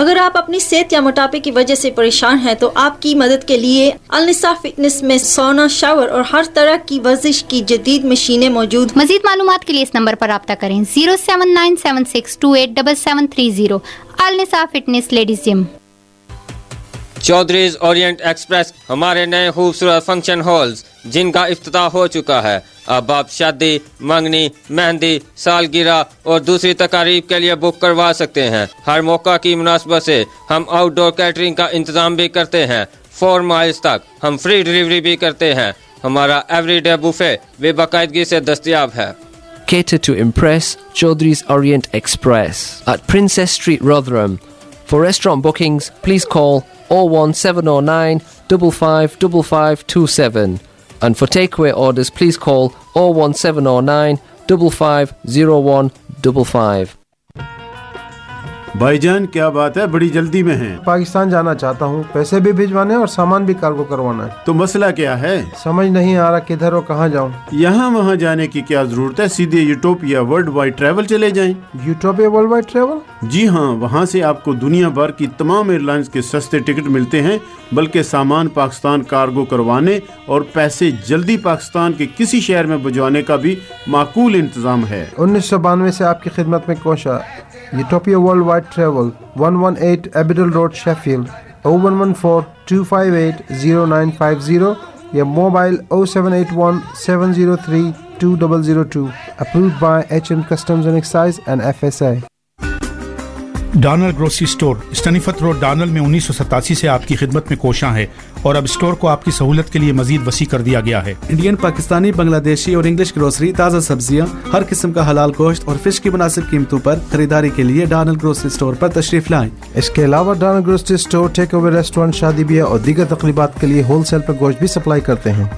اگر آپ اپنی صحت یا موٹاپے کی وجہ سے پریشان ہیں تو آپ کی مدد کے لیے النسا فٹنس میں سونا شاور اور ہر طرح کی ورزش کی جدید مشینیں موجود مزید معلومات کے لیے اس نمبر پر رابطہ کریں zero seven nine seven six two eight double seven three zero Alnisa fitness gym orient express ہمارے نئے خوبصورت فنکشن ہالز جن کا افتتاح ہو چکا ہے اب آپ شادی منگنی مہندی سالگرہ اور دوسری تقاریب کے لیے بک کروا سکتے ہیں ہر موقع کی مناسبت سے ہم آؤٹ ڈور کیٹرنگ کا انتظام بھی کرتے ہیں فور مائلز تک ہم فری ڈیلیوری بھی کرتے ہیں ہمارا ایوری ڈے بوفے بے باقاعدگی سے دستیاب ہے for restroom bookings please call O one seven O nine two five two five two seven and for take اور this please call O one seven O nine two five zero one two five بھائی جان کیا بات ہے بڑی جلدی میں ہیں پاکستان جانا چاہتا ہوں پیسے بھی بھیجوانے اور سامان بھی کارگو کروانا ہے تو مسئلہ کیا ہے سمجھ نہیں آ رہا اور کہاں جاؤں یہاں وہاں جانے کی کیا ضرورت ہے سیدھے یوٹوپیا یوٹوپیا ٹریول چلے جائیں وائڈ ٹریول جی ہاں وہاں سے آپ کو دنیا بھر کی تمام ایئر لائنز کے سستے ٹکٹ ملتے ہیں بلکہ سامان پاکستان کارگو کروانے اور پیسے جلدی پاکستان کے کسی شہر میں بھجوانے کا بھی معقول انتظام ہے انیس سو بانوے سے آپ کی خدمت میں کوش mobile O seven eight one seven zero three two double zero two approved by H and excise and F S I Darnall grocery store Staniforth road Darnall میں انیس سو ستاسی سے آپ کی خدمت میں کوشاں ہے اور اب اسٹور کو آپ کی سہولت کے لیے مزید وسیع کر دیا گیا ہے انڈین پاکستانی بنگلہ دیشی اور انگلش گروسری تازہ سبزیاں ہر قسم کا حلال گوشت اور فش کی مناسب قیمتوں پر خریداری کے لیے ڈانل گروسری اسٹور پر تشریف لائیں اس کے علاوہ Darnall grocery store take away restaurant شادی بیاہ اور دیگر تقریبات کے لیے ہول سیل پر گوشت بھی سپلائی کرتے ہیں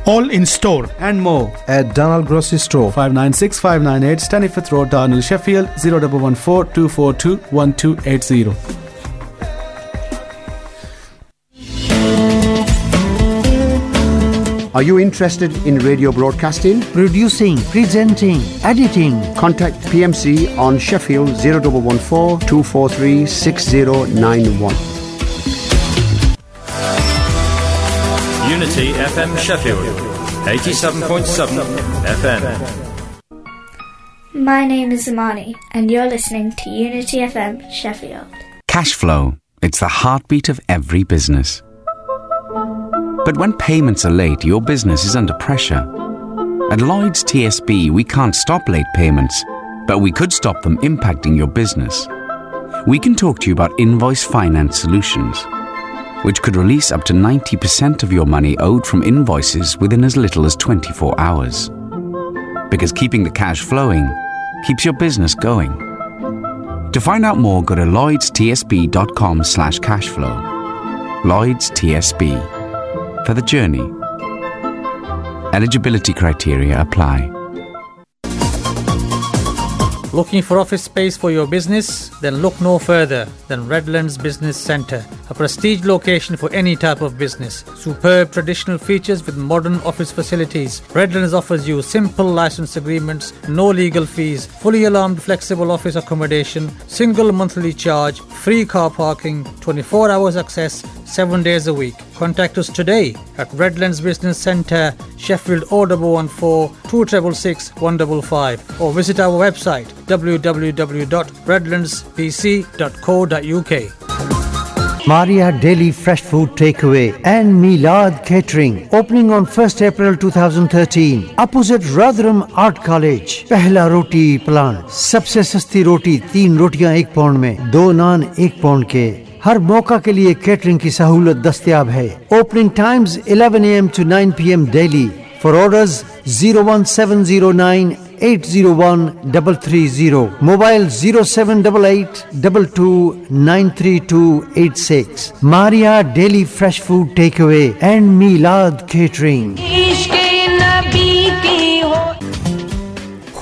store five nine six five nine Darnall Sheffield zero double one four two four two one two eight zero are you interested in radio broadcasting producing editing P M C on Sheffield But when payments are late, your business is under pressure. At Lloyds TSB, we can't stop late payments, but we could stop them impacting your business. We can talk to you about invoice finance solutions, which could release up to 90% of your money owed from invoices within as little as 24 hours. Because keeping the cash flowing keeps your business going. To find out more, go to lloydstsb.com/cashflow. Lloyds TSB. No legal fees flame فلس accommodation single monthly charge فرینگ seven days a week کانٹیکٹے اور ایک pound میں دو نان ایک pound کے ہر موقع کے لیے کیٹرنگ کی سہولت دستیاب ہے opening times 11 A M to 9 P M daily for orders 01709801330 eight zero one double three zero mobile zero seven double eight double two nine three two eight six Maria daily fresh food take away and Milad catering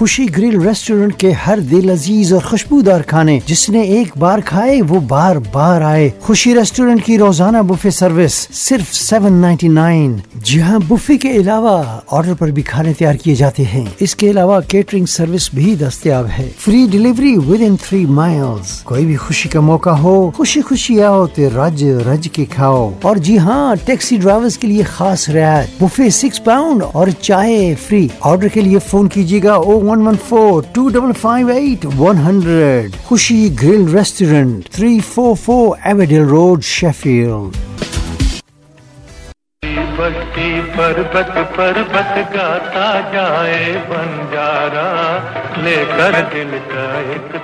Khushi grill restaurant کے ہر دل عزیز اور خوشبودار کھانے جس نے ایک بار کھائے وہ بار بار آئے خوشی ریسٹورینٹ کی روزانہ بفے سروس صرف سیون نائنٹی نائن جی ہاں بفے کے علاوہ آرڈر پر بھی کھانے تیار کیے جاتے ہیں اس کے علاوہ کیٹرنگ سروس بھی دستیاب ہے free delivery within three mile کوئی بھی خوشی کا موقع ہو خوشی خوشی آؤ تو رج رج کے کھاؤ اور جی ہاں ٹیکسی ڈرائیور کے لیے خاص رعایت بفے سکس پاؤنڈ اور چائے فری آرڈر کے لیے فون کیجیے گا O oh one one four two double five eight one hundred Khushi grill restaurant three four four ایویڈل road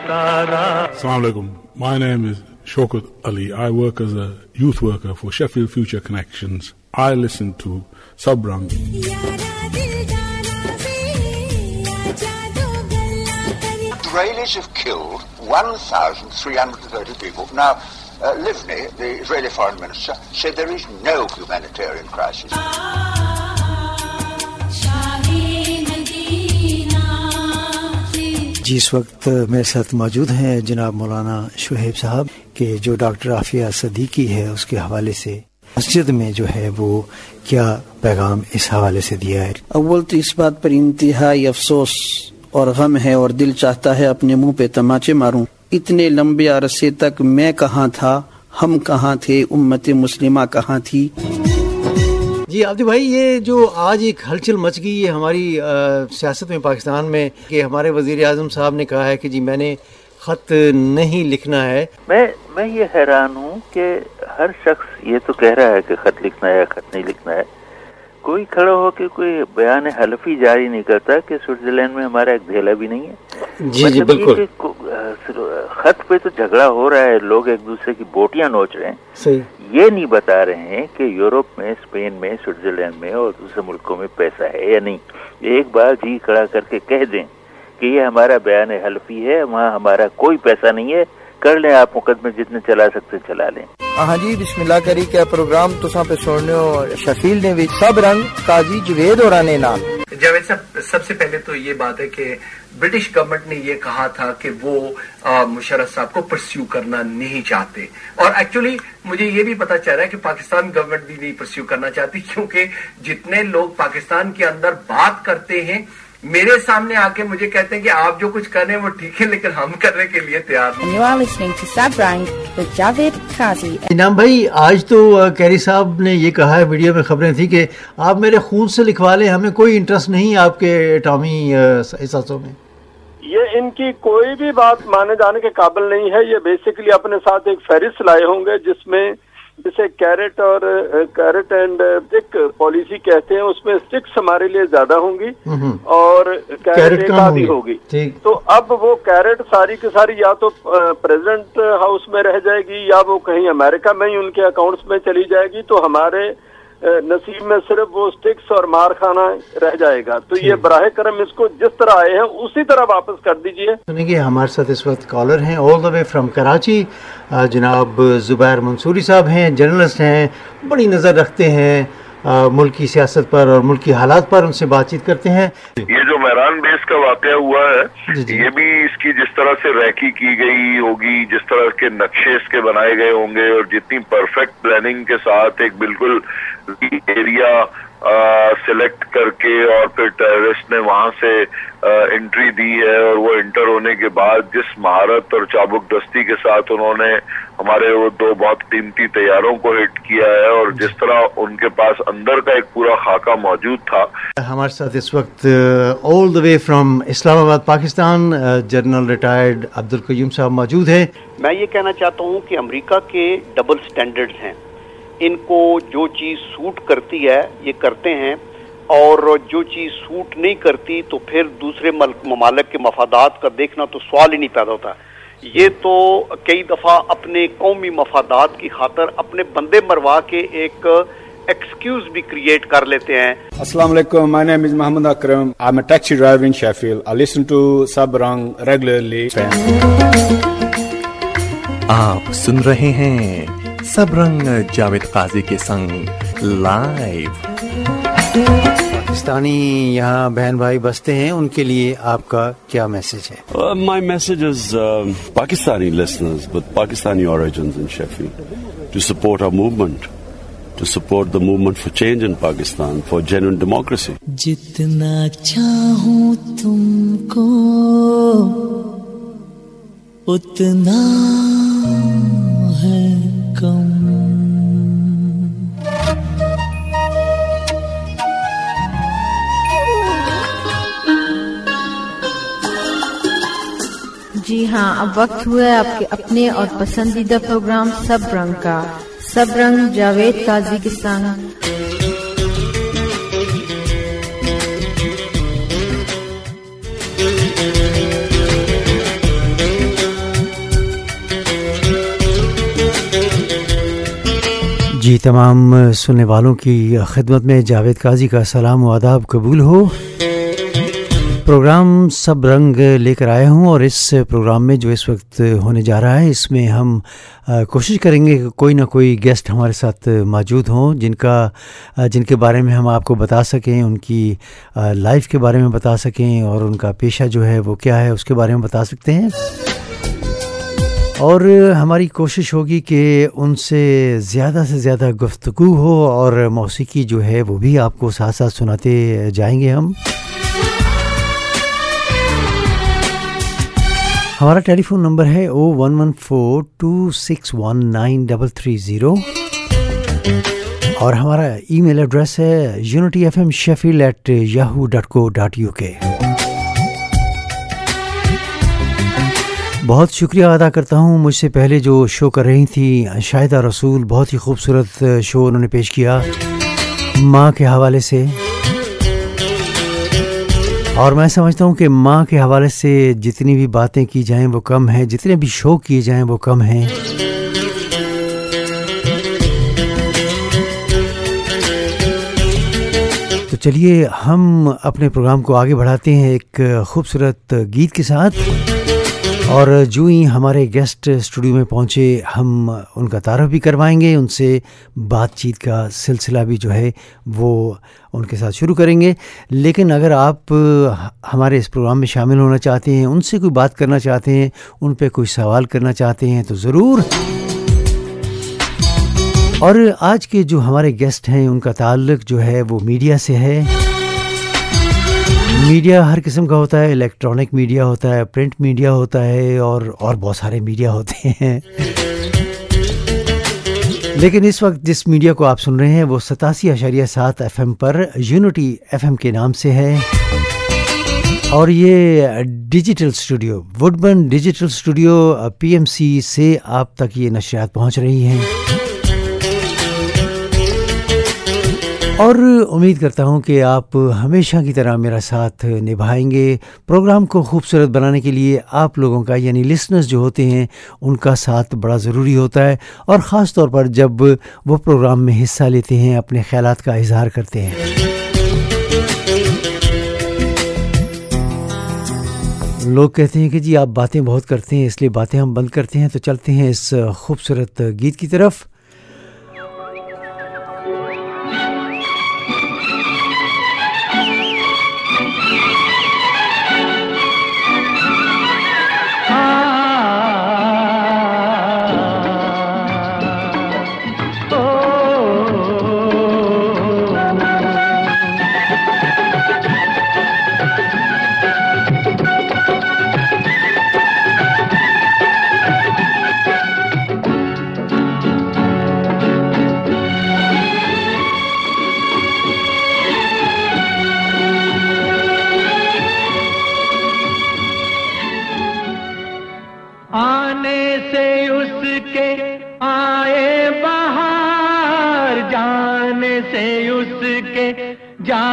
تارا السلام علیکم my name is Shaukat Ali Sheffield future connection Israelis have killed 1,330 people. Now, uh, Livni, the Israeli foreign minister, said there is no humanitarian crisis. جس وقت میرے ساتھ موجود ہیں جناب مولانا شہیب صاحب کہ جو ڈاکٹر عافیہ صدیقی ہے اس کے حوالے سے مسجد میں جو ہے وہ کیا پیغام اس حوالے سے دیا ہے اول تو اس بات پر انتہائی افسوس اور غم ہے اور دل چاہتا ہے اپنے منہ پہ تماچے ماروں اتنے لمبے عرصے تک میں کہاں تھا ہم کہاں تھے امت مسلمہ کہاں تھی جی آبد بھائی یہ جو آج ایک ہلچل مچ گئی ہے ہماری سیاست میں پاکستان میں کہ ہمارے وزیر اعظم صاحب نے کہا ہے کہ جی میں نے خط نہیں لکھنا ہے میں یہ حیران ہوں کہ ہر شخص یہ تو کہہ رہا ہے کہ خط لکھنا ہے خط نہیں لکھنا ہے کوئی کھڑا ہو کے کوئی بیان حلفی جاری نہیں کرتا کہ سوئٹزرلینڈ میں ہمارا ایک دھیلا بھی نہیں ہے جی جی مطلب خط پہ تو جھگڑا ہو رہا ہے لوگ ایک دوسرے کی بوٹیاں نوچ رہے ہیں یہ نہیں بتا رہے ہیں کہ یورپ میں اسپین میں سوئٹزرلینڈ میں اور دوسرے ملکوں میں پیسہ ہے یا نہیں ایک بار جی کھڑا کر کے کہہ دیں کہ یہ ہمارا بیان حلفی ہے وہاں ہمارا کوئی پیسہ نہیں ہے کر لیں آپ مقدمے جتنے چلا سکتے چلا لیں ہاں جی بسم اللہ کری کیا پروگرام شفیل نے بھی سب رنگ قاضی جوید اور جاوید صاحب سب سے پہلے تو یہ بات ہے کہ برٹش گورنمنٹ نے یہ کہا تھا کہ وہ مشرف صاحب کو پرسیو کرنا نہیں چاہتے اور ایکچولی مجھے یہ بھی پتا چل رہا ہے کہ پاکستان گورنمنٹ بھی نہیں پرسیو کرنا چاہتی کیونکہ جتنے لوگ پاکستان کے اندر بات کرتے ہیں میرے سامنے آ کے مجھے کہتے ہیں کہ آپ جو کچھ کرے وہ ٹھیک ہے لیکن ہم کرنے کے لیے تیار ہیں آج تو کیری صاحب نے یہ کہا ہے ویڈیو میں خبریں تھی کہ آپ میرے خون سے لکھوا لیں ہمیں کوئی انٹرسٹ نہیں آپ کے ٹامی احساسوں میں یہ ان کی کوئی بھی بات مانے جانے کے قابل نہیں ہے یہ بیسیکلی اپنے ساتھ ایک فہرست لائے ہوں گے جس میں جسے کیرٹ اور کیرٹ اینڈ پالیسی کہتے ہیں اس میں سٹکس ہمارے لیے زیادہ ہوں گی اور کیرٹ آدھی ہوگی تو اب وہ کیرٹ ساری کی ساری یا تو پریزنٹ ہاؤس میں رہ جائے گی یا وہ کہیں امریکہ میں ہی ان کے اکاؤنٹس میں چلی جائے گی تو ہمارے نصیب میں صرف وہ سٹکس اور مار خانہ رہ جائے گا تو یہ براہ کرم اس کو جس طرح آئے ہیں اسی طرح واپس کر دیجئے سنیں گے ہمارے ساتھ اس وقت کالر ہیں کراچی جناب زبیر منصوری صاحب ہیں ہیں بڑی نظر رکھتے ہیں ملکی سیاست پر اور ملکی حالات پر ان سے بات چیت کرتے ہیں یہ جو میران بیس کا واقعہ ہوا ہے جی، جی۔ یہ بھی اس کی جس طرح سے ریکی کی گئی ہوگی جس طرح کے نقشے اس کے بنائے گئے ہوں گے اور جتنی پرفیکٹ پلاننگ کے ساتھ ایک بالکل ایریا سلیکٹ کر کے اور پھر ٹیررسٹ نے وہاں سے انٹری دی ہے اور وہ انٹر ہونے کے بعد جس مہارت اور چابک دستی کے ساتھ انہوں نے ہمارے وہ دو بہت قیمتی تیاروں کو ہٹ کیا ہے اور جس طرح ان کے پاس اندر کا ایک پورا خاکہ موجود تھا ہمارے ساتھ اس وقت وے فرام اسلام آباد پاکستان جنرل ریٹائرڈ عبد القیوم صاحب موجود ہے میں یہ کہنا چاہتا ہوں کہ امریکہ کے ڈبل سٹینڈرڈز ہیں ان کو جو چیز سوٹ کرتی ہے یہ کرتے ہیں اور جو چیز سوٹ نہیں کرتی تو پھر دوسرے ملک ممالک کے مفادات کا دیکھنا تو سوال ہی نہیں پیدا ہوتا یہ تو کئی دفعہ اپنے قومی مفادات کی خاطر اپنے بندے مروا کے ایک ایکسکیوز بھی کریٹ کر لیتے ہیں السلام علیکم my name is Muhammad Akram I am a taxi driver in Sheffield I listen to Sab Rang regularly آپ سن رہے ہیں سب رنگ جاوید قاضی کے سنگ لائیو پاکستانی یہاں بہن بھائی بستے ہیں ان کے لیے آپ کا کیا میسج ہے my message Pakistani listeners Pakistani origins in to support a movement to support the movement for change in Pakistan for genuine democracy جتنا چاہوں تم کو اتنا ہے جی ہاں اب وقت ہوا ہے آپ کے اپنے اور پسندیدہ پروگرام سب رنگ کا سب رنگ جاوید تازی سنگ جی تمام سننے والوں کی خدمت میں جاوید قاضی کا سلام و آداب قبول ہو پروگرام سب رنگ لے کر آئے ہوں اور اس پروگرام میں جو اس وقت ہونے جا رہا ہے اس میں ہم کوشش کریں گے کہ کوئی نہ کوئی گیسٹ ہمارے ساتھ موجود ہوں جن کا جن کے بارے میں ہم آپ کو بتا سکیں ان کی لائف کے بارے میں بتا سکیں اور ان کا پیشہ جو ہے وہ کیا ہے اس کے بارے میں بتا سکتے ہیں اور ہماری کوشش ہوگی کہ ان سے زیادہ سے زیادہ گفتگو ہو اور موسیقی جو ہے وہ بھی آپ کو ساتھ ساتھ سناتے جائیں گے ہم ہمارا ٹیلی فون نمبر ہے o one one four two six one nine double three zero اور ہمارا ای میل ایڈریس ہے Unity F M Sheffield at Yahoo dot co dot U K بہت شکریہ ادا کرتا ہوں مجھ سے پہلے جو شو کر رہی تھیں شاہدہ رسول بہت ہی خوبصورت شو انہوں نے پیش کیا ماں کے حوالے سے اور میں سمجھتا ہوں کہ ماں کے حوالے سے جتنی بھی باتیں کی جائیں وہ کم ہیں جتنے بھی شو کیے جائیں وہ کم ہیں تو چلیے ہم اپنے پروگرام کو آگے بڑھاتے ہیں ایک خوبصورت گیت کے ساتھ اور جو ہی ہمارے گیسٹ اسٹوڈیو میں پہنچے ہم ان کا تعارف بھی کروائیں گے ان سے بات چیت کا سلسلہ بھی جو ہے وہ ان کے ساتھ شروع کریں گے لیکن اگر آپ ہمارے اس پروگرام میں شامل ہونا چاہتے ہیں ان سے کوئی بات کرنا چاہتے ہیں ان پہ کوئی سوال کرنا چاہتے ہیں تو ضرور اور آج کے جو ہمارے گیسٹ ہیں ان کا تعلق جو ہے وہ میڈیا سے ہے میڈیا ہر قسم کا ہوتا ہے الیکٹرانک میڈیا ہوتا ہے پرنٹ میڈیا ہوتا ہے اور اور بہت سارے میڈیا ہوتے ہیں لیکن اس وقت جس میڈیا کو آپ سن رہے ہیں وہ ستاسی اشاریہ سات ایف ایم پر یونٹی ایف ایم کے نام سے ہے اور یہ digital studio with digital studio P M C سے آپ تک یہ نشریات پہنچ رہی ہیں اور امید کرتا ہوں کہ آپ ہمیشہ کی طرح میرا ساتھ نبھائیں گے پروگرام کو خوبصورت بنانے کے لیے آپ لوگوں کا یعنی لسنرز جو ہوتے ہیں ان کا ساتھ بڑا ضروری ہوتا ہے اور خاص طور پر جب وہ پروگرام میں حصہ لیتے ہیں اپنے خیالات کا اظہار کرتے ہیں لوگ کہتے ہیں کہ جی آپ باتیں بہت کرتے ہیں اس لیے باتیں ہم بند کرتے ہیں تو چلتے ہیں اس خوبصورت گیت کی طرف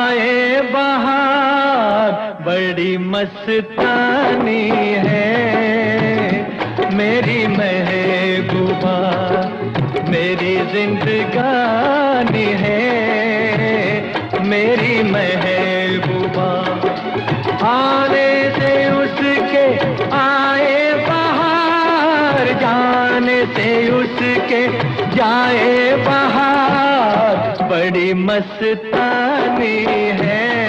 آئے بہار بڑی مستانی ہے میری محبوبہ میری زندگانی ہے میری محبوبہ آنے سے اس کے آئے بہار جانے سے اس کے جائے بہار بڑی مستانی ہے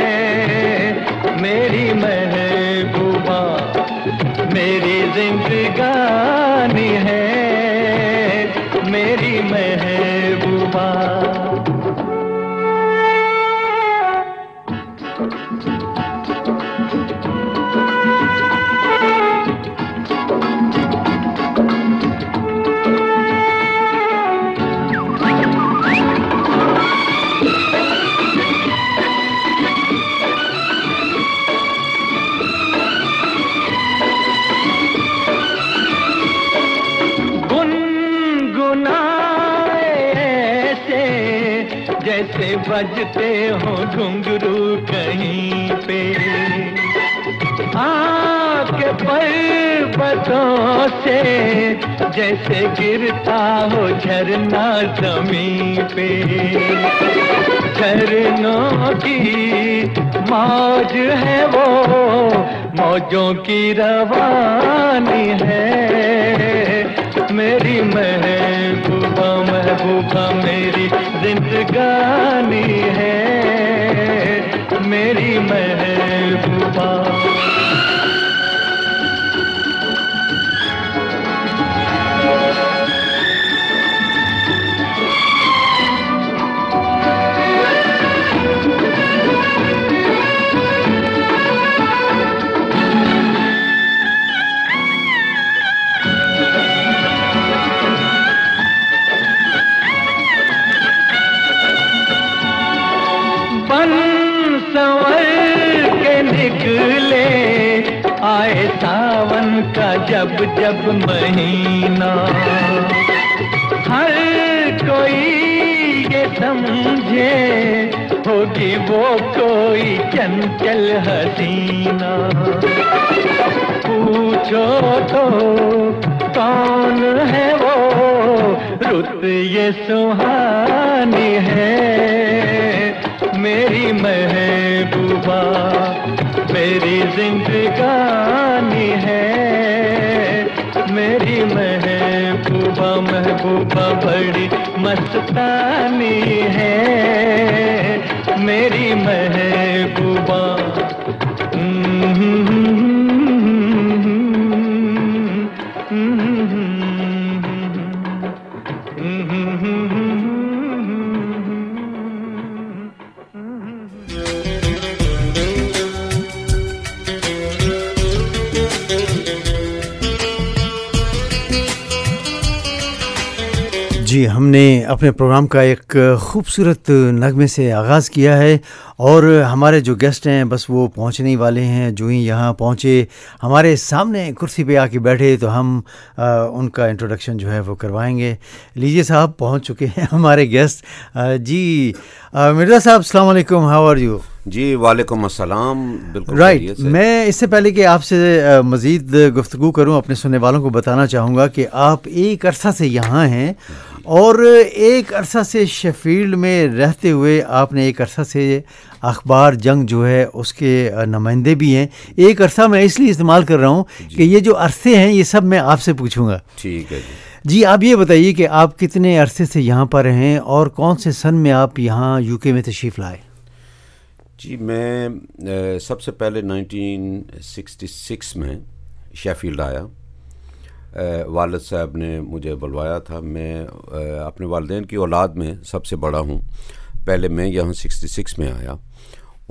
جیسے گرتا ہو جھرنا زمین پہ جھرنوں کی موج ہے وہ موجوں کی روانی ہے میری محبوبہ محبوبہ میری زندگانی ہے میری محبوبہ جب مہینہ ہر کوئی یہ سمجھے ہوگی وہ کوئی چنچل حسینہ پوچھو تو کون ہے وہ رت یہ سہانی ہے میری محبوبہ میری زندگانی ہے میری محبوبہ محبوبہ بڑی مستانی ہے میری محبوبہ اپنے پروگرام کا ایک خوبصورت نغمے سے آغاز کیا ہے اور ہمارے جو گیسٹ ہیں بس وہ پہنچنے والے ہیں جو ہی یہاں پہنچے ہمارے سامنے کرسی پہ آ کے بیٹھے تو ہم ان کا انٹروڈکشن جو ہے وہ کروائیں گے لیجیے صاحب پہنچ چکے ہیں ہمارے گیسٹ جی مرزا صاحب السلام علیکم ہاؤ آر یو جی وعلیکم السلام بالکل رائٹ میں اس سے پہلے کہ آپ سے مزید گفتگو کروں اپنے سننے والوں کو بتانا چاہوں گا کہ آپ ایک عرصہ سے یہاں ہیں اور ایک عرصہ سے شفیلڈ میں رہتے ہوئے آپ نے ایک عرصہ سے اخبار جنگ جو ہے اس کے نمائندے بھی ہیں ایک عرصہ میں اس لیے استعمال کر رہا ہوں جی کہ یہ جو عرصے ہیں یہ سب میں آپ سے پوچھوں گا ٹھیک ہے جی جی آپ یہ بتائیے کہ آپ کتنے عرصے سے یہاں پر ہیں اور کون سے سن میں آپ یہاں یو کے میں تشریف لائے جی میں سب سے پہلے نائنٹین سکسٹی سکس میں شیفیلڈ آیا والد صاحب نے مجھے بلوایا تھا میں اپنے والدین کی اولاد میں سب سے بڑا ہوں پہلے میں یہاں سکسٹی سکس میں آیا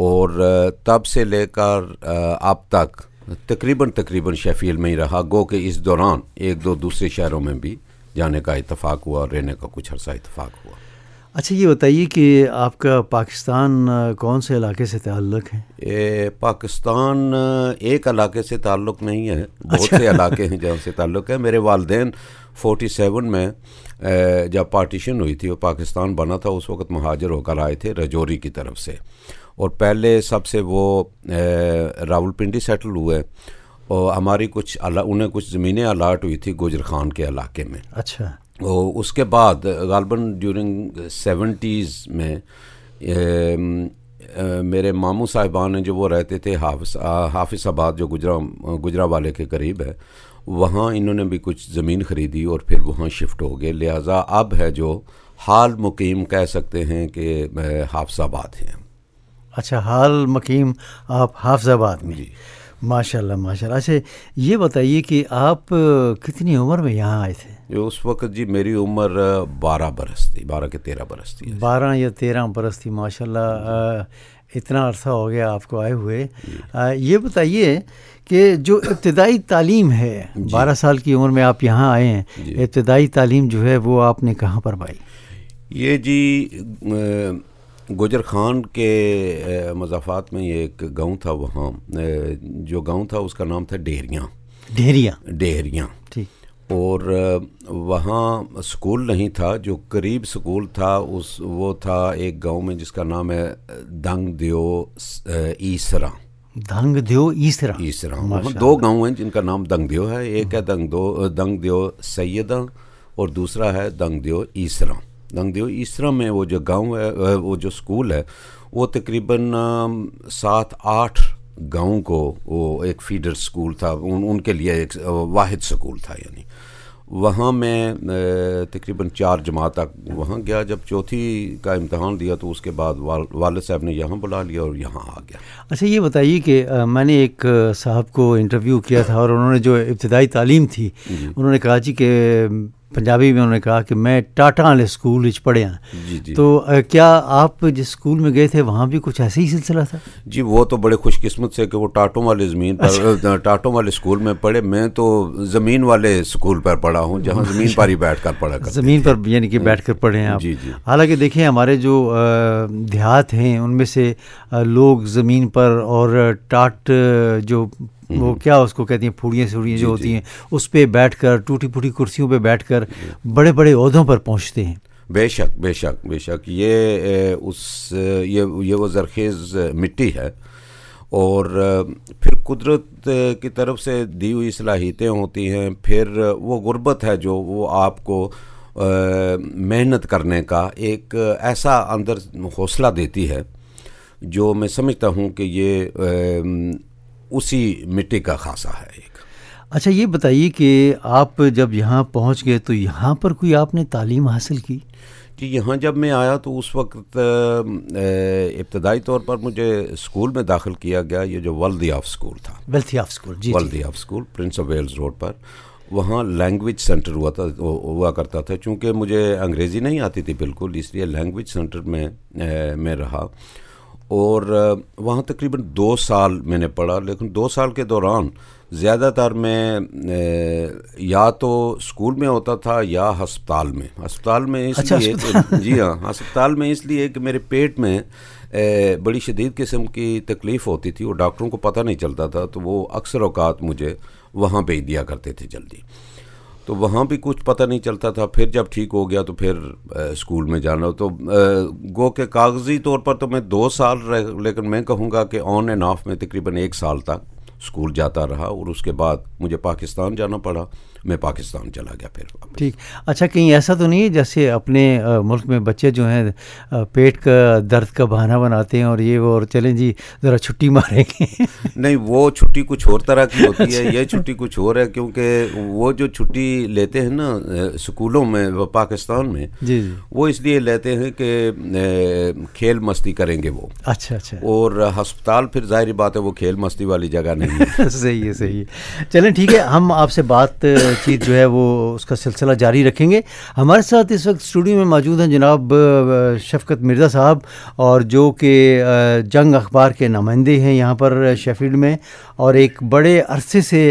اور تب سے لے کر اب تک تقریباً تقریباً شفیل میں ہی رہا گو کہ اس دوران ایک دو دوسرے شہروں میں بھی جانے کا اتفاق ہوا رہنے کا کچھ عرصہ اتفاق ہوا اچھا یہ بتائیے کہ آپ کا پاکستان کون سے علاقے سے تعلق ہے پاکستان ایک علاقے سے تعلق نہیں ہے بہت اچھا۔ سے علاقے ہیں جہاں سے تعلق ہے میرے والدین فورٹی سیون میں جب پارٹیشن ہوئی تھی اور پاکستان بنا تھا اس وقت مہاجر ہو کر آئے تھے رجوری کی طرف سے اور پہلے سب سے وہ راول پنڈی سیٹل ہوئے اور ہماری کچھ انہیں کچھ زمینیں الاٹ ہوئی تھی گوجر خان کے علاقے میں اچھا اس کے بعد غالباً ڈیورنگ سیونٹیز میں میرے ماموں صاحبان ہیں جو وہ رہتے تھے حافظ حافظ آباد جو گجرا گجرا والے کے قریب ہے وہاں انہوں نے بھی کچھ زمین خریدی اور پھر وہاں شفٹ ہو گئے لہٰذا اب ہے جو حال مقیم کہہ سکتے ہیں کہ حافظ آباد ہیں اچھا حال مقیم آپ حافظ آباد میں جی ماشاء اللہ ماشاء اللہ اچھا یہ بتائیے کہ آپ کتنی عمر میں یہاں آئے تھے جو اس وقت جی میری عمر بارہ برس تھی بارہ کے تیرہ برس تھی بارہ یا تیرہ برس تھی ماشاء اللہ اتنا عرصہ ہو گیا آپ کو آئے ہوئے یہ بتائیے کہ جو ابتدائی تعلیم ہے جی۔ بارہ سال کی عمر میں آپ یہاں آئے ہیں جی۔ ابتدائی تعلیم جو ہے وہ آپ نے کہاں پر پائی یہ جی گجر خان کے مضافات میں یہ ایک گاؤں تھا وہاں جو گاؤں تھا اس کا نام تھا ڈیریاں ڈیریاں ڈیریاں ٹھیک اور وہاں سکول نہیں تھا جو قریب سکول تھا اس وہ تھا ایک گاؤں میں جس کا نام ہے دنگ دیو ایسرا دنگ دیو ایسرا ایسرا دو گاؤں ہیں جن کا نام دنگ دیو ہے ایک ہے دنگ دو دنگ دیو سیداں اور دوسرا ہے دنگ دیو ایسرا دنگ دیو ایسرا میں وہ جو گاؤں ہے وہ جو سکول ہے وہ تقریباً سات آٹھ گاؤں کو وہ ایک فیڈر سکول تھا ان ان کے لیے ایک واحد سکول تھا یعنی وہاں میں تقریباً چار جماعت تک وہاں گیا جب چوتھی کا امتحان دیا تو اس کے بعد والد صاحب نے یہاں بلا لیا اور یہاں آ گیا اچھا یہ بتائیے کہ میں نے ایک صاحب کو انٹرویو کیا تھا اور انہوں نے جو ابتدائی تعلیم تھی جی۔ انہوں نے کراچی جی کے پنجابی میں انہوں نے کہا کہ میں ٹاٹا والے اسکول پڑھے جی، جی۔ تو کیا آپ جس اسکول میں گئے تھے وہاں بھی کچھ ایسا ہی سلسلہ تھا جی وہ تو بڑے خوش قسمت سے کہ وہ ٹاٹوں والے زمین پر اچھا۔ ٹاٹوں والے اسکول میں پڑھے میں تو زمین والے اسکول پر پڑھا ہوں جہاں زمین پر ہی بیٹھ کر پڑھا زمین پر یعنی کہ بیٹھ کر پڑھے آپ جی،, جی حالانکہ دیکھیں ہمارے جو دیہات ہیں ان میں سے لوگ زمین پر اور ٹاٹ جو وہ کیا اس کو کہتی ہیں پھوڑیاں سوڑیاں جو جی، ہوتی جی۔ ہیں اس پہ بیٹھ کر ٹوٹی پھوٹی کرسیوں پہ بیٹھ کر بڑے بڑے عہدوں پر پہنچتے ہیں بے شک بے شک بے شک یہ اس یہ یہ وہ زرخیز مٹی ہے اور پھر قدرت کی طرف سے دی ہوئی صلاحیتیں ہوتی ہیں پھر وہ غربت ہے جو وہ آپ کو محنت کرنے کا ایک ایسا اندر حوصلہ دیتی ہے جو میں سمجھتا ہوں کہ یہ اسی مٹی کا خاصا ہے ایک اچھا یہ بتائیے کہ آپ جب یہاں پہنچ گئے تو یہاں پر کوئی آپ نے تعلیم حاصل کی جی یہاں جب میں آیا تو اس وقت ابتدائی طور پر مجھے اسکول میں داخل کیا گیا یہ جو ولدی آف اسکول آف اسکول جی، جی۔ Of school prince of Wales road پر وہاں لینگویج سینٹر ہوا تھا ہوا کرتا تھا چونکہ مجھے انگریزی نہیں آتی تھی بالکل اس لیے لینگویج سینٹر میں میں رہا اور وہاں تقریباً دو سال میں نے پڑھا لیکن دو سال کے دوران زیادہ تر میں یا تو اسکول میں ہوتا تھا یا ہسپتال میں ہسپتال میں اس اچھا، لیے جی ہاں ہسپتال میں اس لیے کہ میرے پیٹ میں بڑی شدید قسم کی تکلیف ہوتی تھی اور ڈاکٹروں کو پتہ نہیں چلتا تھا تو وہ اکثر اوقات مجھے وہاں بھیج دیا کرتے تھے جلدی تو وہاں بھی کچھ پتہ نہیں چلتا تھا پھر جب ٹھیک ہو گیا تو پھر اسکول میں جانا تو گو کہ کاغذی طور پر تو میں دو سال رہ لیکن میں کہوں گا کہ آن اینڈ آف میں تقریباً ایک سال تک اسکول جاتا رہا اور اس کے بعد مجھے پاکستان جانا پڑا میں پاکستان چلا گیا پھر ٹھیک اچھا کہیں ایسا تو نہیں ہے جیسے اپنے ملک میں بچے جو ہیں پیٹ کا درد کا بہانہ بناتے ہیں اور یہ وہ اور چلیں جی ذرا چھٹی ماریں گے نہیں وہ چھٹی کچھ اور طرح کی ہوتی ہے اچھا۔ یہ چھٹی کچھ اور ہے کیونکہ وہ جو چھٹی لیتے ہیں نا اسکولوں میں پاکستان میں جی جی وہ اس لیے لیتے ہیں کہ کھیل مستی کریں گے وہ اچھا اچھا اور ہسپتال پھر ظاہری بات ہے وہ کھیل مستی والی جگہ نہیں صحیح ہے صحیح ہے چلیں ٹھیک ہے ہم آپ سے بات بات چیت جو ہے وہ اس کا سلسلہ جاری رکھیں گے ہمارے ساتھ اس وقت اسٹوڈیو میں موجود ہیں جناب شفقت مرزا صاحب اور جو کہ جنگ اخبار کے نمائندے ہیں یہاں پر شفیلڈ میں اور ایک بڑے عرصے سے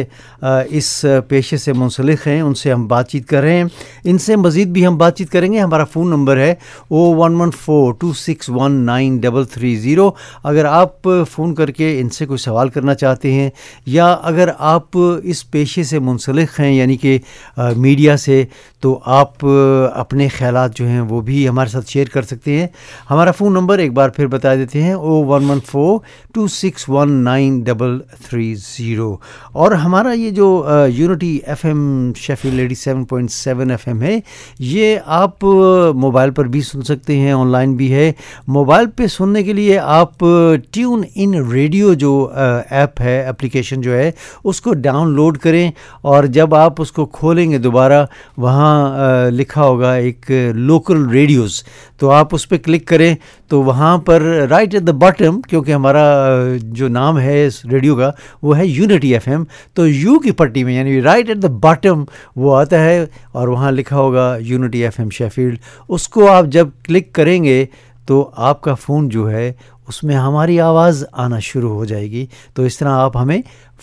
اس پیشے سے منسلک ہیں ان سے ہم بات چیت کر رہے ہیں ان سے مزید بھی ہم بات چیت کریں گے ہمارا فون نمبر ہے o one one four two six one nine double three zero اگر آپ فون کر کے ان سے کوئی سوال کرنا چاہتے ہیں یا اگر آپ اس پیشے سے منسلک ہیں یعنی کہ میڈیا سے تو آپ اپنے خیالات جو ہیں وہ بھی ہمارے ساتھ شیئر کر سکتے ہیں ہمارا فون نمبر ایک بار پھر بتا دیتے ہیں o one one four two six one nine double three zero اور ہمارا یہ جو Unity F M Sheffield seven point seven F M ہے یہ آپ موبائل پر بھی سن سکتے ہیں آن لائن بھی ہے موبائل پہ سننے کے لیے آپ ٹیون ان ریڈیو جو ایپ ہے اپلیکیشن جو ہے اس کو ڈاؤن لوڈ کریں اور جب آپ اس کو کھولیں گے دوبارہ وہاں وہاں لکھا ہوگا ایک لوکل ریڈیوز تو آپ اس پہ کلک کریں تو وہاں پر رائٹ ایٹ دا باٹم کیونکہ ہمارا جو نام ہے اس ریڈیو کا وہ ہے یونٹی ایف ایم تو یو کی پٹی میں یعنی رائٹ ایٹ دا باٹم وہ آتا ہے اور وہاں لکھا ہوگا یونٹی ایف ایم شیفیلڈ اس کو آپ جب کلک کریں گے تو آپ کا فون جو ہے اس میں ہماری آواز آنا شروع ہو جائے گی تو اس طرح آپ ہمیں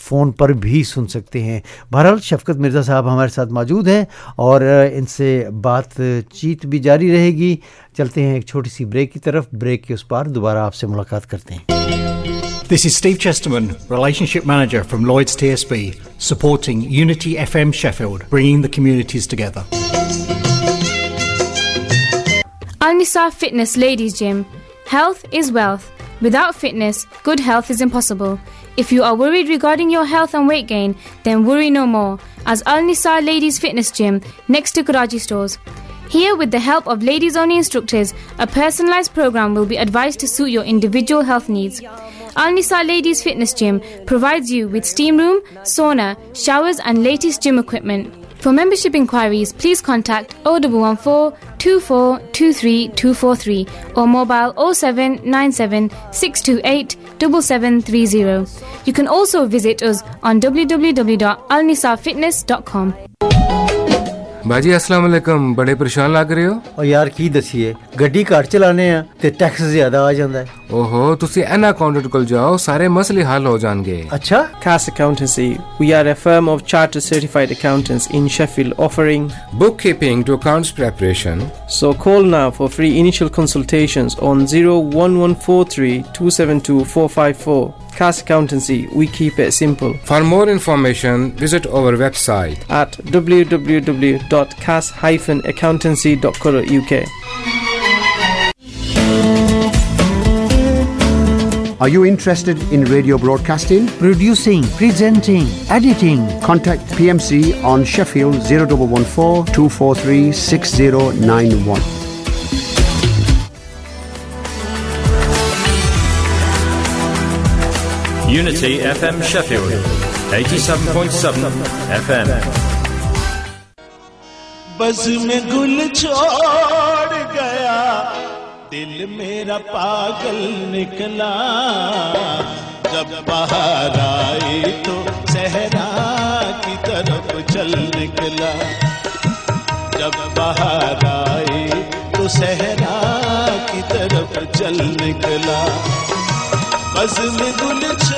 فون پر بھی سن سکتے ہیں بہرحال شفقت مرزا صاحب ہمارے ساتھ موجود ہیں اور ان سے بات چیت بھی جاری رہے گی چلتے ہیں ایک چھوٹی سی بریک کی طرف بریک کے اس پار دوبارہ آپ سے ملاقات کرتے ہیں This is Steve Chesterman, Relationship Manager from Lloyd's TSB, supporting Unity FM Sheffield, bringing the communities together. Al-Nisa Fitness Ladies Gym health is wealth without fitness good health is impossible For membership inquiries, please contact 0114 2423 243 or mobile 0797 628 7730. You can also visit us on www.alnisafitness.com. بھائی جی اسلام علیکم بڑے پریشان لگ رہے ہو اور یار کی دسیے گڈی کار چلانے ہیں تے ٹیکس زیادہ آ جاندا ہے او ہو تسی انا کاؤنٹر کول جاؤ سارے مسئلے حل ہو جان گے اچھا cash accountancy we are a firm of chartered certified accountants in Sheffield offering bookkeeping to accounts preparation so call now for free initial consultations on 01143272454 Cash Accountancy, we keep it simple. For more information, visit our website at www.cass-accountancy.co.uk. Are you interested in radio broadcasting? Producing, presenting, editing? Contact PMC on Sheffield 0114 243 6091. Unity FM Sheffield, 87.7 FM. بز میں گل چھوڑ گیا دل میرا پاگل نکلا جب باہر آئی تو صحرا کی طرف چل نکلا جب باہر آئی تو صحرا کی طرف چل نکلا بز میں گل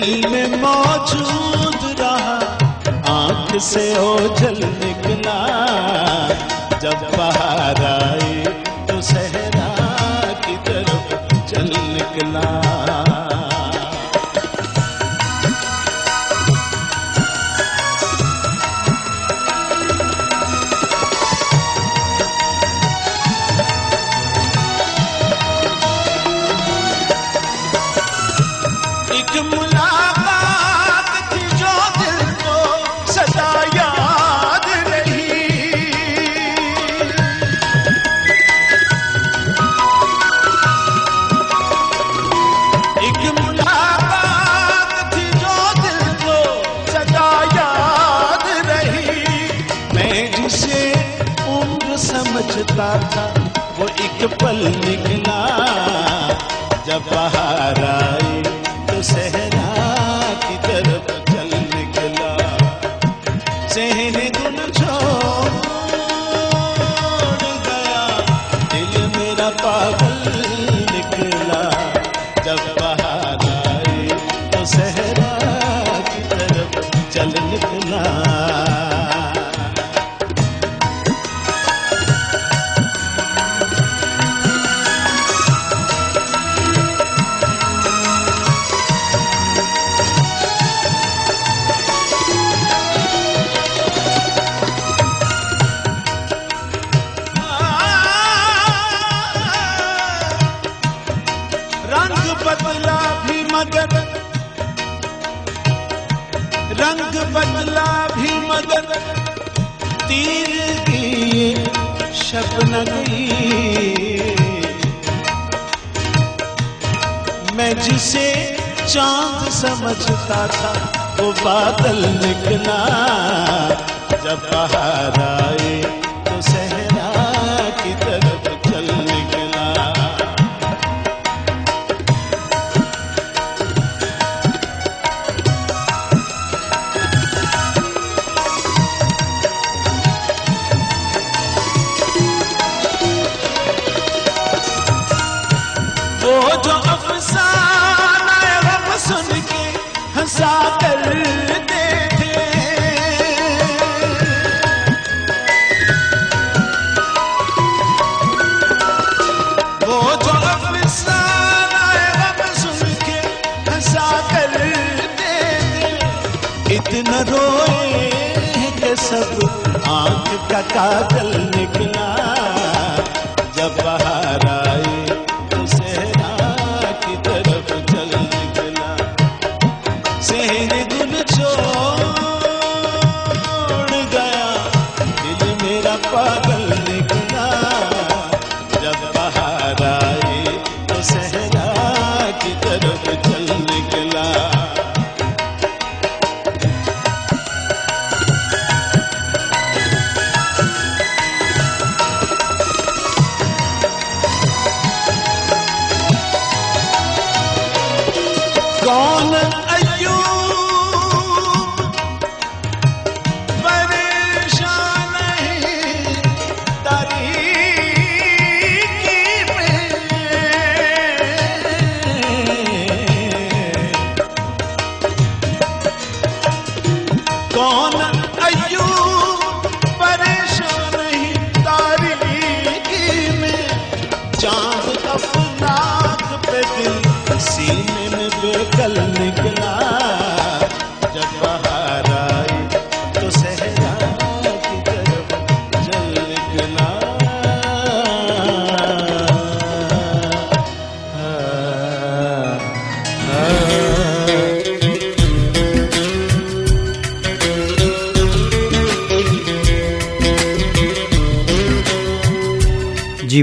دل میں موجود رہا آنکھ سے اوجھل نکلا جب بہار آئی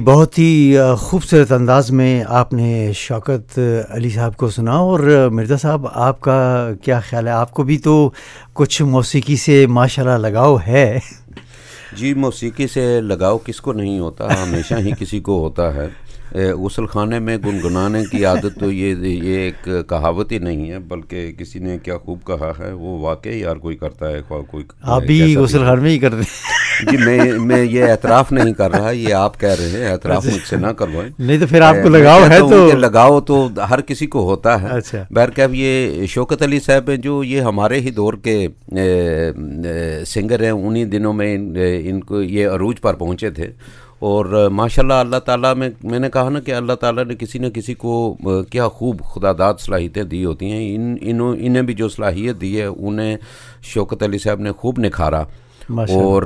بہت ہی خوبصورت انداز میں آپ نے شوکت علی صاحب کو سنا اور مرزا صاحب آپ کا کیا خیال ہے آپ کو بھی تو کچھ موسیقی سے ماشاء اللہ لگاؤ ہے جی موسیقی سے لگاؤ کس کو نہیں ہوتا ہمیشہ ہی کسی کو ہوتا ہے غسل خانے میں گنگنانے کی عادت تو یہ یہ ایک کہاوت ہی نہیں ہے بلکہ کسی نے کیا خوب کہا ہے وہ واقعی یار کوئی کرتا ہے کوئی آپ بھی غسل خان میں ہی کرتے ہیں جی میں میں یہ اعتراف نہیں کر رہا یہ آپ کہہ رہے ہیں اعتراف اچھا۔ مجھ سے نہ کروائیں نہیں تو پھر آپ کو لگاؤ ہے تو لگاؤ تو ہر کسی کو ہوتا ہے اچھا۔ بہر یہ شوکت علی صاحب ہیں جو یہ ہمارے ہی دور کے سنگر ہیں انہی دنوں میں ان کو یہ عروج پر پہنچے تھے اور ماشاء اللہ اللہ تعالیٰ میں میں نے کہا نا کہ اللہ تعالیٰ نے کسی نہ کسی کو کیا خوب خدا داد صلاحیتیں دی ہوتی ہیں ان انہوں انہیں بھی جو صلاحیت دی ہے انہیں شوکت علی صاحب نے خوب نکھارا اور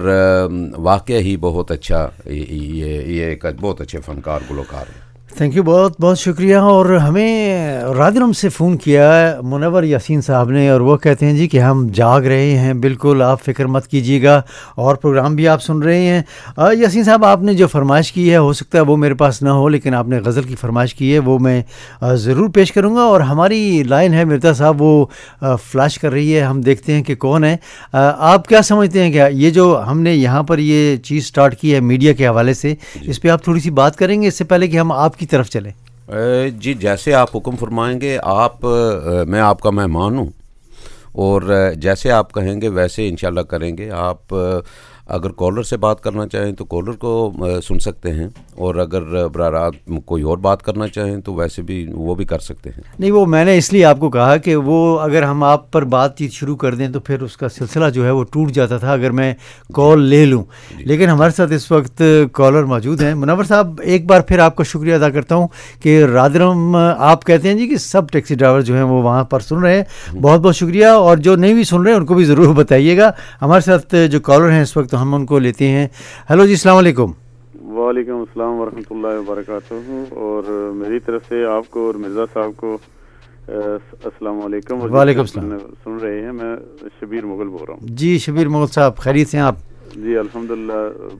واقعہ ہی بہت اچھا یہ یہ بہت اچھے فنکار گلوکار ہیں تھینک یو بہت بہت شکریہ اور ہمیں رادرم سے فون کیا منور یاسین صاحب نے اور وہ کہتے ہیں جی کہ ہم جاگ رہے ہیں بالکل آپ فکر مت کیجیے گا اور پروگرام بھی آپ سن رہے ہیں یاسین صاحب آپ نے جو فرمائش کی ہے ہو سکتا ہے وہ میرے پاس نہ ہو لیکن آپ نے غزل کی فرمائش کی ہے وہ میں ضرور پیش کروں گا اور ہماری لائن ہے مرزا صاحب وہ فلاش کر رہی ہے ہم دیکھتے ہیں کہ کون ہے آپ کیا سمجھتے ہیں کیا یہ جو ہم نے یہاں پر یہ چیز اسٹارٹ کی ہے میڈیا کے حوالے سے جی. اس پہ آپ تھوڑی سی بات کریں گے اس سے پہلے کہ ہم آپ کی طرف چلیں جی جیسے آپ حکم فرمائیں گے آپ میں آپ کا مہمان ہوں اور جیسے آپ کہیں گے ویسے انشاءاللہ کریں گے آپ اگر کالر سے بات کرنا چاہیں تو کالر کو سن سکتے ہیں اور اگر برارات کوئی اور بات کرنا چاہیں تو ویسے بھی وہ بھی کر سکتے ہیں نہیں وہ میں نے اس لیے آپ کو کہا کہ وہ اگر ہم آپ پر بات چیت شروع کر دیں تو پھر اس کا سلسلہ جو ہے وہ ٹوٹ جاتا تھا اگر میں کال جی۔ لے لوں جی۔ لیکن ہمارے ساتھ اس وقت کالر موجود ہیں منور صاحب ایک بار پھر آپ کا شکریہ ادا کرتا ہوں کہ رادرم آپ کہتے ہیں جی کہ سب ٹیکسی ڈرائیور جو ہیں وہ وہاں پر سن رہے ہیں جی۔ بہت بہت شکریہ اور جو نہیں بھی سن رہے ہیں ان کو بھی ضرور بتائیے گا ہمارے ساتھ جو کالر ہیں اس وقت ہم ان کو لیتے ہیں ہلو جی السلام علیکم وعلیکم السلام ورحمۃ اللہ وبرکاتہ اور اور میری طرف سے آپ کو مرزا صاحب کو علیکم وعلیکم السلام سن رہے ہیں میں شبیر مغل بول رہا ہوں جی شبیر مغل صاحب خرید ہیں آپ جی الحمد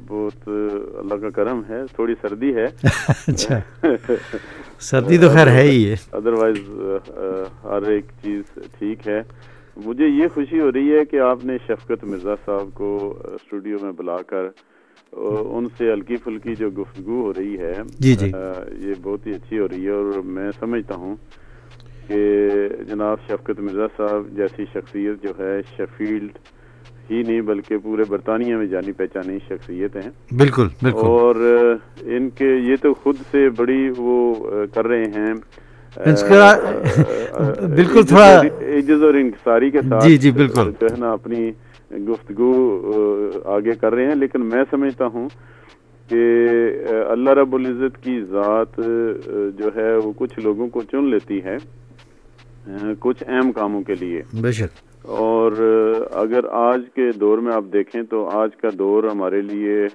بہت اللہ کا کرم ہے تھوڑی سردی ہے اچھا سردی تو خیر ہے ہی ہے ادروائز ہر ایک چیز ٹھیک ہے مجھے یہ خوشی ہو رہی ہے کہ آپ نے شفقت مرزا صاحب کو اسٹوڈیو میں بلا کر ان سے ہلکی پھلکی جو گفتگو ہو رہی ہے جی, جی. یہ بہت ہی اچھی ہو رہی ہے اور میں سمجھتا ہوں کہ جناب شفقت مرزا صاحب جیسی شخصیت جو ہے شفیلڈ ہی نہیں بلکہ پورے برطانیہ میں جانی پہچانی شخصیت ہیں بالکل اور ان کے یہ تو خود سے بڑی وہ کر رہے ہیں بالکل ایجز اور انکساری کے ساتھ جی جی اپنی گفتگو آگے کر رہے ہیں لیکن میں سمجھتا ہوں کہ اللہ رب العزت کی ذات جو ہے وہ کچھ لوگوں کو چن لیتی ہے کچھ اہم کاموں کے لیے بے شک اور اگر آج کے دور میں آپ دیکھیں تو آج کا دور ہمارے لیے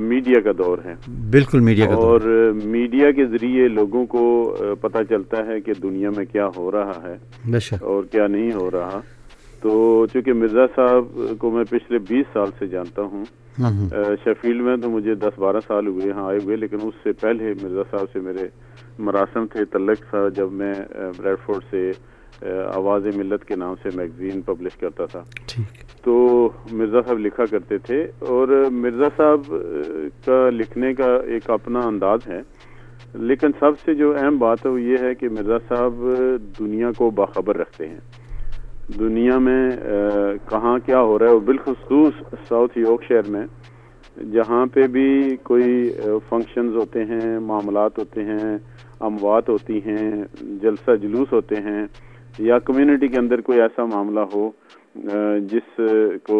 میڈیا کا دور ہے بالکل میڈیا کا اور میڈیا کے ذریعے لوگوں کو پتا چلتا ہے کہ دنیا میں کیا ہو رہا ہے اور کیا نہیں ہو رہا تو چونکہ مرزا صاحب کو میں پچھلے بیس سال سے جانتا ہوں ہاں، ہاں۔ شفیل میں تو مجھے دس بارہ سال ہوئے ہاں آئے ہوئے لیکن اس سے پہلے مرزا صاحب سے میرے مراسم تھے تلق تھا جب میں ریڈ فورڈ سے آواز ملت کے نام سے میگزین پبلش کرتا تھا تو مرزا صاحب لکھا کرتے تھے اور مرزا صاحب کا لکھنے کا ایک اپنا انداز ہے لیکن سب سے جو اہم بات ہے وہ یہ ہے کہ مرزا صاحب دنیا کو باخبر رکھتے ہیں دنیا میں کہاں کیا ہو رہا ہے وہ بالخصوص ساؤتھ یورک شہر میں جہاں پہ بھی کوئی فنکشنز ہوتے ہیں معاملات ہوتے ہیں اموات ہوتی ہیں جلسہ جلوس ہوتے ہیں یا کمیونٹی کے اندر کوئی ایسا معاملہ ہو جس کو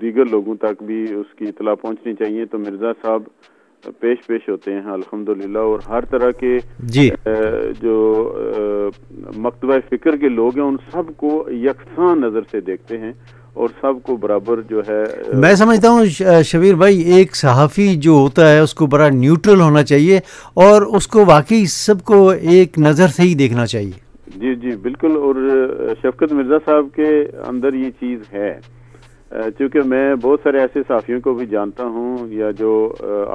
دیگر لوگوں تک بھی اس کی اطلاع پہنچنی چاہیے تو مرزا صاحب پیش پیش ہوتے ہیں الحمد اور ہر طرح کے جی جو مکتبہ فکر کے لوگ ہیں ان سب کو یکساں نظر سے دیکھتے ہیں اور سب کو برابر جو ہے میں سمجھتا ہوں شبیر بھائی ایک صحافی جو ہوتا ہے اس کو بڑا نیوٹرل ہونا چاہیے اور اس کو واقعی سب کو ایک نظر سے ہی دیکھنا چاہیے جی جی بالکل اور شفقت مرزا صاحب کے اندر یہ چیز ہے چونکہ میں بہت سارے ایسے صحافیوں کو بھی جانتا ہوں یا جو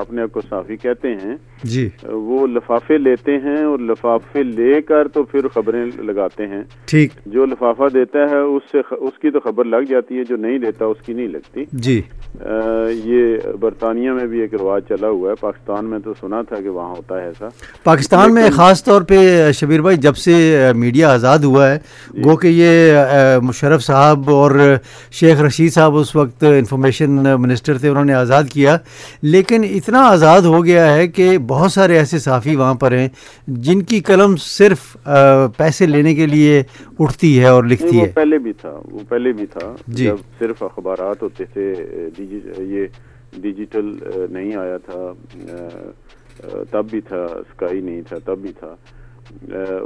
اپنے آپ کو صحافی کہتے ہیں جی وہ لفافے لیتے ہیں اور لفافے لے کر تو پھر خبریں لگاتے ہیں ٹھیک جو لفافہ دیتا ہے اس سے اس کی تو خبر لگ جاتی ہے جو نہیں دیتا اس کی نہیں لگتی جی یہ برطانیہ میں بھی ایک رواج چلا ہوا ہے پاکستان میں تو سنا تھا کہ وہاں ہوتا ہے ایسا پاکستان میں خاص طور پہ شبیر بھائی جب سے میڈیا آزاد ہوا ہے جی۔ گو کہ یہ مشرف صاحب اور شیخ رشید صاحب صاحب اس وقت انفارمیشن منسٹر تھے انہوں نے آزاد کیا لیکن اتنا آزاد ہو گیا ہے کہ بہت سارے ایسے صحافی وہاں پر ہیں جن کی قلم صرف پیسے لینے کے لیے اٹھتی ہے اور لکھتی ہے پہلے بھی تھا وہ پہلے بھی تھا جی جب صرف اخبارات ہوتے تھے یہ ڈیجیٹل نہیں آیا تھا تب بھی تھا اسکائی نہیں تھا تب بھی تھا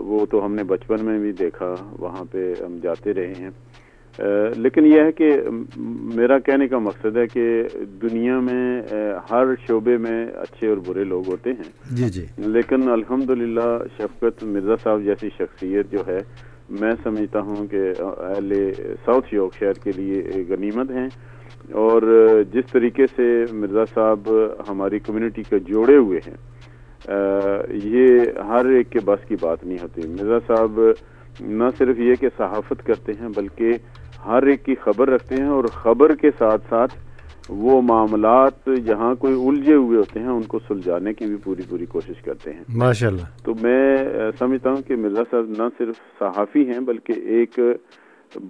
وہ تو ہم نے بچپن میں بھی دیکھا وہاں پہ ہم جاتے رہے ہیں لیکن یہ ہے کہ میرا کہنے کا مقصد ہے کہ دنیا میں ہر شعبے میں اچھے اور برے لوگ ہوتے ہیں جی جی لیکن الحمدللہ شفقت مرزا صاحب جیسی شخصیت جو ہے میں سمجھتا ہوں کہ اہل ساؤتھ یوک شہر کے لیے غنیمت ہیں اور جس طریقے سے مرزا صاحب ہماری کمیونٹی کے جوڑے ہوئے ہیں یہ ہر ایک کے بس کی بات نہیں ہوتی مرزا صاحب نہ صرف یہ کہ صحافت کرتے ہیں بلکہ ہر ایک کی خبر رکھتے ہیں اور خبر کے ساتھ ساتھ وہ معاملات جہاں کوئی الجھے ہوئے ہوتے ہیں ان کو سلجھانے کی بھی پوری پوری کوشش کرتے ہیں ماشاء اللہ تو میں سمجھتا ہوں کہ مرزا صاحب نہ صرف صحافی ہیں بلکہ ایک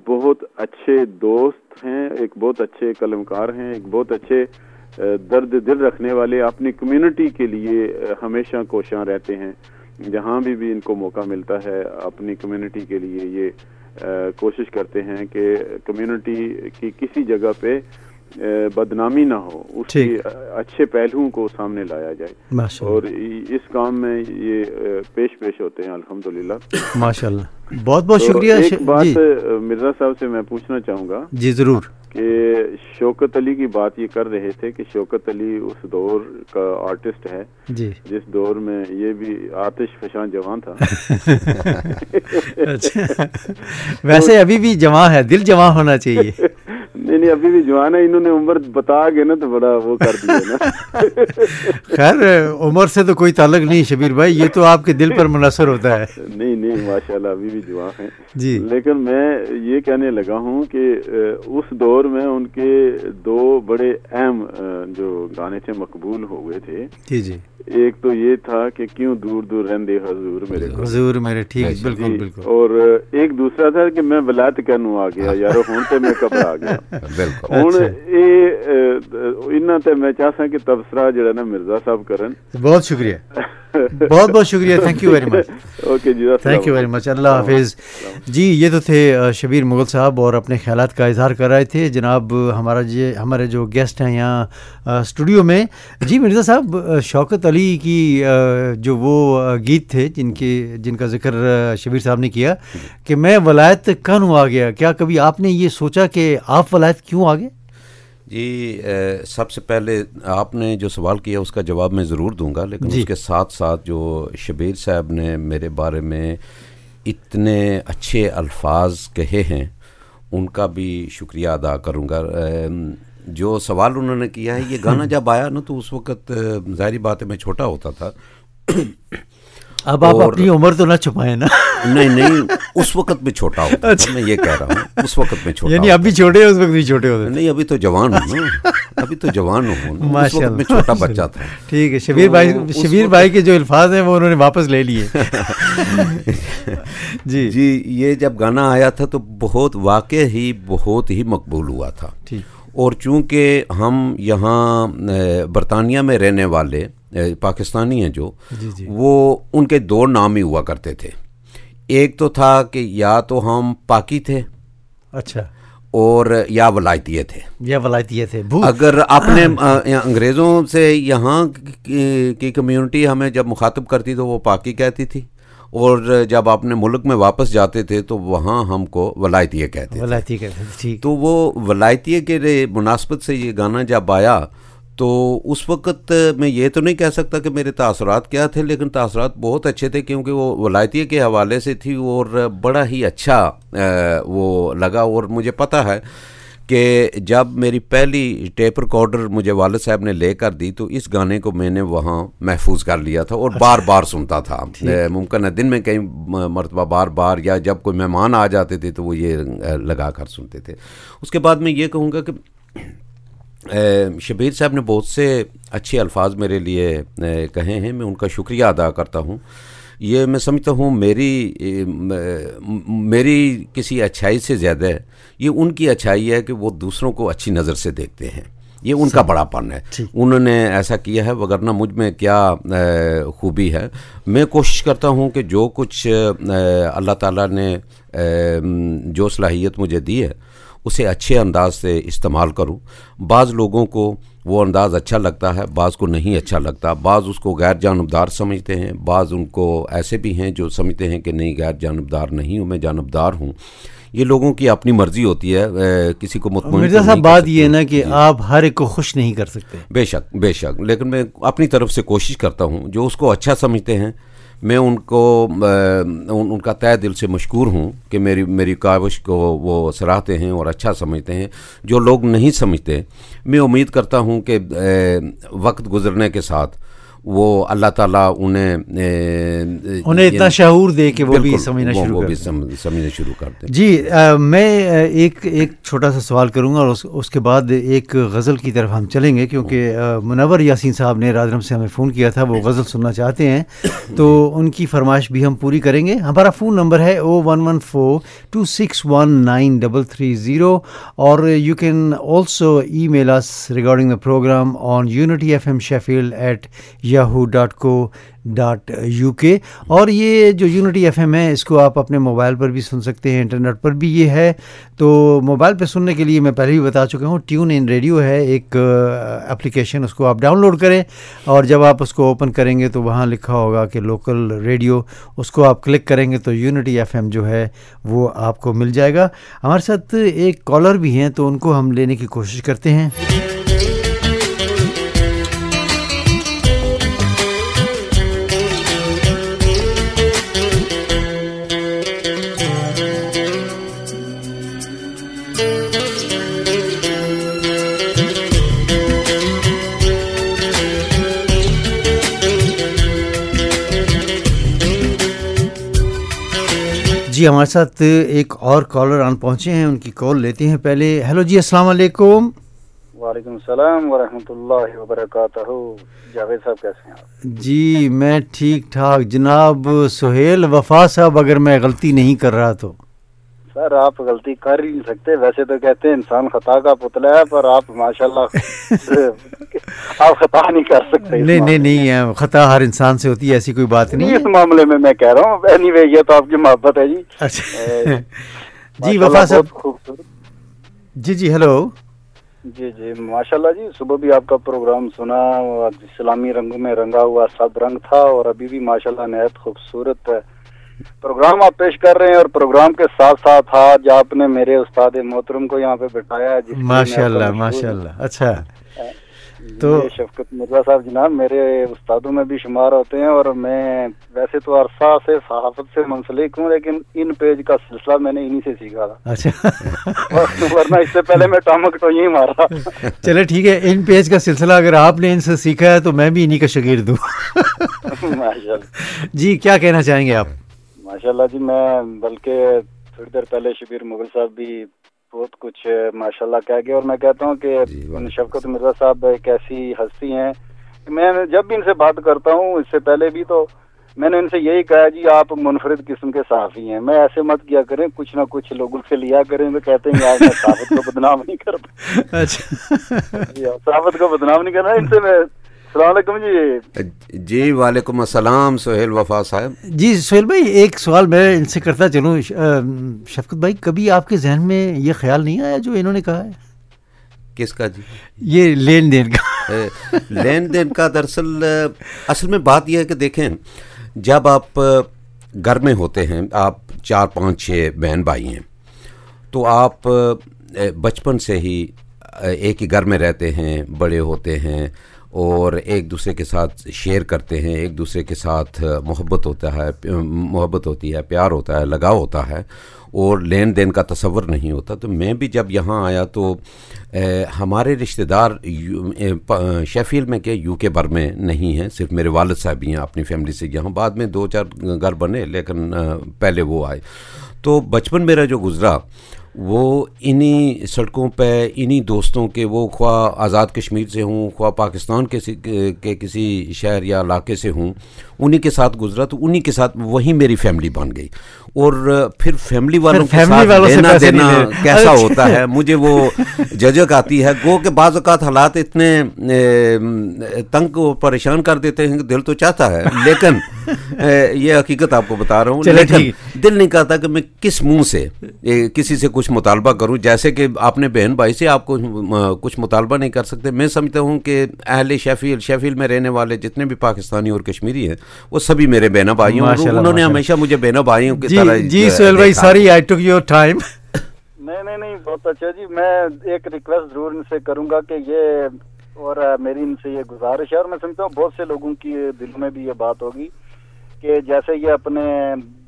بہت اچھے دوست ہیں ایک بہت اچھے قلم کار ہیں ایک بہت اچھے درد دل رکھنے والے اپنی کمیونٹی کے لیے ہمیشہ کوشاں رہتے ہیں جہاں بھی بھی ان کو موقع ملتا ہے اپنی کمیونٹی کے لیے یہ کوشش کرتے ہیں کہ کمیونٹی کی کسی جگہ پہ بدنامی نہ ہو اس اچھے پہلوؤں کو سامنے لایا جائے اور اس کام میں یہ پیش پیش ہوتے ہیں الحمد للہ ماشاء اللہ بہت بہت شکریہ ایک بات جی۔ مرزا صاحب سے میں پوچھنا چاہوں گا جی ضرور کہ شوکت علی کی بات یہ کر رہے تھے کہ شوکت علی اس دور کا آرٹسٹ ہے جی۔ جس دور میں یہ بھی آتش فشان جوان تھا اچھا۔ ویسے ابھی بھی جمع ہے دل جمع ہونا چاہیے نہیں نہیں ابھی بھی جوان ہے انہوں نے عمر عمر بتا نا تو تو بڑا وہ کر دیا خیر سے کوئی تعلق نہیں شبیر بھائی یہ تو آپ کے دل پر منحصر ہوتا ہے نہیں نہیں ماشاء اللہ ابھی بھی جوان ہیں جی لیکن میں یہ کہنے لگا ہوں کہ اس دور میں ان کے دو بڑے اہم جو گانے تھے مقبول ہو گئے تھے جی جی ایک تو یہ تھا کہ کیوں دور دور رہندے حضور میرے کو حضور میرے ٹھیک جی، بالکل بالکل اور ایک دوسرا تھا کہ میں ولایت کنو آ گیا یارو ہن تے میں کب آ گیا بالکل ہن اچھا۔ اے انہاں تے میں چاہساں کہ تبصرہ جڑا نا مرزا صاحب کرن بہت شکریہ بہت بہت شکریہ thank you very much okay G thank you very much اللہ حافظ جی یہ تو تھے شبیر مغل صاحب اور اپنے خیالات کا اظہار کر رہے تھے جناب ہمارا جی ہمارے جو گیسٹ ہیں یہاں اسٹوڈیو میں جی مرزا صاحب شوکت علی کی جو وہ گیت تھے جن کے جن کا ذکر شبیر صاحب نے کیا کہ میں ولایت کن ہوں آ گیا کیا کبھی آپ نے یہ سوچا کہ آپ ولایت کیوں آ گئے جی سب سے پہلے آپ نے جو سوال کیا اس کا جواب میں ضرور دوں گا لیکن جی۔ اس کے ساتھ ساتھ جو شبیر صاحب نے میرے بارے میں اتنے اچھے الفاظ کہے ہیں ان کا بھی شکریہ ادا کروں گا جو سوال انہوں نے کیا ہے یہ گانا جب آیا نا تو اس وقت ظاہری بات ہے میں چھوٹا ہوتا تھا اب آپ اپنی عمر تو نہ چھپائے نا نہیں نہیں اس وقت میں چھوٹا اچھا۔ میں یہ کہہ رہا ہوں اس وقت میں چھوٹا یعنی اب بھی بھی چھوٹے چھوٹے اس وقت ہوتے نہیں ابھی تو جوان ہوں ابھی تو جوان ہوں اس وقت میں چھوٹا بچہ تھا ٹھیک ہے شبیر بھائی شبیر بھائی کے جو الفاظ ہیں وہ انہوں نے واپس لے لیے جی جی یہ جب گانا آیا تھا تو بہت واقع ہی بہت ہی مقبول ہوا تھا اور چونکہ ہم یہاں برطانیہ میں رہنے والے پاکستانی ہیں جو جی، جی۔ وہ ان کے دو نام ہی ہوا کرتے تھے ایک تو تھا کہ یا تو ہم پاکی تھے اچھا اور یا ولایتیے تھے یا تھے اگر آپ نے انگریزوں سے یہاں کی کمیونٹی ہمیں جب مخاطب کرتی تو وہ پاکی کہتی تھی اور جب اپنے ملک میں واپس جاتے تھے تو وہاں ہم کو ولایتیے کہتے تو وہ ولایتیے کے مناسبت سے یہ گانا جب آیا تو اس وقت میں یہ تو نہیں کہہ سکتا کہ میرے تاثرات کیا تھے لیکن تاثرات بہت اچھے تھے کیونکہ وہ ولایتیہ کے حوالے سے تھی اور بڑا ہی اچھا وہ لگا اور مجھے پتہ ہے کہ جب میری پہلی ٹیپ ریکارڈر مجھے والد صاحب نے لے کر دی تو اس گانے کو میں نے وہاں محفوظ کر لیا تھا اور اچھا۔ بار بار سنتا تھا ممکن ہے دن میں کئی مرتبہ بار بار یا جب کوئی مہمان آ جاتے تھے تو وہ یہ لگا کر سنتے تھے اس کے بعد میں یہ کہوں گا کہ شبیر صاحب نے بہت سے اچھے الفاظ میرے لیے کہے ہیں میں ان کا شکریہ ادا کرتا ہوں یہ میں سمجھتا ہوں میری میری کسی اچھائی سے زیادہ ہے یہ ان کی اچھائی ہے کہ وہ دوسروں کو اچھی نظر سے دیکھتے ہیں یہ ان کا بڑا پن ہے انہوں نے ایسا کیا ہے وغیرہ مجھ میں کیا خوبی ہے میں کوشش کرتا ہوں کہ جو کچھ اللہ تعالیٰ نے جو صلاحیت مجھے دی ہے اسے اچھے انداز سے استعمال کروں بعض لوگوں کو وہ انداز اچھا لگتا ہے بعض کو نہیں اچھا لگتا بعض اس کو غیر جانبدار سمجھتے ہیں بعض ان کو ایسے بھی ہیں جو سمجھتے ہیں کہ نہیں غیر جانبدار نہیں ہوں میں جانبدار ہوں یہ لوگوں کی اپنی مرضی ہوتی ہے کسی کو مطمئن مرزا صاحب بات یہ ہے نا کہ جی۔ آپ ہر ایک کو خوش نہیں کر سکتے بے شک بے شک لیکن میں اپنی طرف سے کوشش کرتا ہوں جو اس کو اچھا سمجھتے ہیں میں ان کو ان کا طے دل سے مشکور ہوں کہ میری میری کاوش کو وہ سراہتے ہیں اور اچھا سمجھتے ہیں جو لوگ نہیں سمجھتے میں امید کرتا ہوں کہ وقت گزرنے کے ساتھ وہ اللہ تعالیٰ انہیں انہیں اتنا یعنی شعور دے کہ وہ بھی سمجھنا سمجھنا شروع شروع کر دیں جی میں ایک ایک چھوٹا سا سوال کروں گا اور اس کے بعد ایک غزل کی طرف ہم چلیں گے کیونکہ منور یاسین صاحب نے رادرم سے ہمیں فون کیا تھا وہ غزل سننا چاہتے ہیں تو ان کی فرمائش بھی ہم پوری کریں گے ہمارا فون نمبر ہے o one one four two six one nine double three zero اور you can also email us regarding the programme on Unity F M Sheffield at Yahoo dot co dot U K اور یہ جو unity F M ہے اس کو آپ اپنے mobile پر بھی سن سکتے ہیں انٹرنیٹ پر بھی یہ ہے تو موبائل پہ سننے کے لیے میں پہلے بھی بتا چکا ہوں ٹیون ان ریڈیو ہے ایک اپلیکیشن اس کو آپ ڈاؤن لوڈ کریں اور جب آپ اس کو اوپن کریں گے تو وہاں لکھا ہوگا کہ لوکل ریڈیو اس کو آپ کلک کریں گے تو یونٹی ایف ایم جو ہے وہ آپ کو مل جائے گا ہمارے ساتھ ایک کالر بھی ہیں تو ان کو ہم لینے کی کوشش کرتے ہیں جی ہمارے ساتھ ایک اور کالر آن پہنچے ہیں ان کی کال لیتے ہیں پہلے ہیلو جی السلام علیکم وعلیکم السلام ورحمۃ اللہ وبرکاتہ جی میں ٹھیک ٹھاک جناب سہیل وفا صاحب اگر میں غلطی نہیں کر رہا تو سر آپ غلطی کر ہی نہیں سکتے ویسے تو کہتے ہیں انسان خطا کا پتلا ہے پر آپ ماشاء اللہ آپ خطا نہیں کر سکتے نہیں نہیں نہیں خطا ہر انسان سے ہوتی ہے ایسی کوئی بات نہیں اس معاملے میں میں کہہ رہا ہوں اینی وے یہ تو آپ کی محبت ہے جی اچھا۔ جی وفا صاحب جی جی ہلو جی جی ماشاء اللہ جی صبح بھی آپ کا پروگرام سنا اسلامی رنگوں میں رنگا ہوا سب رنگ تھا اور ابھی بھی ماشاء اللہ نہایت خوبصورت ہے پروگرام آپ پیش کر رہے ہیں اور پروگرام کے ساتھ ساتھ آج آپ نے میرے استاد محترم کو یہاں پہ بٹھایا ہے ماشاء اللہ ماشاء اللہ اچھا تو شفقت مرزا صاحب جناب میرے استادوں میں بھی شمار ہوتے ہیں اور میں ویسے تو عرصہ سے صحافت سے منسلک ہوں لیکن ان پیج کا سلسلہ میں نے انہی سے سیکھا تھا اچھا۔ ورنہ اس سے پہلے میں ٹامک تو یہی مارا چلے ٹھیک ہے ان پیج کا سلسلہ اگر آپ نے ان سے سیکھا ہے تو میں بھی انہی کا شکیر دوں جی کیا کہنا چاہیں گے آپ ماشاء اللہ جی میں بلکہ تھوڑی دیر پہلے شبیر مغل صاحب بھی بہت کچھ ماشاء اللہ کہہ گیا اور میں کہتا ہوں کہ جی، شفقت مرزا صاحب ایک ایسی ہستی ہیں میں جب بھی ان سے بات کرتا ہوں اس سے پہلے بھی تو میں نے ان سے یہی کہا جی آپ منفرد قسم کے صحافی ہیں میں ایسے مت کیا کریں کچھ نہ کچھ لوگوں سے لیا کریں تو کہتے ہیں میں صحافت کو بدنام نہیں کرتا اچھا۔ جی، صحافت کو بدنام نہیں کرنا ان سے میں السلام علیکم جی جی وعلیکم السلام سہیل وفا صاحب جی سہیل بھائی ایک سوال میں ان سے کرتا چلوں شفقت بھائی کبھی آپ کے ذہن میں یہ خیال نہیں آیا جو انہوں نے کہا ہے کس کا جی یہ لین دین کا لین دین کا دراصل اصل میں بات یہ ہے کہ دیکھیں جب آپ گھر میں ہوتے ہیں آپ چار پانچ چھ بہن بھائی ہیں تو آپ بچپن سے ہی ایک ہی گھر میں رہتے ہیں بڑے ہوتے ہیں اور ایک دوسرے کے ساتھ شیئر کرتے ہیں ایک دوسرے کے ساتھ محبت ہوتا ہے محبت ہوتی ہے پیار ہوتا ہے لگاؤ ہوتا ہے اور لین دین کا تصور نہیں ہوتا تو میں بھی جب یہاں آیا تو ہمارے رشتہ دار شیفیل میں کہ یو کے بھر میں نہیں ہیں صرف میرے والد صاحب ہی ہیں اپنی فیملی سے یہاں بعد میں دو چار گھر بنے لیکن پہلے وہ آئے تو بچپن میرا جو گزرا وہ انہی سڑکوں پہ انہی دوستوں کے وہ خواہ آزاد کشمیر سے ہوں خواہ پاکستان کے کسی شہر یا علاقے سے ہوں انہی کے ساتھ گزرا تو انہی کے ساتھ وہی میری فیملی بن گئی اور پھر فیملی والوں کے ساتھ دینا کیسا اچھا۔ ہوتا ہے مجھے وہ جھجک آتی ہے گو کہ بعض اوقات حالات اتنے تنگ کو پریشان کر دیتے ہیں کہ دل تو چاہتا ہے لیکن یہ حقیقت آپ کو بتا رہا ہوں لیکن دل نہیں کہتا کہ میں کس منہ سے کسی سے کچھ مطالبہ کروں جیسے کہ آپ نے بہن بھائی سے آپ کو کچھ مطالبہ نہیں کر سکتے میں سمجھتا ہوں کہ اہل شفیل شفیل میں رہنے والے جتنے بھی پاکستانی اور کشمیری ہیں وہ سبھی میرے بہنوں بھائیوں انہوں نے ہمیشہ مجھے بہنوں بھائیوں کی جی، طرح جی سہیل بھائی sorry I took your time نہیں نہیں نہیں بہت اچھا جی میں ایک ریکویسٹ ضرور ان سے کروں گا کہ یہ اور میری ان سے یہ گزارش ہے اور میں سمجھتا ہوں بہت سے لوگوں کی دل میں بھی یہ بات ہوگی کہ جیسے یہ اپنے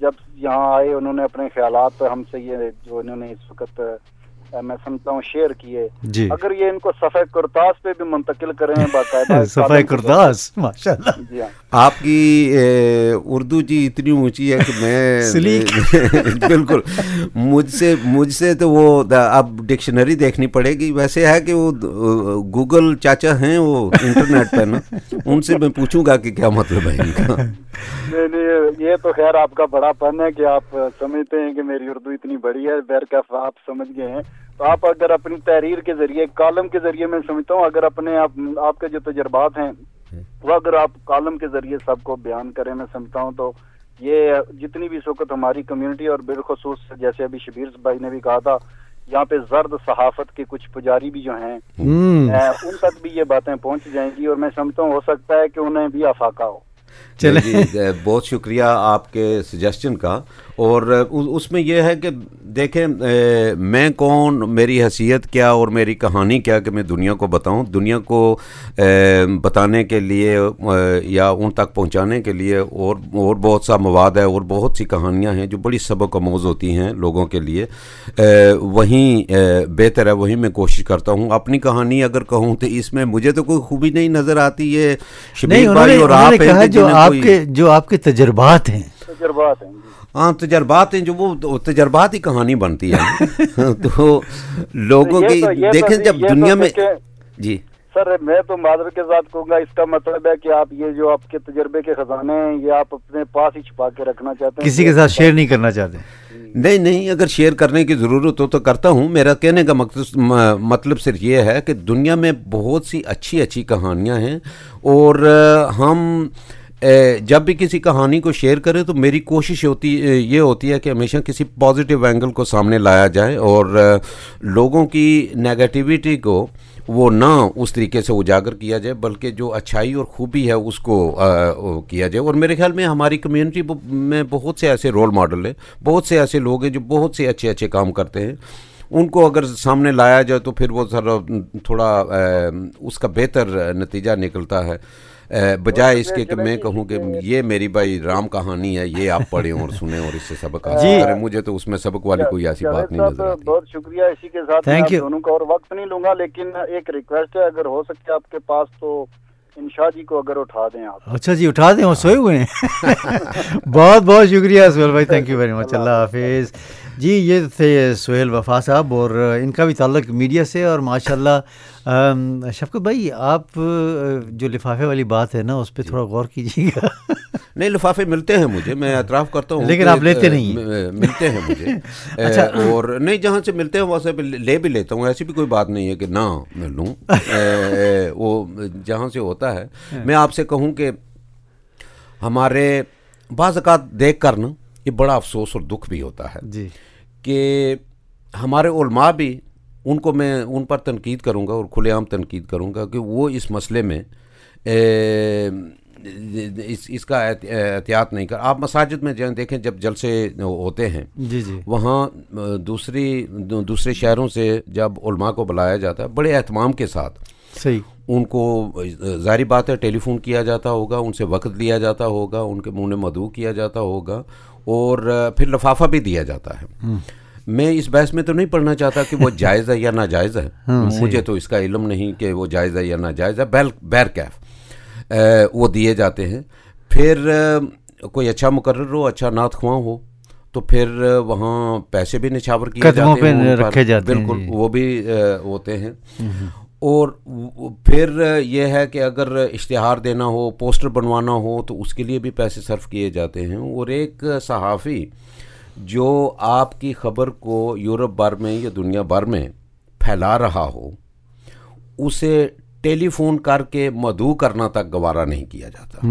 جب یہاں آئے انہوں نے اپنے خیالات ہم سے یہ جو انہوں نے اس وقت میں سمجھتا ہوں شیئر کیے جی اگر یہ ان کو صفحہ کرتاز پہ بھی منتقل کریں صفحہ جی ہاں۔ آپ کی اردو جی اتنی اونچی ہے کہ میں مجھ مجھ سے سے تو وہ اب ڈکشنری دیکھنی پڑے گی ویسے ہے کہ وہ گوگل چاچا ہیں وہ انٹرنیٹ پہ نا ان سے میں پوچھوں گا کہ کیا مطلب ہے یہ تو خیر آپ کا بڑا پن ہے کہ آپ سمجھتے ہیں کہ میری اردو اتنی بڑی ہے بیر آپ سمجھ گئے ہیں آپ اگر اپنی تحریر کے ذریعے کالم کے ذریعے میں سمجھتا ہوں اگر اپنے آپ, کے جو تجربات ہیں وہ اگر آپ کالم کے ذریعے سب کو بیان کریں میں سمجھتا ہوں تو یہ جتنی بھی ہماری کمیونٹی اور بالخصوص جیسے ابھی شبیر بھائی نے بھی کہا تھا یہاں پہ زرد صحافت کے کچھ پجاری بھی جو ہیں ان تک بھی یہ باتیں پہنچ جائیں گی اور میں سمجھتا ہوں ہو سکتا ہے کہ انہیں بھی افاقہ ہو چلے جی، جی، بہت شکریہ آپ کے سجیشن کا اور اس میں یہ ہے کہ دیکھیں میں کون میری حیثیت کیا اور میری کہانی کیا کہ میں دنیا کو بتاؤں دنیا کو بتانے کے لیے یا ان تک پہنچانے کے لیے اور اور بہت سا مواد ہے اور بہت سی کہانیاں ہیں جو بڑی سبق موز ہوتی ہیں لوگوں کے لیے وہیں بہتر ہے وہیں میں کوشش کرتا ہوں اپنی کہانی اگر کہوں تو اس میں مجھے تو کوئی خوبی نہیں نظر آتی یہ اور جو آپ کے تجربات ہیں تجربات ہیں ہاں تجربات ہیں جو وہ تجربات ہی کہانی بنتی ہے تو لوگوں کی دیکھیں جب دنیا میں جی سر میں تو مادر کے ساتھ کہوں گا اس کا مطلب ہے کہ آپ یہ جو آپ کے تجربے کے خزانے ہیں یہ آپ اپنے پاس ہی چھپا کے رکھنا چاہتے ہیں کسی کے ساتھ شیئر نہیں کرنا چاہتے نہیں نہیں اگر شیئر کرنے کی ضرورت ہو تو کرتا ہوں میرا کہنے کا مطلب صرف یہ ہے کہ دنیا میں بہت سی اچھی اچھی کہانیاں ہیں اور ہم جب بھی کسی کہانی کو شیئر کرے تو میری کوشش ہوتی یہ ہوتی ہے کہ ہمیشہ کسی پازیٹیو اینگل کو سامنے لایا جائے اور لوگوں کی نگیٹیوٹی کو وہ نہ اس طریقے سے اجاگر کیا جائے بلکہ جو اچھائی اور خوبی ہے اس کو کیا جائے اور میرے خیال میں ہماری کمیونٹی میں بہت سے ایسے رول ماڈل ہیں بہت سے ایسے لوگ ہیں جو بہت سے اچھے اچھے کام کرتے ہیں ان کو اگر سامنے لایا جائے تو پھر وہ ذرا تھوڑا اس کا بہتر نتیجہ نکلتا ہے بجائے اس کے کہ میں کہوں کہ یہ میری بھائی رام کہانی ہے یہ آپ پڑھیں اور سنیں اور اس سے سبق جی۔ مجھے تو اس میں سبق والی کوئی ایسی بات نہیں نظر آتی بہت شکریہ اسی کے ساتھ دونوں کا اور وقت نہیں لوں گا لیکن ایک ریکویسٹ ہے اگر ہو سکتا ہے آپ کے پاس تو انشاء جی کو اگر اٹھا دیں اچھا جی اٹھا دیں وہ سوئے ہوئے ہیں بہت بہت شکریہ بھائی مچ اللہ حافظ جی یہ تھے سہیل وفا صاحب اور ان کا بھی تعلق میڈیا سے اور ماشاء اللہ شفقت بھائی آپ جو لفافے والی بات ہے نا اس پہ تھوڑا غور کیجیے گا نہیں لفافے ملتے ہیں مجھے میں اعتراف کرتا ہوں لیکن آپ لیتے نہیں ملتے ہیں مجھے اچھا۔ اور نہیں جہاں سے ملتے ہیں وہاں سے لے بھی لیتا ہوں ایسی بھی کوئی بات نہیں ہے کہ نہ میں لوں وہ جہاں سے ہوتا ہے ہاں۔ میں آپ سے کہوں کہ ہمارے بعض اوقات دیکھ کر نا یہ بڑا افسوس اور دکھ بھی ہوتا ہے جی کہ ہمارے علماء بھی ان کو میں ان پر تنقید کروں گا اور کھلے عام تنقید کروں گا کہ وہ اس مسئلے میں اس اس کا احتیاط نہیں کر آپ مساجد میں دیکھیں جب جلسے ہوتے ہیں جی جی وہاں دوسری دوسرے شہروں سے جب علماء کو بلایا جاتا ہے بڑے اہتمام کے ساتھ صحیح ان کو ظاہری بات ہے ٹیلی فون کیا جاتا ہوگا ان سے وقت لیا جاتا ہوگا ان کے منہ مدعو کیا جاتا ہوگا اور پھر لفافہ بھی دیا جاتا ہے میں اس بحث میں تو نہیں پڑھنا چاہتا کہ وہ جائز ہے یا ناجائز ہے مجھے تو اس کا علم نہیں کہ وہ جائز ہے یا ناجائز ہے بیر کیف وہ دیے جاتے ہیں پھر کوئی اچھا مقرر ہو اچھا نعت خواہ ہو تو پھر وہاں پیسے بھی نچھاور کیے جاتے ہیں بالکل جی۔ وہ بھی ہوتے ہیں اور پھر یہ ہے کہ اگر اشتہار دینا ہو پوسٹر بنوانا ہو تو اس کے لیے بھی پیسے صرف کیے جاتے ہیں اور ایک صحافی جو آپ کی خبر کو یورپ بھر میں یا دنیا بھر میں پھیلا رہا ہو اسے ٹیلی فون کر کے مدعو کرنا تک گوارا نہیں کیا جاتا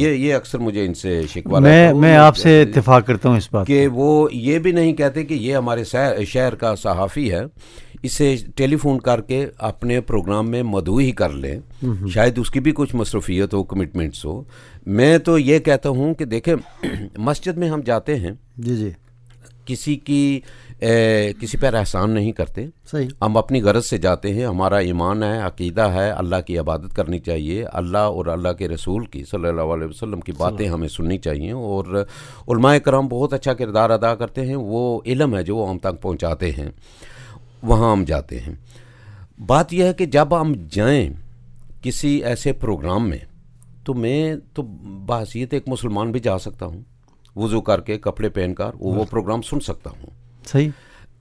یہ یہ اکثر مجھے ان سے شکوا میں میں آپ سے اتفاق کرتا ہوں اس بات کہ وہ یہ بھی نہیں کہتے کہ یہ ہمارے شہر کا صحافی ہے اسے ٹیلی فون کر کے اپنے پروگرام میں مدعو ہی کر لیں شاید اس کی بھی کچھ مصروفیت ہو کمٹمنٹس ہو میں تو یہ کہتا ہوں کہ دیکھیں مسجد میں ہم جاتے ہیں جی جی کسی کی کسی پر احسان نہیں کرتے ہم اپنی غرض سے جاتے ہیں ہمارا ایمان ہے عقیدہ ہے اللہ کی عبادت کرنی چاہیے اللہ اور اللہ کے رسول کی صلی اللہ علیہ وسلم کی باتیں ہمیں سننی چاہیے اور علماء کرام بہت اچھا کردار ادا کرتے ہیں وہ علم ہے جو ہم تک پہنچاتے ہیں وہاں ہم جاتے ہیں بات یہ ہے کہ جب ہم جائیں کسی ایسے پروگرام میں تو میں تو بحثیت ایک مسلمان بھی جا سکتا ہوں وضو کر کے کپڑے پہن کر وہ پروگرام سن سکتا ہوں صحیح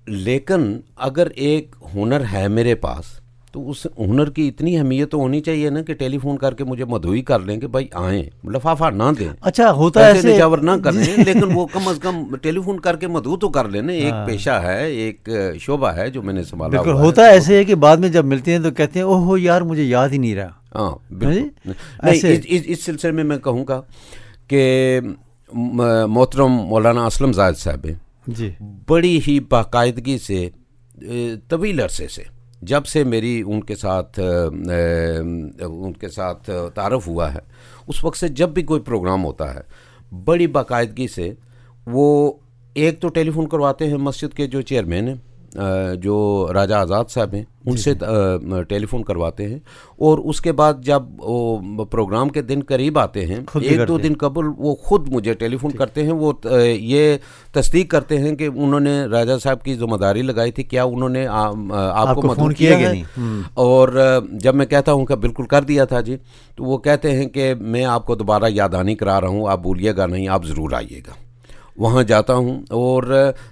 لیکن اگر ایک ہنر ہے میرے پاس تو اس ہنر کی اتنی اہمیت تو ہونی چاہیے نا کہ ٹیلی فون کر کے مجھے مدھو کر لیں کہ بھائی آئیں لفافہ نہ دیں اچھا ہوتا ہے نہ کر لیں جی۔ لیکن وہ کم از کم ٹیلی فون کر کے مدعو تو کر لیں ایک ہاں۔ پیشہ ہے ایک شعبہ ہے جو میں نے سنبھال ہوتا ہے ایسے ہے کہ بعد میں جب ملتے ہیں تو کہتے ہیں اوہ یار مجھے یاد ہی نہیں رہا ہاں، ہاں جی؟ اس سلسلے میں میں کہوں گا کہ محترم مولانا اسلم زائد صاحب جی۔ بڑی ہی باقاعدگی سے طویل عرصے سے جب سے میری ان کے ساتھ ان کے ساتھ تعارف ہوا ہے اس وقت سے جب بھی کوئی پروگرام ہوتا ہے بڑی باقاعدگی سے وہ ایک تو ٹیلی فون کرواتے ہیں مسجد کے جو چیئرمین ہیں جو راجہ آزاد صاحب ہیں جی، ان سے جی۔ ٹیلی فون کرواتے ہیں اور اس کے بعد جب وہ پروگرام کے دن قریب آتے ہیں ایک دو دن قبل وہ خود مجھے ٹیلی فون کرتے ہیں وہ یہ تصدیق کرتے ہیں کہ انہوں نے راجہ صاحب کی ذمہ داری لگائی تھی کیا انہوں نے آپ کو مزدور کیا اور جب میں کہتا ہوں کہ بالکل کر دیا تھا جی تو وہ کہتے ہیں کہ میں آپ کو دوبارہ یادانی کرا رہا ہوں آپ بولیے گا نہیں آپ ضرور آئیے گا وہاں جاتا ہوں اور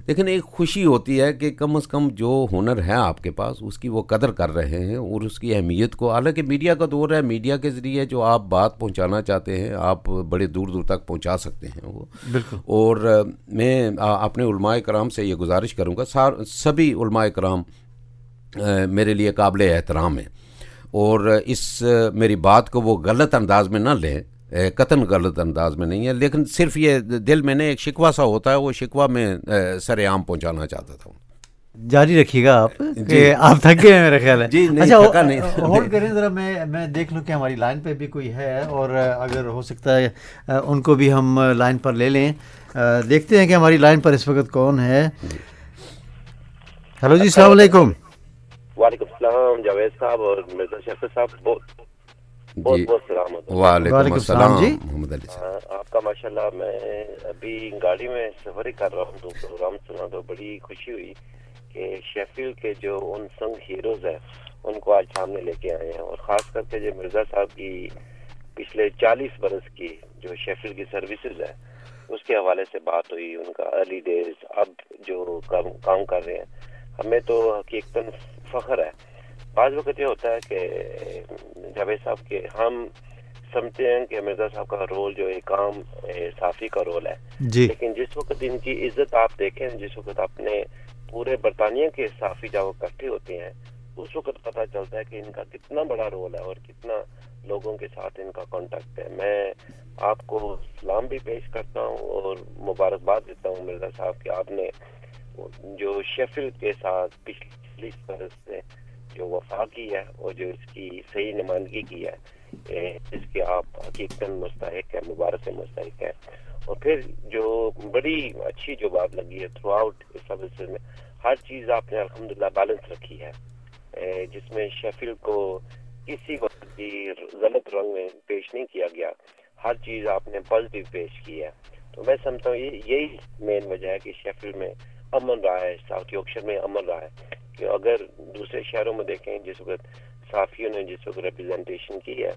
لیکن ایک خوشی ہوتی ہے کہ کم از کم جو ہنر ہے آپ کے پاس اس کی وہ قدر کر رہے ہیں اور اس کی اہمیت کو حالانکہ میڈیا کا دور ہے میڈیا کے ذریعے جو آپ بات پہنچانا چاہتے ہیں آپ بڑے دور دور تک پہنچا سکتے ہیں وہ بالکل اور میں اپنے علماء کرام سے یہ گزارش کروں گا سار سبھی علماء کرام میرے لیے قابل احترام ہیں اور اس میری بات کو وہ غلط انداز میں نہ لیں قطن غلط انداز میں نہیں ہے لیکن صرف یہ دل میں نے ایک شکوا سا ہوتا ہے وہ شکوا میں سر عام پہنچانا چاہتا تھا جاری رکھیے گا آپ جی آپ خیال ہے جی، ہولڈ اچھا، کریں ذرا میں میں دیکھ لوں کہ ہماری لائن پہ بھی کوئی ہے اور اگر ہو سکتا ہے ان کو بھی ہم لائن پر لے لیں دیکھتے ہیں کہ ہماری لائن پر اس وقت کون ہے ہلو جی السلام علیکم وعلیکم السلام جاوید صاحب اور مرزا صاحب بہت جی، بہت سلام وعلیکم السلام جی محمد علی صاحب آپ کا ماشاء اللہ میں ابھی گاڑی میں سفر ہی کر رہا ہوں تو پروگرام سنا تو بڑی خوشی ہوئی کہ شیفیل کے جو ان سنگ ہیروز ہیں ان کو آج سامنے لے کے آئے ہیں اور خاص کر کے جو مرزا صاحب کی پچھلے چالیس برس کی جو شیفیل کی سروسز ہیں اس کے حوالے سے بات ہوئی ان کا ارلی ڈیز اب جو کام کر رہے ہیں ہمیں تو حقیقتاً فخر ہے بعض وقت یہ ہوتا ہے کہ جاوید صاحب کے ہم سمجھتے ہیں کہ مرزا صاحب کا رول جو ایک عام صافی کا رول ہے جی لیکن جس وقت ان کی عزت آپ دیکھیں جس وقت پورے برطانیہ کے صافی جب اکٹھے ہوتے ہیں اس وقت پتا چلتا ہے کہ ان کا کتنا بڑا رول ہے اور کتنا لوگوں کے ساتھ ان کا کانٹیکٹ ہے میں آپ کو سلام بھی پیش کرتا ہوں اور مبارکباد دیتا ہوں مرزا صاحب کہ آپ نے جو شیفل کے ساتھ پچھلی پچھلی سے جو وفا کی ہے اور جو اس کی صحیح نمائندگی کی ہے اس کے آپ حقیقت مستحق ہے مبارک مستحق ہے اور پھر جو بڑی اچھی جو بات لگی ہے تھرو آؤٹ اس میں ہر چیز آپ نے الحمد للہ بیلنس رکھی ہے جس میں شفیل کو کسی وقت کی غلط رنگ میں پیش نہیں کیا گیا ہر چیز آپ نے پازیٹیو پیش کی ہے تو میں سمجھتا ہوں یہی مین وجہ ہے کہ شفیل میں امن رہا ہے ساؤتھ یوکشر میں امن رہا ہے کہ اگر دوسرے شہروں میں دیکھیں جس وقت صحافیوں نے جس وقت ریپرزنٹیشن کی ہے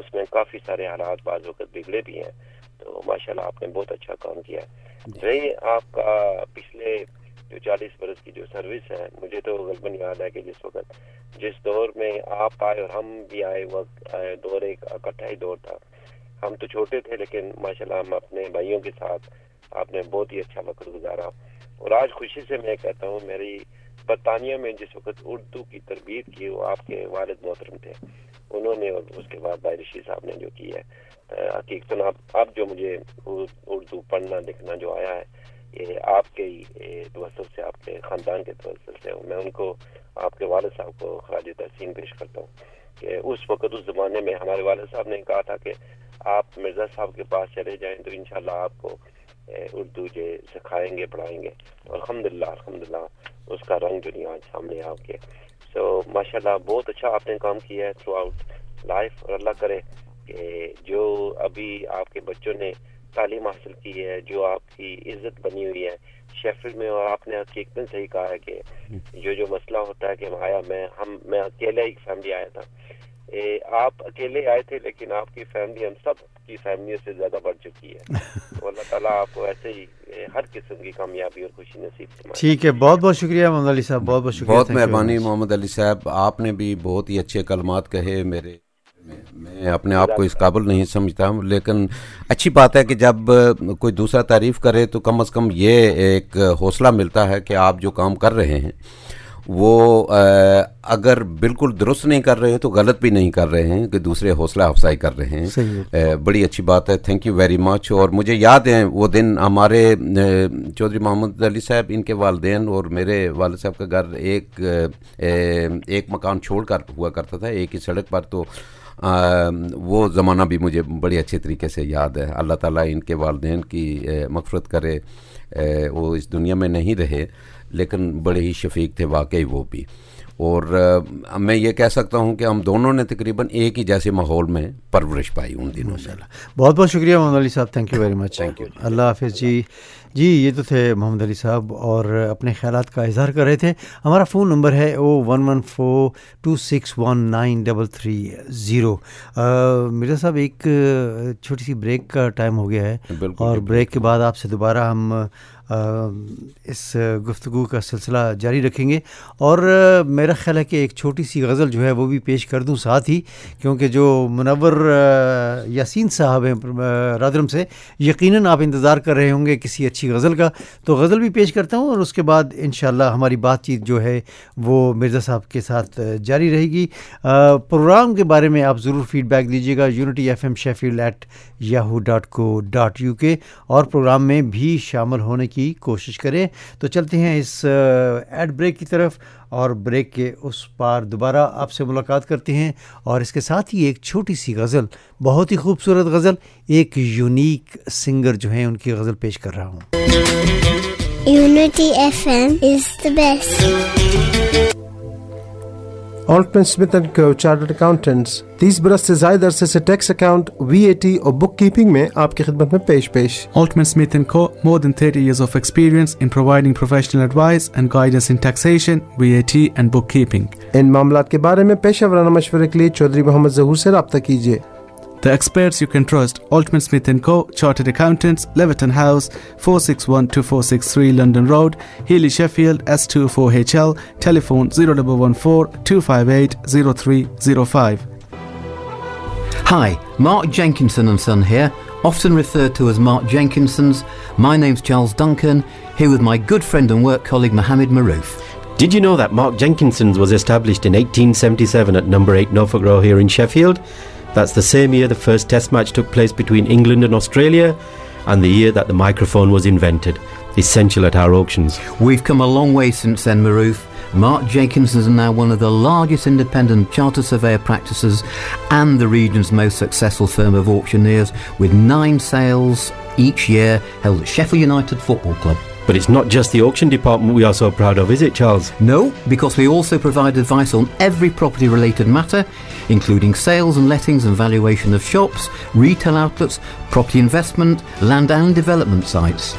اس میں کافی سارے حالات بعض وقت بگڑے بھی ہیں تو ماشاءاللہ آپ نے بہت اچھا کام کیا جی۔ رہی آپ کا پچھلے جو چالیس برس کی جو سروس ہے مجھے تو غلباً یاد ہے کہ جس وقت جس دور میں آپ آئے اور ہم بھی آئے وقت دور ایک اکٹھا ہی دور تھا ہم تو چھوٹے تھے لیکن ماشاءاللہ ہم اپنے بھائیوں کے ساتھ آپ نے بہت ہی اچھا وقت گزارا اور آج خوشی سے میں کہتا ہوں میری برطانیہ میں جس وقت اردو کی تربیت کی وہ آپ کے والد محترم تھے انہوں نے اور اس کے بعد بہ رشی صاحب نے جو کی ہے حقیقت اب جو مجھے اردو پڑھنا لکھنا جو آیا ہے یہ آپ کے توسل سے آپ کے خاندان کے توسل سے میں ان کو آپ کے والد صاحب کو خراج تحسین پیش کرتا ہوں کہ اس وقت اس زمانے میں ہمارے والد صاحب نے کہا تھا کہ آپ مرزا صاحب کے پاس چلے جائیں تو انشاءاللہ آپ کو اردو جو سکھائیں گے پڑھائیں گے اور الحمد للہ الحمد للہ اس کا رنگ دنیا آج سامنے آ گیا سو ماشاء اللہ بہت اچھا آپ نے کام کیا ہے تھرو آؤٹ لائف اور اللہ کرے کہ جو ابھی آپ کے بچوں نے تعلیم حاصل کی ہے جو آپ کی عزت بنی ہوئی ہے شیفل میں اور آپ نے حقیقت صحیح کہا ہے کہ جو جو مسئلہ ہوتا ہے کہ آیا میں ہم میں اکیلا ہی فیملی آیا تھا آپ اکیلے آئے تھے لیکن آپ کی فیملی ہم سب کی کی فیملیوں سے زیادہ بڑھ چکی ہے تو اللہ تعالیٰ آپ کو ایسے ہی ہر قسم کامیابی اور خوشی نصیب ٹھیک ہے بہت بہت شکریہ محمد علی صاحب بہت بہت شکریہ بہت مہربانی محمد علی صاحب آپ نے بھی بہت ہی اچھے کلمات کہے میرے میں اپنے آپ کو اس قابل نہیں سمجھتا ہوں لیکن اچھی بات ہے کہ جب کوئی دوسرا تعریف کرے تو کم از کم یہ ایک حوصلہ ملتا ہے کہ آپ جو کام کر رہے ہیں وہ اگر بالکل درست نہیں کر رہے تو غلط بھی نہیں کر رہے ہیں کہ دوسرے حوصلہ افزائی کر رہے ہیں بڑی اچھی بات ہے تھینک یو ویری مچ اور مجھے یاد ہیں وہ دن ہمارے چودھری محمد علی صاحب ان کے والدین اور میرے والد صاحب کا گھر ایک ایک مکان چھوڑ کر ہوا کرتا تھا ایک ہی سڑک پر تو وہ زمانہ بھی مجھے بڑی اچھے طریقے سے یاد ہے اللہ تعالیٰ ان کے والدین کی مغفرت کرے وہ اس دنیا میں نہیں رہے لیکن بڑے ہی شفیق تھے واقعی وہ بھی اور میں یہ کہہ سکتا ہوں کہ ہم دونوں نے تقریباً ایک ہی جیسے ماحول میں پرورش پائی ان دنوں سے بہت بہت شکریہ محمد علی صاحب thank you very much thank you اللہ حافظ جی جی یہ تو تھے محمد علی صاحب اور اپنے خیالات کا اظہار کر رہے تھے ہمارا فون نمبر ہے o one one four two six one nine double three zero Mirza صاحب ایک چھوٹی سی بریک کا ٹائم ہو گیا ہے اور جی، بریک کے بعد آپ سے دوبارہ ہم اس گفتگو کا سلسلہ جاری رکھیں گے اور میرا خیال ہے کہ ایک چھوٹی سی غزل جو ہے وہ بھی پیش کر دوں ساتھ ہی کیونکہ جو منور یاسین صاحب ہیں رادرم سے یقیناً آپ انتظار کر رہے ہوں گے کسی اچھی غزل کا تو غزل بھی پیش کرتا ہوں اور اس کے بعد انشاءاللہ ہماری بات چیت جو ہے وہ مرزا صاحب کے ساتھ جاری رہے گی پروگرام کے بارے میں آپ ضرور فیڈ بیک دیجیے گا unity F M Sheffield at yahoo dot co dot U K اور پروگرام میں بھی شامل ہونے کی کوشش کریں تو چلتے ہیں اس ایڈ بریک کی طرف اور بریک کے اس پار دوبارہ آپ سے ملاقات کرتے ہیں اور اس کے ساتھ ہی ایک چھوٹی سی غزل بہت ہی خوبصورت غزل ایک یونیک سنگر جو ہیں ان کی غزل پیش کر رہا ہوں Unity FM is the best. Altman Smith and Co. Chartered Accountants. تیس برس سے زائد عرصے سے tax account V A T اور بک کیپنگ میں آپ کی خدمت میں پیش پیش آلٹمن سمیت ان کو more than thirty years of experience in providing professional advice and guidance in taxation V A T and bookkeeping ان معاملات کے بارے میں پیشہ ورانہ مشورے کے لیے چودھری محمد ظہور سے رابطہ کیجیے London road two five eight zero five that's the same year the first test match took place between England and Australia and the year that the microphone was invented voice انٹ میرف جیکنسٹنس مائی سکسفل وائن سیلس ایچ فوکو club but اسٹشنڈ ریلٹیڈنگ سیلسنگس property investment land and development since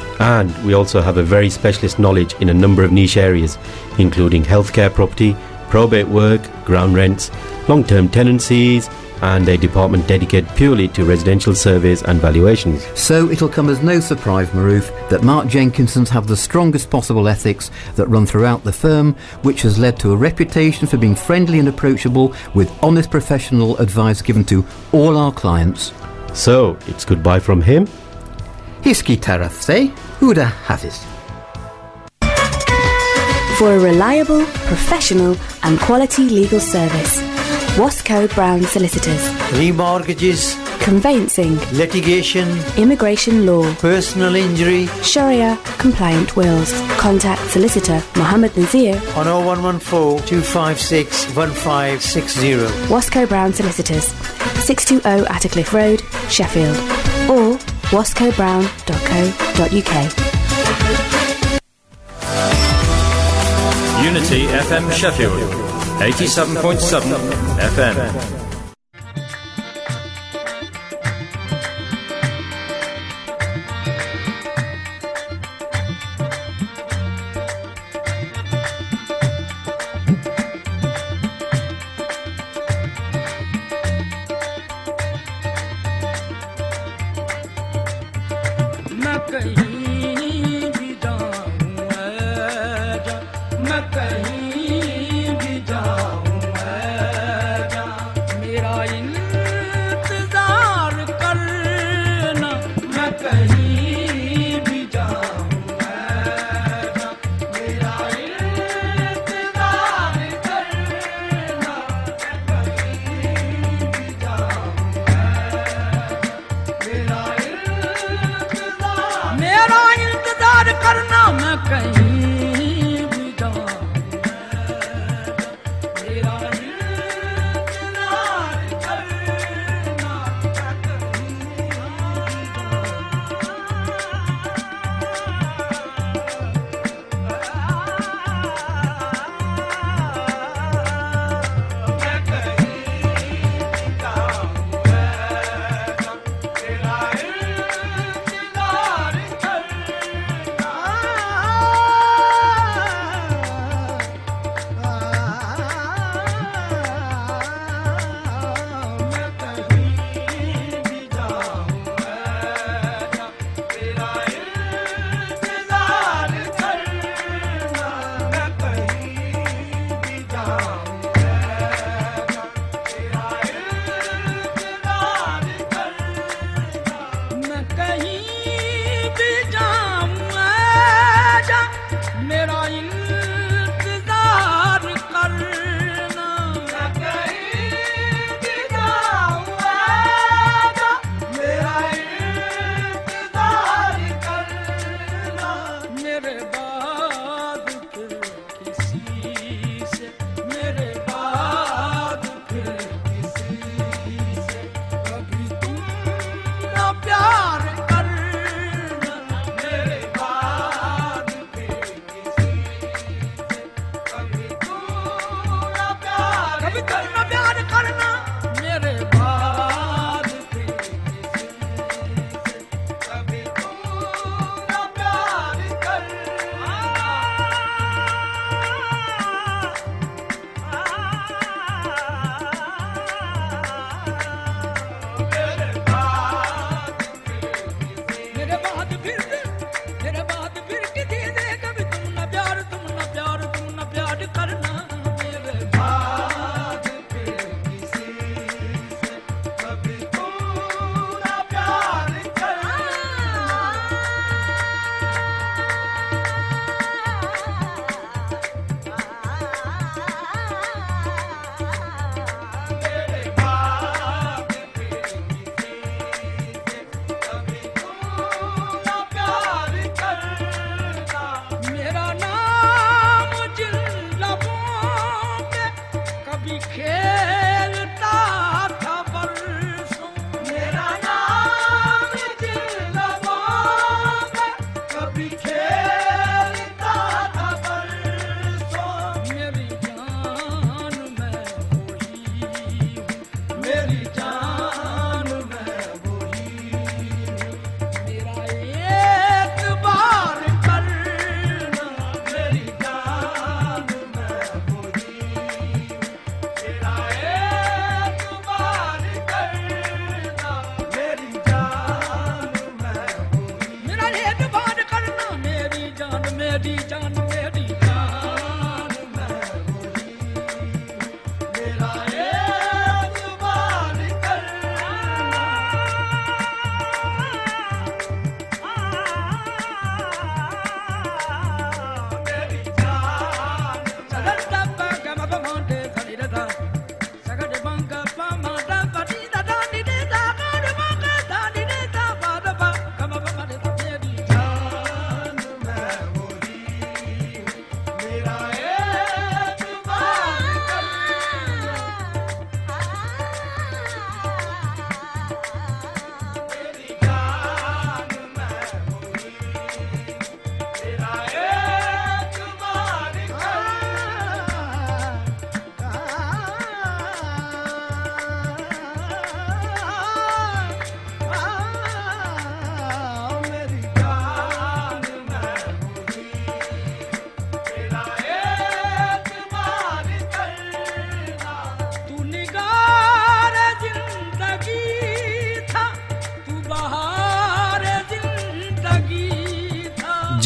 we also a very specialist knowledge in niche shares including health care property probate work ground rents long term tenancies and a department dedicated purely to residential surveys and valuations. So it'll come as no surprise, Maruf, that Mark Jenkinson's have the strongest possible ethics that run throughout the firm, which has led to a reputation for being friendly and approachable with honest professional advice given to all our clients. So it's goodbye from him. Hiski Tarafse, Uda Hafiz. For a reliable, professional, and quality legal service. Wasco Brown Solicitors. Remortgages. Conveyancing. Litigation. Immigration law. Personal injury. Sharia. Compliant wills. Contact solicitor Mohammed Nazir on 0114 256 1560. Wasco Brown Solicitors. 620 Attercliffe Road, Sheffield. Or wascobrown.co.uk. Unity FM Sheffield. آئی ٹی سب پونچ سب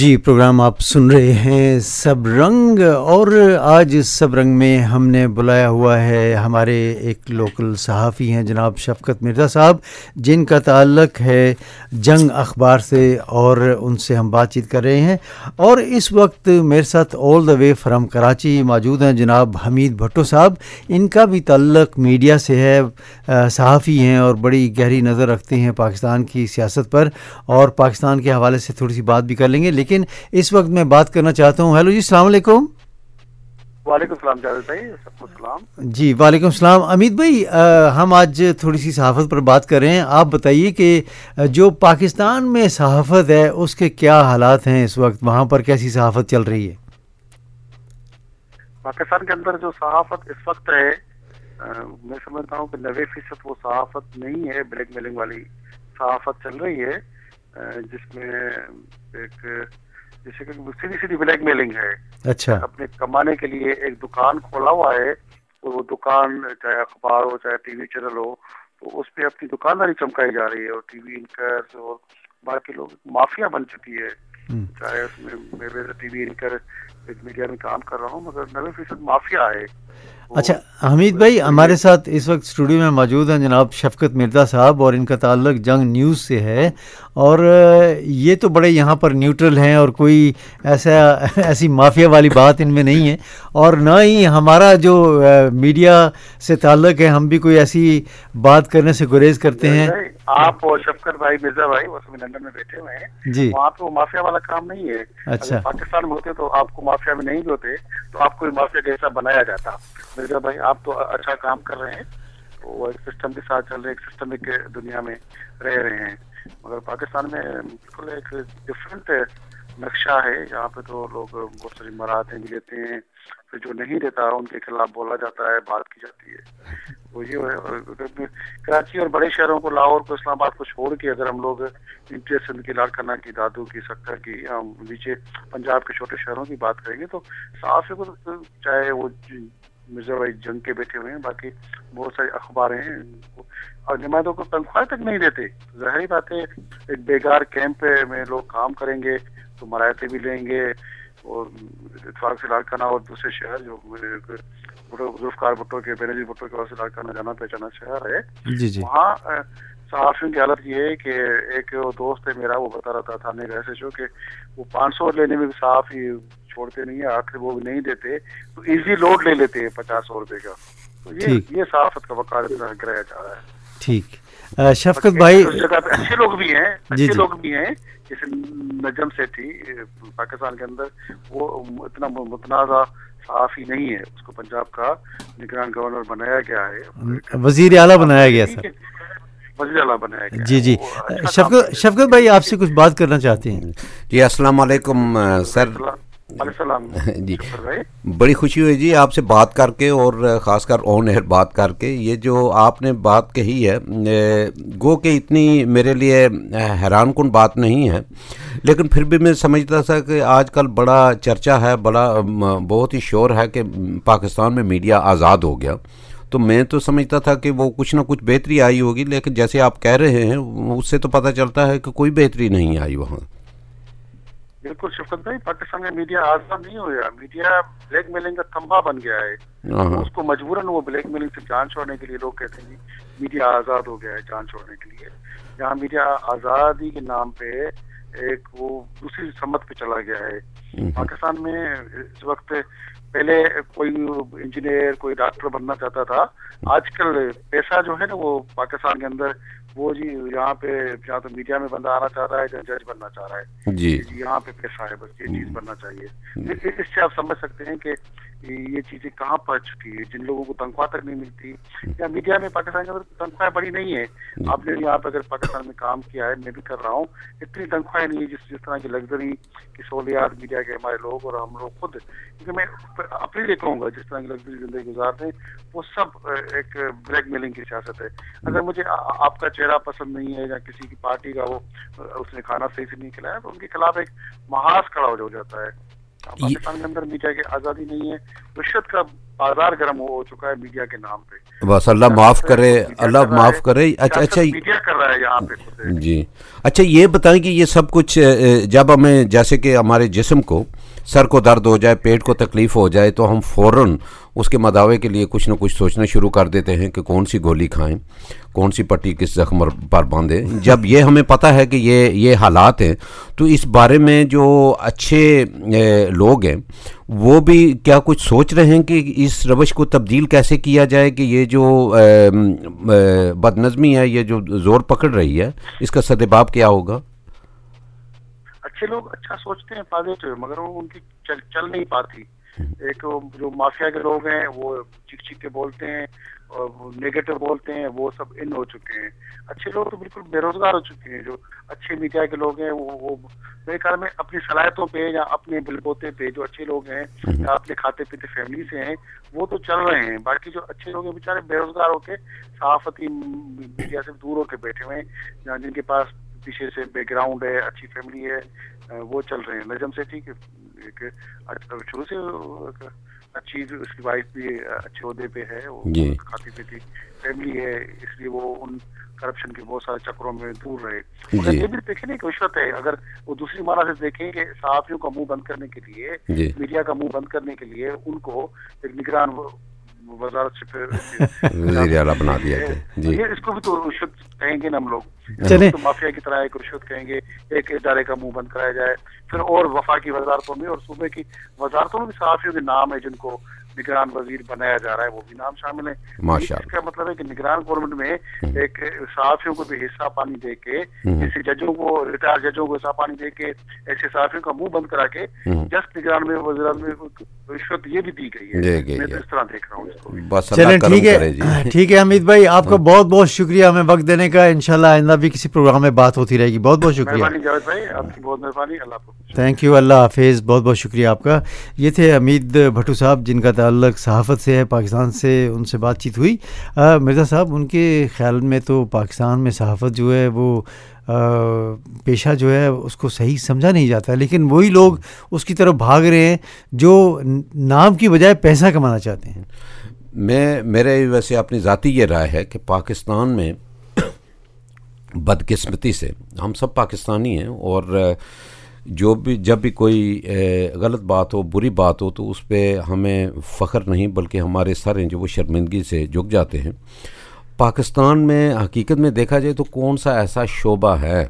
جی programme آپ سن رہے ہیں سب رنگ اور آج سب رنگ میں ہم نے بلایا ہوا ہے ہمارے ایک لوکل صحافی ہیں جناب شفقت مرزا صاحب جن کا تعلق ہے جنگ اخبار سے اور ان سے ہم بات چیت کر رہے ہیں اور اس وقت میرے ساتھ آل دا وے فرام کراچی موجود ہیں جناب حمید بھٹو صاحب ان کا بھی تعلق میڈیا سے ہے صحافی ہیں اور بڑی گہری نظر رکھتے ہیں پاکستان کی سیاست پر اور پاکستان کے حوالے سے تھوڑی سی بات بھی کر لیں گے لیکن اس وقت میں بات کرنا چاہتا ہوں ہیلو جی السلام علیکم جی وعلیکم السلام امید بھائی ہم آج تھوڑی سی صحافت پر بات کر رہے ہیں آپ بتائیے کہ جو پاکستان میں صحافت ہے اس کے کیا حالات ہیں اس وقت وہاں پر کیسی صحافت چل رہی ہے پاکستان کے اندر جو صحافت اس وقت ہے میں سمجھتا ہوں کہ نوے فیصد وہ صحافت نہیں ہے بلیک میلنگ والی صحافت چل رہی ہے جس میں ایک جیسے کہ سیدھی سیدھی بلیک میلنگ ہے اچھا اپنے کمانے کے لیے ایک دکان کھولا ہوا ہے اور دکان چاہے اخبار ہو چاہے ٹی وی چینل ہو تو اس پہ اپنی دکانداری چمکائی جا رہی ہے اور اور ٹی وی باقی لوگ مافیا بن چکی ہے چاہے اس میں میں میں ٹی وی انکر میڈیا کام کر رہا ہوں مگر نوے فیصد مافیا ہے اچھا حمید بھائی ہمارے ساتھ اس وقت اسٹوڈیو میں موجود ہیں جناب شفقت مرزا صاحب اور ان کا تعلق جنگ نیوز سے ہے اور یہ تو بڑے یہاں پر نیوٹرل ہیں اور کوئی ایسا ایسی مافیا والی بات ان میں نہیں ہے اور نہ ہی ہمارا جو میڈیا سے تعلق ہے ہم بھی کوئی ایسی بات کرنے سے گریز کرتے ہیں آپ بھائی بھائی مرزا لندن میں بیٹھے ہوئے ہیں جی وہاں تو مافیا والا کام نہیں ہے اچھا پاکستان میں ہوتے تو آپ کو مافیا میں نہیں ہوتے تو آپ کو مافیا جیسا بنایا جاتا مرزا بھائی آپ تو اچھا کام کر رہے ہیں وہ ایک ایک سسٹم سسٹم کے ساتھ چل رہے ہیں دنیا میں رہ رہے ہیں مگر پاکستان میں بالکل ایک ڈفرینٹ نقشہ ہے یہاں پہ تو لوگ بہت ساری مراحتیں بھی لیتے ہیں پھر جو نہیں دیتا ان کے خلاف بولا جاتا ہے بات کی جاتی ہے وہ یہ کراچی اور بڑے شہروں کو لاہور کو اسلام آباد کو چھوڑ کے اگر ہم لوگ انٹر سندھ کی لاڑکنا کی دادو کی سکر کی نیچے پنجاب کے چھوٹے شہروں کی بات کریں گے تو صاف ہے چاہے وہ مرزا بھائی جنگ کے بیٹھے ہوئے ہیں باقی بہت سارے اخبار ہیں اور جماعتوں کو تنخواہ تک نہیں دیتے ظاہری بات ہے ایک کیمپ میں لوگ کام کریں گے تو مرایتیں بھی لیں گے اور اتفاق سے اور دوسرے شہر جو بھٹو بھٹو کے کے لاڑکانہ جانا پہچانا شہر ہے جی، جی۔ وہاں صحافیوں کی حالت یہ ہے کہ ایک دوست ہے میرا وہ بتا رہا تھا تھانے کا ایسے جو کہ وہ پانچ سو لینے میں بھی صحافی چھوڑتے نہیں ہیں آخر وہ نہیں دیتے تو ایزی لوڈ لے لیتے ہیں پچاس سو روپے کا تو یہ صحافت کا وقار اتنا گرایا جا رہا ہے ٹھیک شفقت بھائی اچھے لوگ بھی ہیں جی، اچھے جی۔ لوگ بھی ہیں جیسے نجم سیٹھی پاکستان کے اندر وہ اتنا متنازع صحافی نہیں ہے اس کو پنجاب کا نگران گورنر بنایا گیا ہے وزیر اعلیٰ بنایا گیا سر جی جی اچھا شفقت شفقت بھائی آپ سے کچھ بات کرنا چاہتے ہیں جی السلام علیکم سر السلام جی بڑی خوشی ہوئی جی آپ سے بات کر کے اور خاص کر آن ایئر بات کر کے یہ جو آپ نے بات کہی ہے گو کہ اتنی میرے لیے حیران کن بات نہیں ہے لیکن پھر بھی میں سمجھتا تھا کہ آج کل بڑا چرچا ہے بڑا بہت ہی شور ہے کہ پاکستان میں میڈیا آزاد ہو گیا تو میں تو سمجھتا تھا کہ وہ کچھ نہ کچھ بہتری آئی ہوگی لیکن جیسے آپ کہہ رہے ہیں اس سے تو پتہ چلتا ہے کہ کوئی بہتری نہیں آئی وہاں بالکل شفقت بھائی پاکستان میں میڈیا آزاد نہیں ہوا میڈیا بلیک میلنگ کا تھمبا بن گیا ہے اس کو مجبوراً وہ بلیک میلنگ سے جان چھوڑنے کے لیے لوگ کہتے ہیں میڈیا آزاد ہو گیا ہے جان چھوڑنے کے لیے جہاں میڈیا آزادی کے نام پہ ایک وہ دوسری سمت پہ چلا گیا ہے پاکستان میں اس وقت پہلے کوئی انجینئر کوئی ڈاکٹر بننا چاہتا تھا آج کل پیسہ جو ہے نا وہ پاکستان کے اندر وہ جی یہاں پہ یا تو میڈیا میں بندہ آنا چاہ رہا ہے یا جج بننا چاہ رہا ہے جی, جی یہاں پہ پیسہ ہے بس یہ چیز بننا چاہیے اس سے آپ سمجھ سکتے ہیں کہ یہ چیزیں کہاں چکی ہے جن لوگوں کو تنخواہ تک نہیں ملتی یا میڈیا میں پاکستان کے اندر تنخواہیں بڑی نہیں ہے جی۔ آپ نے یہاں پہ اگر پاکستان میں کام کیا ہے میں بھی کر رہا ہوں اتنی تنخواہیں نہیں ہے جس جس طرح کی لگژری کی سہولیات میڈیا کے ہمارے لوگ اور ہم لوگ خود کیونکہ میں اپنے لیے کہوں گا جس طرح کی لگژری زندگی گزارتے ہیں وہ سب ایک بلیک میلنگ کی سیاست ہے اگر مجھے آپ کا چہرہ پسند نہیں ہے یا کسی کی پارٹی کا وہ اس نے کھانا صحیح سے نہیں کھلایا تو ان کے خلاف ایک محاذ کھڑا ہو جاتا ہے پاکستان کے اندر میڈیا کی آزادی نہیں ہے رشوت کا بازار گرم ہو چکا ہے میڈیا کے نام پہ بس اللہ معاف کرے اللہ معاف کرے اچھا, اچھا، میڈیا کر رہا ہے یہاں پہ جی اچھا یہ بتائیں کہ یہ سب کچھ جب ہمیں جیسے کہ ہمارے جسم کو سر کو درد ہو جائے پیٹ کو تکلیف ہو جائے تو ہم فوراً اس کے مداوے کے لیے کچھ نہ کچھ سوچنا شروع کر دیتے ہیں کہ کون سی گولی کھائیں کون سی پٹی کس زخم پر باندھیں جب یہ ہمیں پتہ ہے کہ یہ یہ حالات ہیں تو اس بارے میں جو اچھے لوگ ہیں وہ بھی کیا کچھ سوچ رہے ہیں کہ اس روش کو تبدیل کیسے کیا جائے کہ یہ جو بد نظمی ہے یہ جو زور پکڑ رہی ہے اس کا سدباب کیا ہوگا اچھے لوگ اچھا سوچتے ہیں مگر وہ ان کی چل, چل نہیں پاتی ایک جو مافیا کے لوگ ہیں وہ چک چک کے بولتے ہیں اور نیگیٹو بولتے ہیں وہ سب ان ہو چکے ہیں اچھے لوگ تو بالکل بے روزگار ہو چکے ہیں جو اچھے میڈیا کے لوگ ہیں وہ میرے خیال میں اپنی صلاحیتوں پہ یا اپنے بل پہ جو اچھے لوگ ہیں یا اپنے کھاتے پیتے فیملی سے ہیں وہ تو چل رہے ہیں باقی جو اچھے لوگ ہیں بےچارے بے روزگار ہو کے صحافتی میڈیا سے دور ہو کے بیٹھے ہوئے ہیں جن کے پاس پیچھے سے بیک گراؤنڈ ہے اچھی فیملی ہے وہ چل رہے ہیں نجم سے ٹھیک ہے اچھا بہت سارے چکروں میں دور رہے جی۔ بھی دیکھے رشوت ہے اگر وہ دوسری مانا سے دیکھیں کہ صحافیوں کا منہ بند کرنے کے لیے میڈیا جی۔ کا منہ بند کرنے کے لیے ان کو ایک نگران وزارت سے پھر بنا دیا جی اس کو بھی تو رشوت کہیں گے نا ہم لوگ مافیا کی طرح ایک رشوت کہیں گے ایک ادارے کا منہ بند کرایا جائے پھر اور وفاقی وزارتوں میں اور صوبے کی وزارتوں میں بھی صحافیوں کے نام ہے جن کو نگران وزیر بنایا جا رہا ہے وہ بھی نام شامل ہے اس کا مطلب ہے کہ نگران گورنمنٹ میں ایک صحافیوں کو بھی حصہ پانی دے کے ایسے ججوں کو ریٹائر ججوں کو حصہ پانی دے کے ایسے صحافیوں کا منہ بند کرا کے جس نگران میں وزیر میں رشوت یہ بھی دی گئی ہے میں اس طرح دیکھ رہا ہوں اس کو چلیں ٹھیک ہے جی۔ ٹھیک ہے حمید بھائی آپ کا بہت بہت شکریہ ہمیں وقت دینے کا انشاءاللہ آئندہ بھی کسی پروگرام میں بات ہوتی رہے گی بہت بہت شکریہ تھینک یو اللہ حافظ بہت بہت شکریہ آپ کا یہ تھے حمید بھٹو صاحب جن کا تعلق صحافت سے ہے پاکستان سے ان سے بات چیت ہوئی مرزا صاحب ان کے خیال میں تو پاکستان میں صحافت جو ہے وہ پیشہ جو ہے اس کو صحیح سمجھا نہیں جاتا لیکن وہی لوگ اس کی طرف بھاگ رہے ہیں جو نام کی بجائے پیسہ کمانا چاہتے ہیں میں میرے ویسے اپنی ذاتی یہ رائے ہے کہ پاکستان میں بدقسمتی سے ہم سب پاکستانی ہیں اور جو بھی جب بھی کوئی غلط بات ہو بری بات ہو تو اس پہ ہمیں فخر نہیں بلکہ ہمارے سر ہیں جو وہ شرمندگی سے جھک جاتے ہیں پاکستان میں حقیقت میں دیکھا جائے تو کون سا ایسا شعبہ ہے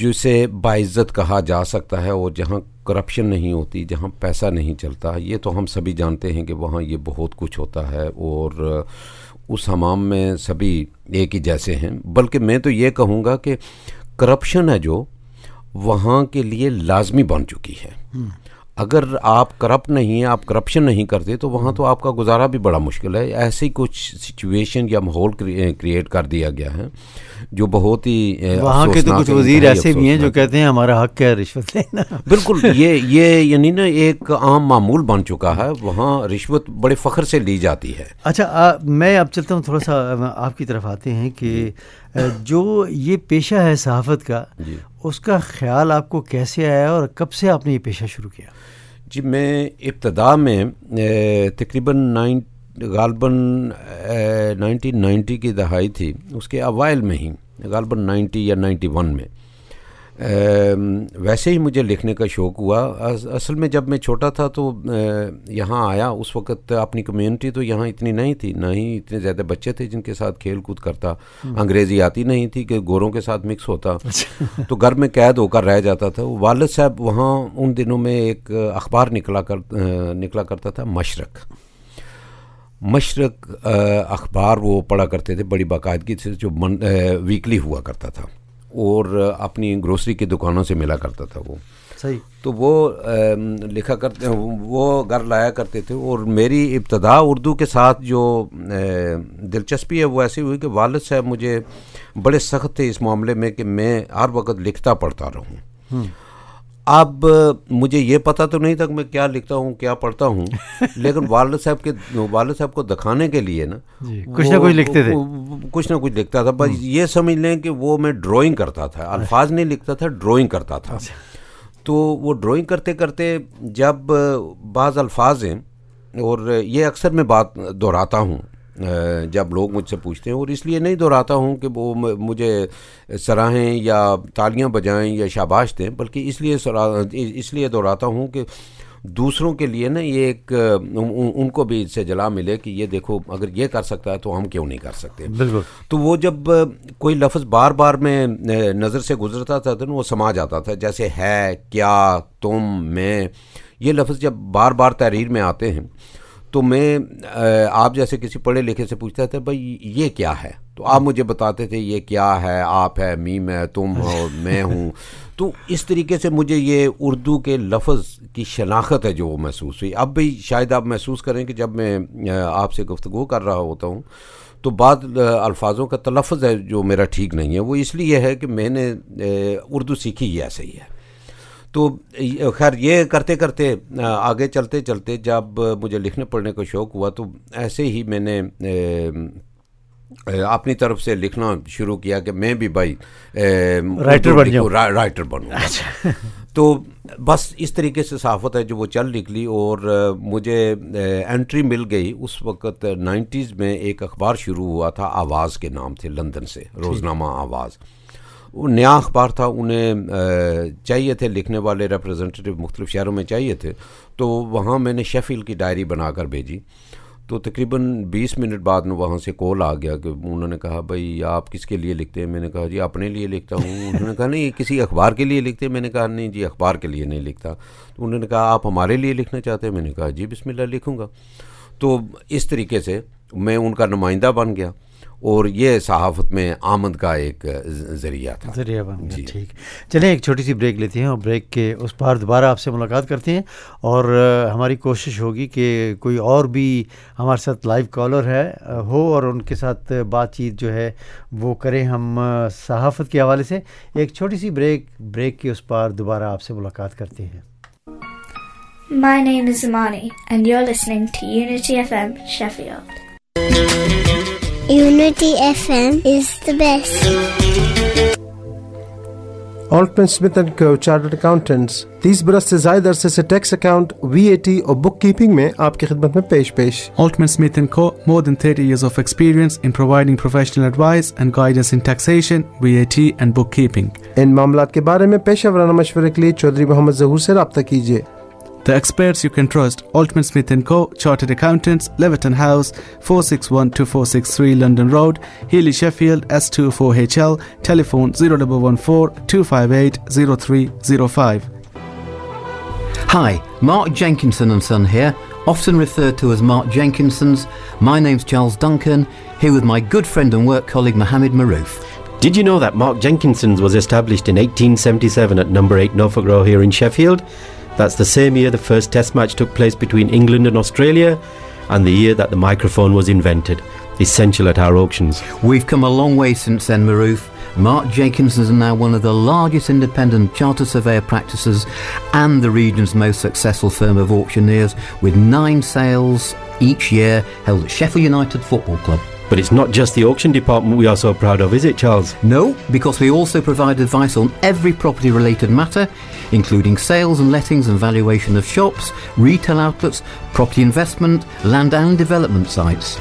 جسے باعزت کہا جا سکتا ہے اور جہاں کرپشن نہیں ہوتی جہاں پیسہ نہیں چلتا یہ تو ہم سبھی جانتے ہیں کہ وہاں یہ بہت کچھ ہوتا ہے اور اس حمام میں سبھی ایک ہی جیسے ہیں بلکہ میں تو یہ کہوں گا کہ کرپشن ہے جو وہاں کے لیے لازمی بن چکی ہے اگر آپ کرپٹ نہیں ہیں آپ کرپشن نہیں کرتے تو وہاں تو آپ کا گزارا بھی بڑا مشکل ہے ایسی کچھ سچویشن یا ماحول کریٹ کر دیا گیا ہے جو بہت ہی وہاں کے تو کچھ وزیر ایسے بھی ہیں جو کہتے ہیں ہمارا حق کیا رشوت لینا بالکل یہ یہ یعنی نا ایک عام معمول بن چکا ہے وہاں رشوت بڑے فخر سے لی جاتی ہے اچھا میں اب چلتا ہوں تھوڑا سا آپ کی طرف آتے ہیں کہ جی۔ جو یہ پیشہ ہے صحافت کا جی۔ اس کا خیال آپ کو کیسے آیا اور کب سے آپ نے یہ پیشہ شروع کیا جی میں ابتدا میں تقریباً نائن غالباً نائنٹین نائنٹی کی دہائی تھی اس کے اوائل میں ہی غالباً نائنٹی یا نائنٹی ون میں ویسے ہی مجھے لکھنے کا شوق ہوا اصل میں جب میں چھوٹا تھا تو یہاں آیا اس وقت اپنی کمیونٹی تو یہاں اتنی نہیں تھی نہ ہی اتنے زیادہ بچے تھے جن کے ساتھ کھیل کود کرتا انگریزی آتی نہیں تھی کہ گوروں کے ساتھ مکس ہوتا اچھا۔ تو گھر میں قید ہو کر رہ جاتا تھا والد صاحب وہاں ان دنوں میں ایک اخبار نکلا کر نکلا کرتا تھا مشرق مشرق اخبار وہ پڑھا کرتے تھے بڑی باقاعدگی سے جو ویکلی ہوا کرتا تھا اور اپنی گروسری کی دکانوں سے ملا کرتا تھا وہ صحیح تو وہ لکھا کرتے وہ گھر لایا کرتے تھے اور میری ابتدا اردو کے ساتھ جو دلچسپی ہے وہ ایسی ہوئی کہ والد صاحب مجھے بڑے سخت تھے اس معاملے میں کہ میں ہر وقت لکھتا پڑھتا رہوں اب مجھے یہ پتہ تو نہیں تھا کہ میں کیا لکھتا ہوں کیا پڑھتا ہوں لیکن والد صاحب کے والد صاحب کو دکھانے کے لیے نا جی، کچھ نہ کچھ لکھتے تھے کچھ نہ کچھ لکھتا تھا بس ہاں۔ یہ سمجھ لیں کہ وہ میں ڈرائنگ کرتا تھا الفاظ نہیں لکھتا تھا ڈرائنگ کرتا تھا اچھا۔ تو وہ ڈرائنگ کرتے کرتے جب بعض الفاظ ہیں اور یہ اکثر میں بات دہراتا ہوں جب لوگ مجھ سے پوچھتے ہیں اور اس لیے نہیں دہراتا ہوں کہ وہ مجھے سراہیں یا تالیاں بجائیں یا شاباش دیں بلکہ اس لیے اس لیے دہراتا ہوں کہ دوسروں کے لیے نا یہ ایک ان کو بھی اس سے جلا ملے کہ یہ دیکھو اگر یہ کر سکتا ہے تو ہم کیوں نہیں کر سکتے بالکل تو وہ جب کوئی لفظ بار بار میں نظر سے گزرتا تھا تو وہ سما جاتا تھا جیسے ہے کیا تم میں یہ لفظ جب بار بار تحریر میں آتے ہیں تو میں آپ جیسے کسی پڑھے لکھے سے پوچھتا تھا بھائی یہ کیا ہے تو آپ مجھے بتاتے تھے یہ کیا ہے آپ ہے میم ہے تم ہو میں ہوں تو اس طریقے سے مجھے یہ اردو کے لفظ کی شناخت ہے جو وہ محسوس ہوئی اب بھی شاید آپ محسوس کریں کہ جب میں آپ سے گفتگو کر رہا ہوتا ہوں تو بعض الفاظوں کا تلفظ ہے جو میرا ٹھیک نہیں ہے وہ اس لیے ہے کہ میں نے اردو سیکھی ہی ایسے ہی ہے تو خیر یہ کرتے کرتے آگے چلتے چلتے جب مجھے لکھنے پڑھنے کا شوق ہوا تو ایسے ہی میں نے اپنی طرف سے لکھنا شروع کیا کہ میں بھی بھائی رائٹر بن جاؤں رائٹر بنوں اچھا۔ تو بس اس طریقے سے صحافت ہے جو وہ چل نکلی اور مجھے انٹری مل گئی اس وقت نائنٹیز میں ایک اخبار شروع ہوا تھا آواز کے نام تھے لندن سے روزنامہ آواز وہ نیا اخبار تھا انہیں چاہیے تھے لکھنے والے ریپرزنٹیو مختلف شہروں میں چاہیے تھے تو وہاں میں نے شفیل کی ڈائری بنا کر بھیجی تو تقریباً بیس منٹ بعد میں وہاں سے کال آ گیا کہ انہوں نے کہا بھائی آپ کس کے لیے لکھتے ہیں میں نے کہا جی اپنے لیے لکھتا ہوں انہوں نے کہا نہیں یہ کسی اخبار کے لیے لکھتے ہیں میں نے کہا نہیں جی اخبار کے لیے نہیں لکھتا تو انہوں نے کہا آپ ہمارے لیے لکھنا چاہتے ہیں میں نے کہا جی بسم اللہ لکھوں گا تو اس طریقے سے میں ان کا نمائندہ بن گیا اور یہ صحافت میں آمد کا ایک ذریعہ تھا ذریعہ بن گیا جی۔ ٹھیک چلیں ایک چھوٹی سی بریک لیتے ہیں اور بریک کے اس پار دوبارہ آپ سے ملاقات کرتے ہیں اور ہماری کوشش ہوگی کہ کوئی اور بھی ہمارے ساتھ لائیو کالر ہے ہو اور ان کے ساتھ بات چیت جو ہے وہ کریں ہم صحافت کے حوالے سے ایک چھوٹی سی بریک بریک کے اس پار دوبارہ آپ سے ملاقات کرتے ہیں My name is Imani and you're listening to Unity FM Sheffield. Unity FM is the best. Smith Co. Charter تیس برس سے زائد عرصے سے آپ کی خدمت میں پیش پیش آلٹن کو مور دین تھرٹی ایئرسنگ بک کیپنگ ان معاملات کے بارے میں پیشہ ورانہ مشورے کے لیے چودھری محمد ظہور سے رابطہ کیجیے London road eight zero five that's the same year the first test match took place between England and Australia and the year that the microphone was invented اسلٹشنز we've come a long وائس انٹ مرور جیکنس now one of the largest independents and redness my سکسفلشن sales ایچ فوکو club but as property in land and development since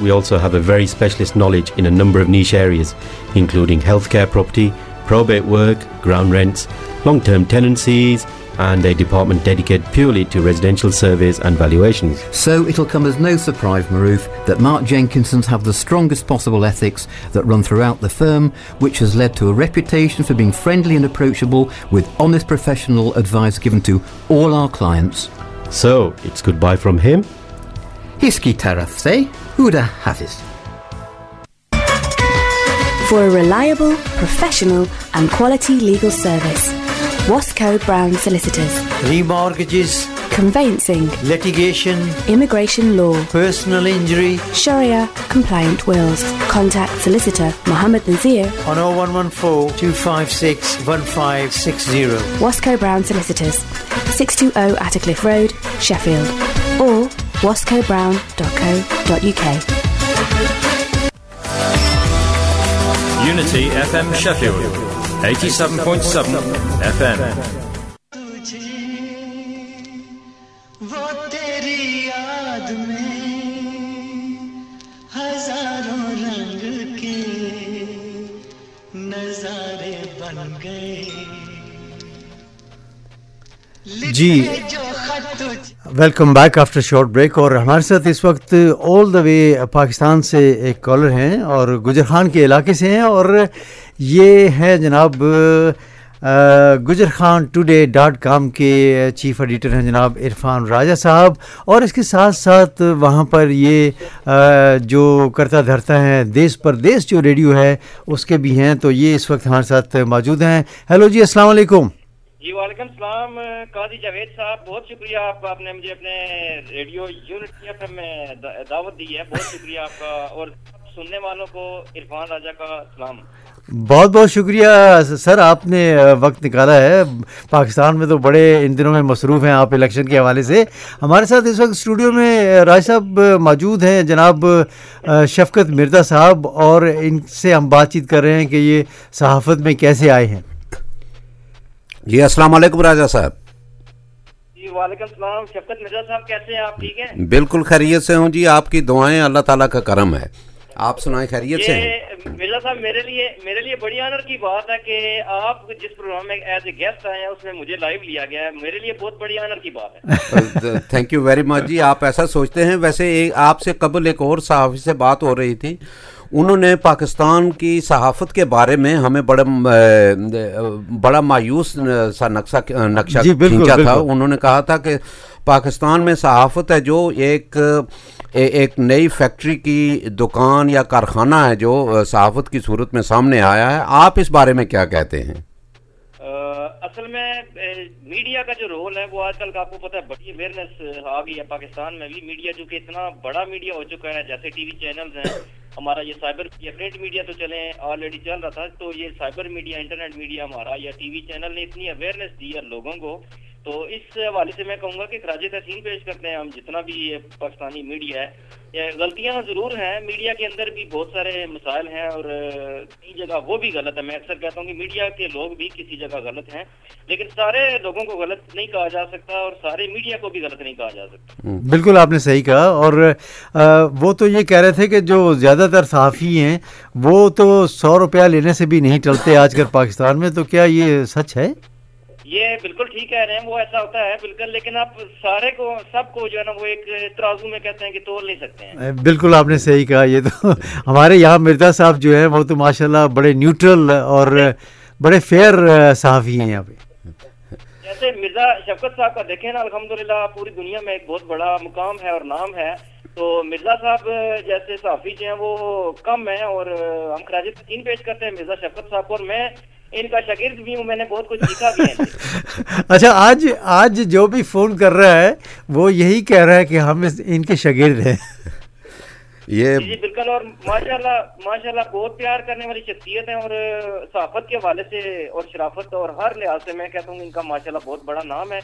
we also have a very specialist knowledge in niche shares including health care property probate work ground rents long term tenancies and a department dedicated purely to residential surveys and valuations. So it'll come as no surprise, Maruf, that Mark Jenkinson's have the strongest possible ethics that run throughout the firm, which has led to a reputation for being friendly and approachable with honest professional advice given to all our clients. So it's goodbye from him. Hiski taraf se, uda hafiz. For a reliable, professional and quality legal service. Wasco Brown Solicitors. Remortgages. Conveyancing. Litigation. Immigration law. Personal injury. Sharia. Compliant wills. Contact solicitor Mohammed Nazir on 0114 256 1560. Wasco Brown Solicitors. 620 Attercliffe Road, Sheffield. Or wascobrown.co.uk. Unity FM Sheffield. ایسا تجری یاد میں ہزاروں رنگ کی نظارے بن گئے جی۔ جو welcome back after short break اور ہمارے ساتھ اس وقت آل دا وے پاکستان سے ایک کالر ہیں اور گجر خان کے علاقے سے ہیں اور یہ ہیں جناب Gujar Khan today dot com کے چیف ایڈیٹر ہیں جناب عرفان راجہ صاحب اور اس کے ساتھ ساتھ وہاں پر یہ جو کرتا دھرتا ہے دیس پر دیس جو ریڈیو ہے اس کے بھی ہیں تو یہ اس وقت ہمارے ساتھ موجود ہیں ہیلو جی السلام علیکم جی وعلیکم السلام قاضی جاوید صاحب بہت شکریہ آپ آپ نے مجھے اپنے ریڈیو میں دعوت دی ہے بہت بہت شکریہ سر آپ نے وقت نکالا ہے پاکستان میں تو بڑے ان دنوں میں مصروف ہیں آپ الیکشن کے حوالے سے ہمارے ساتھ اس وقت اسٹوڈیو میں راج صاحب موجود ہیں جناب شفقت مرزا صاحب اور ان سے ہم بات چیت کر رہے ہیں کہ یہ صحافت میں کیسے آئے ہیں جی السلام علیکم صاحب جی وعلیکم السلام شکت مرزا بالکل خیریت سے ہوں جی آپ کی دعائیں اللہ تعالیٰ کا کرم ہے آپ سنائیں خیریت سے مرزا صاحب میرے میرے لیے لیے بڑی آنر کی بات ہے کہ آپ جس پروگرام میں ایز گیسٹ آئے ہیں اس میں مجھے لائیو لیا گیا ہے میرے لیے بہت بڑی آنر کی بات ہے تھینک یو ویری مچ جی آپ ایسا سوچتے ہیں ویسے آپ سے قبل ایک اور صحافی سے بات ہو رہی تھی انہوں نے پاکستان کی صحافت کے بارے میں ہمیں بڑا بڑا مایوس سا نقشہ نقشہ جی بالکل تھا انہوں نے کہا تھا کہ پاکستان میں صحافت ہے جو ایک ایک نئی فیکٹری کی دکان یا کارخانہ ہے جو صحافت کی صورت میں سامنے آیا ہے آپ اس بارے میں کیا کہتے ہیں اصل میں میڈیا کا جو رول ہے وہ آج کل کا آپ کو پتا ہے بڑی اویئرنیس آ گئی ہے پاکستان میں بھی میڈیا جو کہ اتنا بڑا میڈیا ہو چکا ہے جیسے ٹی وی چینلز ہیں ہمارا یہ سائبر یہ پرنٹ میڈیا تو چلے آلریڈی چل رہا تھا تو یہ سائبر میڈیا انٹرنیٹ میڈیا ہمارا یا ٹی وی چینل نے اتنی دی ہے لوگوں کو تو اس حوالے سے میں کہوں گا کہ تحسین پیش کرتے ہیں ہم جتنا بھی یہ پاکستانی میڈیا ہے غلطیاں ضرور ہیں میڈیا کے اندر بھی بہت سارے مسائل ہیں اور جگہ وہ بھی غلط ہے میں اکثر کہتا ہوں کہ میڈیا کے لوگ بھی کسی جگہ غلط ہیں لیکن سارے لوگوں کو غلط نہیں کہا جا سکتا اور سارے میڈیا کو بھی غلط نہیں کہا جا سکتا بالکل آپ نے صحیح کہا اور وہ تو یہ کہہ رہے تھے کہ جو زیادہ زیادہ تر صحافی ہیں وہ تو سو روپیہ لینے سے بھی نہیں چلتے آج کل پاکستان میں تو کیا یہ سچ ہے یہ بالکل ٹھیک کہہ رہے ہیں وہ ایسا ہوتا ہے بالکل لیکن آپ سارے کو سب کو جو ہے نا وہ ایک ترازو میں کہتے ہیں کہ توڑ نہیں سکتے ہیں بالکل آپ نے صحیح کہا یہ تو ہمارے یہاں مرزا صاحب جو ہیں وہ تو ماشاء اللہ بڑے نیوٹرل اور بڑے فیئر صحافی ہیں یہاں پہ جیسے مرزا شفقت صاحب کا دیکھیں نا الحمد پوری دنیا میں ایک بہت بڑا مقام ہے اور نام ہے تو مرزا صاحب جیسے صحافی جو ہیں وہ کم ہیں اور ہم خراج تین پیش کرتے ہیں مرزا شفقت صاحب اور میں ان کا شاگرد بھی ہوں میں نے بہت کچھ سیکھا بھی ہے اچھا آج آج جو بھی فون کر رہا ہے وہ یہی کہہ رہا ہے کہ ہم ان کے شاگرد ہیں جی،, جی بالکل اور ماشاء اللہ ماشاء اللہ بہت پیار کرنے والی شخصیت ہے اور صحافت کے حوالے سے اور شرافت اور ہر لحاظ سے میں کہتا ہوں ان کا ماشاء اللہ بہت بڑا نام ہے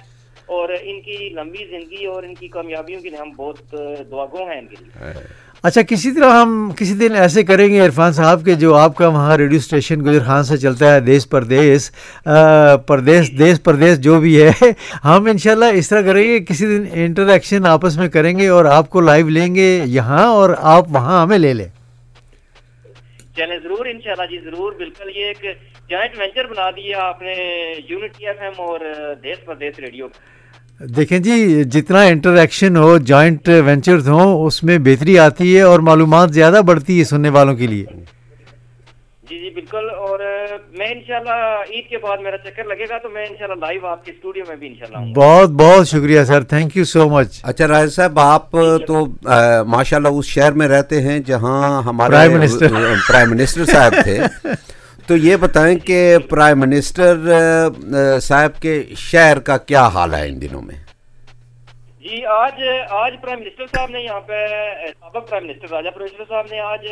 اور ان کی لمبی زندگی اور ان کی کامیابیوں کے لیے ہم بہت دعا گو ہیں ان کے لیے اچھا کسی طرح ہم کسی دن ایسے کریں گے عرفان صاحب کے جو آپ کا وہاں ریڈیو اسٹیشن گزر خان سے چلتا ہے دیس پردیس پردیس دیس پردیس جو بھی ہے ہم انشاءاللہ اس طرح کریں گے کسی دن انٹریکشن آپس میں کریں گے اور آپ کو لائیو لیں گے یہاں اور آپ وہاں ہمیں لے لیں چلیں ضرور انشاءاللہ جی ضرور بالکل یہ ایک جوائنٹ وینچر بنا دیا آپ نے یونٹی ایف ایم اور دیش پردیش ریڈیو دیکھیں جی جتنا انٹریکشن ہو جوائنٹ وینچرز ہوں اس میں بہتری آتی ہے اور معلومات زیادہ بڑھتی ہے سننے والوں کے لیے جی جی بالکل اور میں انشاءاللہ عید کے بعد میرا چکر لگے گا تو میں انشاءاللہ لائیو آپ کے اسٹوڈیو میں بھی انشاءاللہ ہوں بہت بہت شکریہ سر تھینک یو سو مچ اچھا راہ صاحب آپ تو ماشاءاللہ اس شہر میں رہتے ہیں جہاں ہمارے پرائم منسٹر صاحب تھے تو یہ بتائیں کہ پرائم منسٹر صاحب کے شہر کا کیا حال ہے ان دنوں میں جی آج آج پرائم منسٹر صاحب نے یہاں پہ سابق پرائم منسٹر راجا پرویشور صاحب نے آج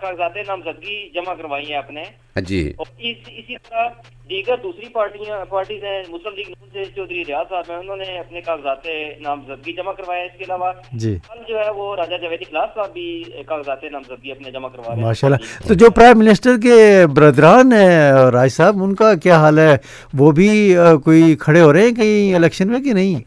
کاغذات نامزدگی جمع کروائی ہیں اپنے ہاں جی اور اس, اسی طرح دیگر دوسری پارٹیاں پارٹیز ہیں مسلم لیگ نون سے چودھری ریاض صاحب ہیں انہوں نے اپنے کاغذات نامزدگی جمع کروائے اس کے علاوہ جی کل جو ہے وہ راجا جاوید اخلاق صاحب بھی کاغذات نامزدگی اپنے جمع کروا کروائے ماشاء اللہ تو جو پرائم منسٹر کے برادران ہیں راج صاحب ان کا کیا حال ہے وہ بھی کوئی کھڑے ہو رہے ہیں کہیں الیکشن میں کہ نہیں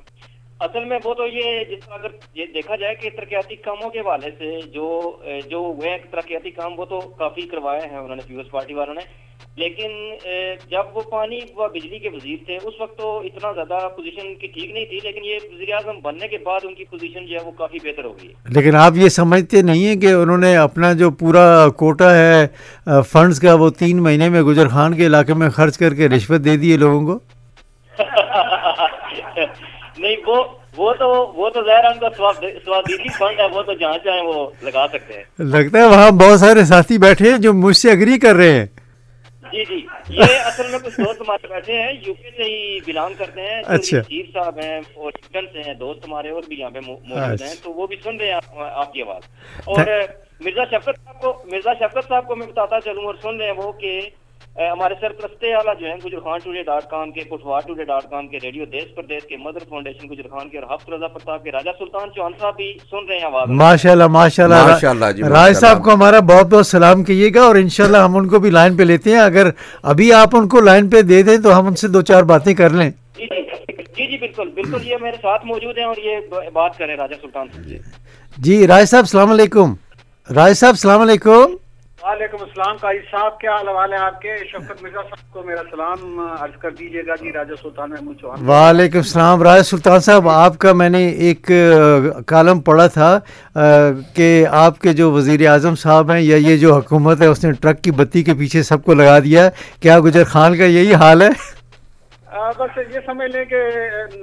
اصل میں وہ تو یہ جس طرح اگر یہ دیکھا جائے کہ ترقیاتی کاموں کے حوالے سے جو جو ہوئے ہیں ترقیاتی کام وہ تو کافی کروائے ہیں انہوں نے پیپلز پارٹی والوں نے لیکن جب وہ پانی و بجلی کے وزیر تھے اس وقت تو اتنا زیادہ پوزیشن کی ٹھیک نہیں تھی لیکن یہ وزیر اعظم بننے کے بعد ان کی پوزیشن جو ہے وہ کافی بہتر ہو گئی ہے لیکن آپ یہ سمجھتے نہیں ہیں کہ انہوں نے اپنا جو پورا کوٹا ہے فنڈز کا وہ تین مہینے میں گجر خان کے علاقے میں خرچ کر کے رشوت دے دیے لوگوں کو نہیں وہ تو وہ تو جہاں سکتے وہاں بہت سارے ساتھی بیٹھے ہیں جو مجھ سے جی جی یہ اصل میں کچھ دوست ہمارے بیٹھے ہیں یو پی سے ہی بلانگ کرتے اچھا۔ ہیں دوست ہمارے اور بھی اچھا۔ وہ بھی آپ کی آواز اور مرزا کو مرزا شفقت صاحب کو میں بتاتا چلوں ہمارے سرپرستے والا جو ہیں Gujar Khan Today dot com کے کٹوار ٹوڈے ڈاٹ کام کے ریڈیو دیس پردیس کے مدر فاؤنڈیشن گجر خان کے اور حفظ رضا پرتاب کے راجہ سلطان چوہان صاحب بھی سن رہے ہیں ماشاء اللہ ماشاء اللہ رائے جی، صاحب کو ہمارا بہت بہت سلام کیے گا اور انشاءاللہ ہم ان کو بھی لائن پہ لیتے ہیں اگر ابھی آپ ان کو لائن پہ دے دیں تو ہم ان سے دو چار باتیں کر لیں جی جی, جی،, جی، بالکل بالکل یہ میرے ساتھ موجود ہیں اور یہ بات کریں راجہ سلطان جی رائے صاحب السلام علیکم رائے صاحب السلام علیکم وعلیکم السلام قائد صاحب کیا حال حوال ہے آپ کے شفقت مرزا صاحب کو میرا سلام عرض کر دیجیے گا جی راجہ سلطان محمود چوہان وعلیکم السلام راجہ سلطان صاحب آپ کا میں نے ایک کالم پڑھا تھا کہ آپ کے جو وزیر اعظم صاحب ہیں یا یہ جو حکومت ہے اس نے ٹرک کی بتی کے پیچھے سب کو لگا دیا کیا گجر خان کا یہی حال ہے بس یہ سمجھ لیں کہ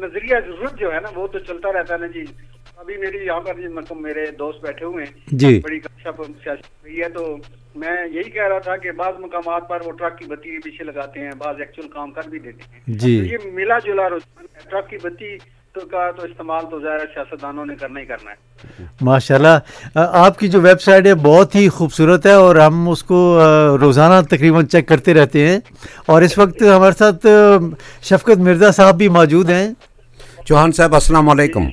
نظریہ ضرورت جو ہے نا وہ تو چلتا رہتا ہے نا جی ابھی میری یہاں پر جی، مطلب میرے دوست بیٹھے ہوئے ہیں جی بڑی کچھ سیاست ہوئی ہے تو میں یہی کہہ رہا تھا کہ بعض مقامات پر وہ ٹرک کی بتی بھی پیچھے لگاتے ہیں بعض ایکچول کام کر بھی دیتے ہیں جی یہ ملا جلا رجحان ٹرک کی بتی کا تو استعمال تو ظاہر سیاستدانوں نے کرنا ہی کرنا ہے ماشاء اللہ آپ کی جو ویب سائٹ ہے بہت ہی خوبصورت ہے اور ہم اس کو روزانہ تقریباً چیک کرتے رہتے ہیں اور اس وقت ہمارے ساتھ شفقت مرزا صاحب بھی موجود ہیں چوہان صاحب السلام علیکم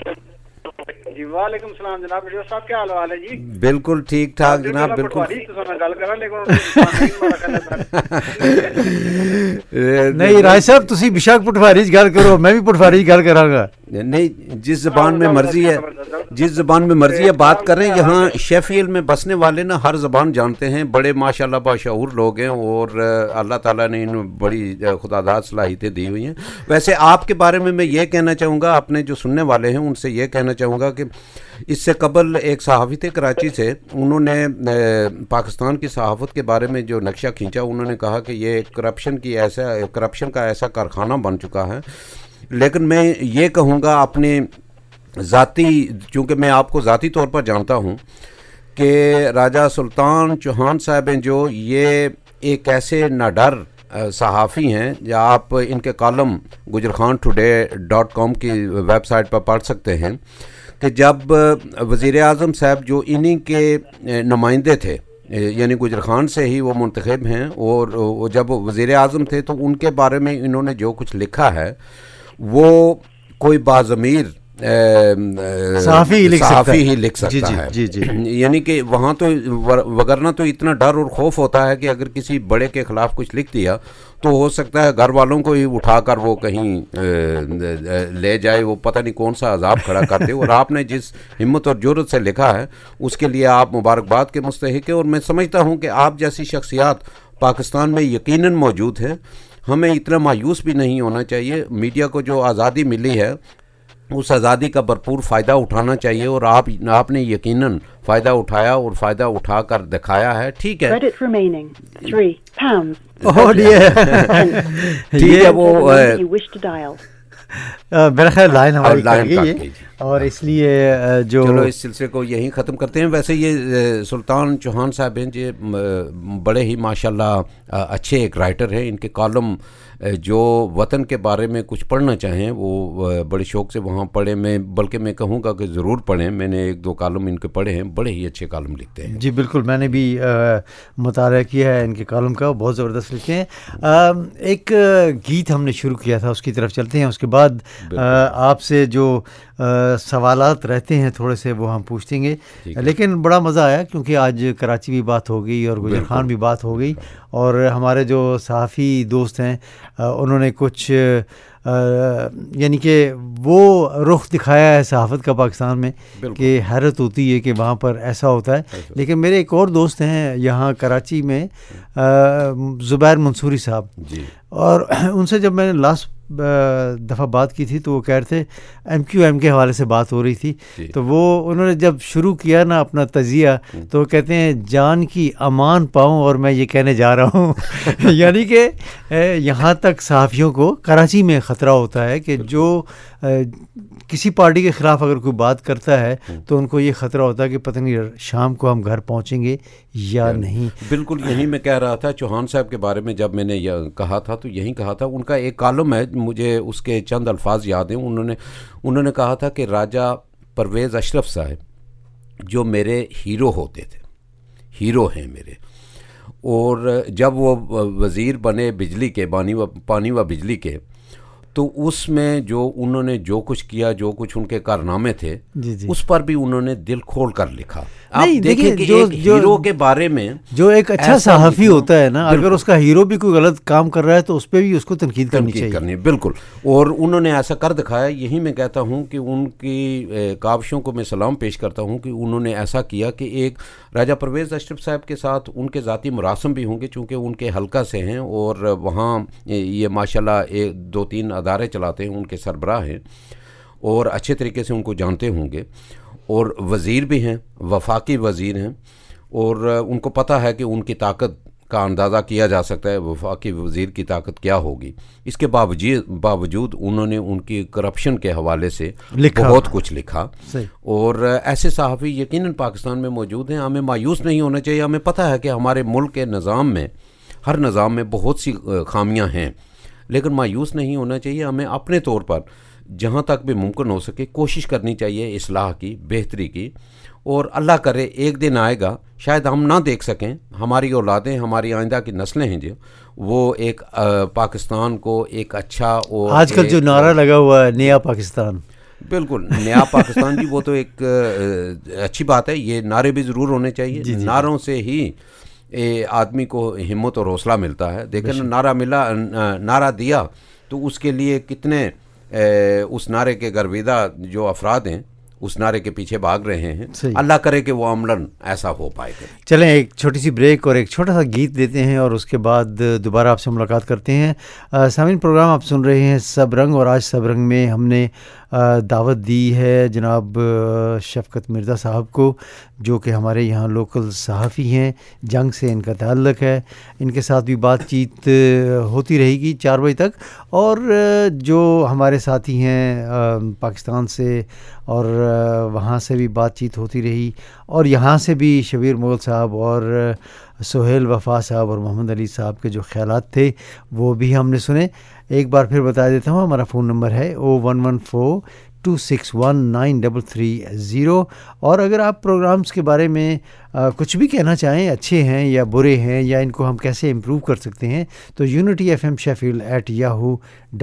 جی وعلیکم السلام جناب ریڈیو صاحب کیا حال حال ہے جی بالکل ٹھیک ٹھاک جناب بالکل نہیں رائے صاحب تسی بشاک پٹواری گل کرو میں بھی پٹواری گل کراں گا نہیں ہاں، اچھا جس زبان میں مرضی ہے جس زبان میں مرضی ہے بات کریں یہاں شیفیل میں بسنے والے نا ہر زبان جانتے ہیں بڑے ماشاء اللہ باشعور لوگ ہیں اور اللہ تعالیٰ نے ان بڑی خدا داد صلاحیتیں دی ہوئی ہیں ویسے آپ کے بارے میں میں یہ کہنا چاہوں گا اپنے جو سننے والے ہیں ان سے یہ کہنا چاہوں گا کہ اس سے قبل ایک صحافی تھے کراچی سے انہوں نے پاکستان کی صحافت کے بارے میں جو نقشہ کھینچا انہوں نے کہا کہ یہ کرپشن کی ایسا کرپشن کا ایسا کارخانہ بن چکا ہے لیکن میں یہ کہوں گا اپنے ذاتی چونکہ میں آپ کو ذاتی طور پر جانتا ہوں کہ راجہ سلطان چوہان صاحب ہیں جو یہ ایک ایسے ناڈر صحافی ہیں یا آپ ان کے column Gujar Khan today dot com کی ویب سائٹ پر پڑھ سکتے ہیں کہ جب وزیر اعظم صاحب جو انہی کے نمائندے تھے یعنی گجر خان سے ہی وہ منتخب ہیں اور جب وزیر اعظم تھے تو ان کے بارے میں انہوں نے جو کچھ لکھا ہے وہ کوئی باضمیر ہی لکھ جی، جی،, جی جی یعنی کہ وہاں تو وگرنا تو اتنا ڈر اور خوف ہوتا ہے کہ اگر کسی بڑے کے خلاف کچھ لکھ دیا تو ہو سکتا ہے گھر والوں کو ہی اٹھا کر وہ کہیں لے جائے وہ پتہ نہیں کون سا عذاب کھڑا کر دے اور آپ نے جس ہمت اور جرت سے لکھا ہے اس کے لیے آپ مبارکباد کے مستحق ہیں اور میں سمجھتا ہوں کہ آپ جیسی شخصیات پاکستان میں یقیناً موجود ہیں ہمیں اتنا مایوس بھی نہیں ہونا چاہیے میڈیا کو جو آزادی ملی ہے اس آزادی کا بھرپور فائدہ اٹھانا چاہیے اور آپ آپ نے یقیناً فائدہ اٹھایا اور فائدہ اٹھا کر دکھایا ہے ٹھیک ہے وہ میرا خیال لائن ہماری لائن اور اس لیے جو چلو اس سلسلے کو یہیں ختم کرتے ہیں ویسے یہ سلطان چوہان صاحب ہیں یہ جی، بڑے ہی ماشاءاللہ اچھے ایک رائٹر ہیں ان کے کالم جو وطن کے بارے میں کچھ پڑھنا چاہیں وہ بڑے شوق سے وہاں پڑھیں میں بلکہ میں کہوں گا کہ ضرور پڑھیں میں نے ایک دو کالم ان کے پڑھے ہیں بڑے ہی اچھے کالم لکھتے ہیں جی بالکل میں نے بھی مطالعہ کیا ہے ان کے کالم کا بہت زبردست لکھتے ہیں ایک گیت ہم نے شروع کیا تھا اس کی طرف چلتے ہیں اس کے بعد آپ سے جو سوالات رہتے ہیں تھوڑے سے وہ ہم پوچھیں گے لیکن بڑا مزہ آیا کیونکہ آج کراچی بھی بات ہو گئی اور گجر خان بھی بات ہو گئی اور ہمارے جو صحافی دوست ہیں انہوں نے کچھ یعنی کہ وہ رخ دکھایا ہے صحافت کا پاکستان میں کہ حیرت ہوتی ہے کہ وہاں پر ایسا ہوتا ہے لیکن میرے ایک اور دوست ہیں یہاں کراچی میں زبیر منصوری صاحب جی۔ اور ان سے جب میں نے لاسٹ دفعہ بات کی تھی تو وہ کہہ رہے تھے ایم کیو ایم کے حوالے سے بات ہو رہی تھی جی۔ تو وہ انہوں نے جب شروع کیا نا اپنا تجزیہ تو وہ کہتے ہیں جان کی امان پاؤں اور میں یہ کہنے جا رہا ہوں یعنی کہ یہاں تک صحافیوں کو کراچی میں خطرہ ہوتا ہے کہ جو کسی پارٹی کے خلاف اگر کوئی بات کرتا ہے تو ان کو یہ خطرہ ہوتا ہے کہ پتہ نہیں شام کو ہم گھر پہنچیں گے یا نہیں بالکل یہی میں کہہ رہا تھا چوہان صاحب کے بارے میں جب میں نے کہا تھا تو یہی کہا تھا ان کا ایک کالم ہے مجھے اس کے چند الفاظ یاد ہیں انہوں نے انہوں نے کہا تھا کہ راجا پرویز اشرف صاحب جو میرے ہیرو ہوتے تھے ہیرو ہیں میرے اور جب وہ وزیر بنے بجلی کے بانی و پانی و بجلی کے تو اس میں جو انہوں نے جو کچھ کیا جو کچھ ان کے کارنامے تھے جی، جی۔ اس پر بھی انہوں نے دل کھول کر لکھا آپ دیکھیں کہ ایک ہیرو کے بارے میں جو ایک اچھا صحافی ہوتا ہے نا اگر اس کا ہیرو بھی کوئی غلط کام کر رہا ہے تو اس اس پہ بھی کو تنقید کرنی چاہیے اور انہوں نے ایسا کر دکھایا یہی میں کہتا ہوں کہ ان کی کابشوں کو میں سلام پیش کرتا ہوں کہ انہوں نے ایسا کیا کہ ایک راجہ پرویز اشرف صاحب کے ساتھ ان کے ذاتی مراسم بھی ہوں گے چونکہ ان کے حلقہ سے ہیں اور وہاں یہ ماشاءاللہ دو تین ادارے چلاتے ہیں ان کے سربراہ ہیں اور اچھے طریقے سے ان کو جانتے ہوں گے اور وزیر بھی ہیں وفاقی وزیر ہیں اور ان کو پتہ ہے کہ ان کی طاقت کا اندازہ کیا جا سکتا ہے وفاقی وزیر کی طاقت کیا ہوگی اس کے باوجود انہوں نے ان کی کرپشن کے حوالے سے بہت کچھ لکھا اور ایسے صحافی یقیناً پاکستان میں موجود ہیں ہمیں مایوس نہیں ہونا چاہیے ہمیں پتہ ہے کہ ہمارے ملک کے نظام میں ہر نظام میں بہت سی خامیاں ہیں لیکن مایوس نہیں ہونا چاہیے ہمیں اپنے طور پر جہاں تک بھی ممکن ہو سکے کوشش کرنی چاہیے اصلاح کی بہتری کی اور اللہ کرے ایک دن آئے گا شاید ہم نہ دیکھ سکیں ہماری اولادیں ہماری آئندہ کی نسلیں ہیں جو جی، وہ ایک پاکستان کو ایک اچھا اور آج کل جو نعرہ لگا ہوا ہے نیا پاکستان بالکل نیا پاکستان جی وہ تو ایک اچھی بات ہے یہ نعرے بھی ضرور ہونے چاہیے جی، جی۔ نعروں سے ہی آدمی کو ہمت اور حوصلہ ملتا ہے دیکھیں نعرہ ملا نعرہ دیا تو اس کے لیے کتنے اس نعرے کے گرویدہ جو افراد ہیں اس نعرے کے پیچھے بھاگ رہے ہیں اللہ کرے کہ وہ عملاً ایسا ہو پائے چلیں ایک چھوٹی سی بریک اور ایک چھوٹا سا گیت دیتے ہیں اور اس کے بعد دوبارہ آپ سے ملاقات کرتے ہیں سامعین پروگرام آپ سن رہے ہیں سب رنگ اور آج سب رنگ میں ہم نے دعوت دی ہے جناب شفقت مرزا صاحب کو جو کہ ہمارے یہاں لوکل صحافی ہیں جنگ سے ان کا تعلق ہے ان کے ساتھ بھی بات چیت ہوتی رہے گی چار بجے تک اور جو ہمارے ساتھی ہیں پاکستان سے اور وہاں سے بھی بات چیت ہوتی رہی اور یہاں سے بھی شبیر مغل صاحب اور سہیل وفا صاحب اور محمد علی صاحب کے جو خیالات تھے وہ بھی ہم نے سنے ایک بار پھر بتا دیتا ہوں ہمارا فون نمبر ہے o one one four two six one nine double three zero اور اگر آپ پروگرامس کے بارے میں آ, کچھ بھی کہنا چاہیں اچھے ہیں یا برے ہیں یا ان کو ہم کیسے امپروو کر سکتے ہیں تو Unity F M Sheffield at Yahoo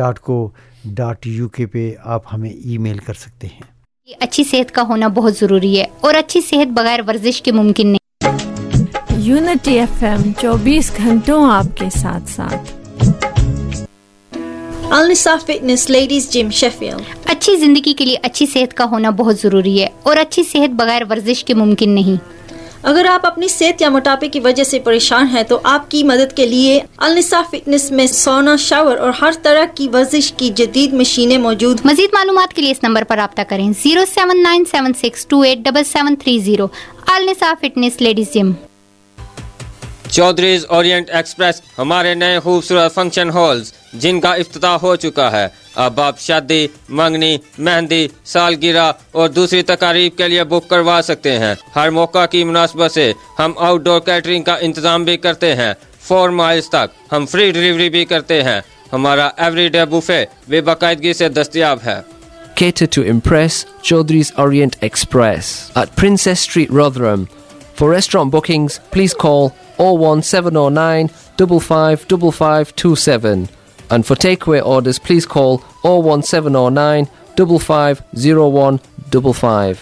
dot co dot U K پہ آپ ہمیں ای میل کر سکتے ہیں اچھی صحت کا ہونا بہت ضروری ہے اور اچھی صحت بغیر ورزش کے ممکن نہیں یونٹی ایف ایم چوبیس گھنٹوں آپ کے ساتھ ساتھ النسا فٹنس لیڈیز جم شیفیل اچھی زندگی کے لیے اچھی صحت کا ہونا بہت ضروری ہے اور اچھی صحت بغیر ورزش کے ممکن نہیں اگر آپ اپنی صحت یا موٹاپے کی وجہ سے پریشان ہیں تو آپ کی مدد کے لیے النسا فٹنس میں سونا شاور اور ہر طرح کی ورزش کی جدید مشینیں موجود مزید معلومات کے لیے اس نمبر پر رابطہ کریں zero seven nine seven six two eight double seven three zero fitness ladies gym Orient Express ہمارے نئے خوبصورت فنکشن ہالز جن کا افتتاح ہو چکا ہے اب آپ شادی منگنی مہندی سالگرہ اور دوسری تقاریب کے لیے بک کروا سکتے ہیں ہر موقع کی مناسبت سے ہم آؤٹ ڈور کیٹرنگ کا انتظام بھی کرتے ہیں فور مائلز تک ہم فری ڈلیوری بھی کرتے ہیں ہمارا ایوری ڈے بوفے بھی باقاعدگی سے دستیاب ہے Cater to impress Chaudhry's Orient Express at Princess Street, Rotherham. For restaurant bookings, please call o one seven o nine double five two five two seven and for takeaway orders please call o one seven o nine double five zero one double five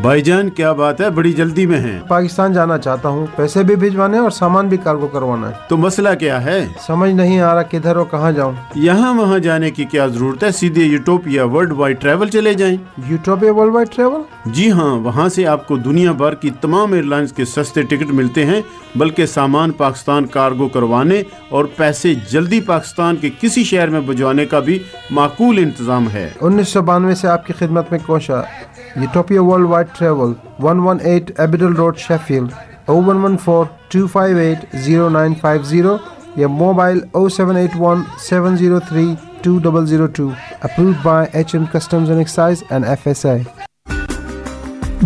بھائی جان کیا بات ہے بڑی جلدی میں ہیں پاکستان جانا چاہتا ہوں پیسے بھی بھیجوانے اور سامان بھی کارگو کروانا ہے تو مسئلہ کیا ہے سمجھ نہیں آ رہا کدھر اور کہاں جاؤں یہاں وہاں جانے کی کیا ضرورت ہے سیدھے یوٹوپیا ورلڈ وائڈ ٹریول چلے جائیں یوٹوپیا وائڈ ٹریول جی ہاں وہاں سے آپ کو دنیا بھر کی تمام ایئر لائنز کے سستے ٹکٹ ملتے ہیں بلکہ سامان پاکستان کارگو کروانے اور پیسے جلدی پاکستان کے کسی شہر میں بھجوانے کا بھی معقول انتظام ہے انیس سو بانوے سے آپ کی خدمت میں کوشش mobile o seven eight one seven zero three two double zero two approved by H and F S I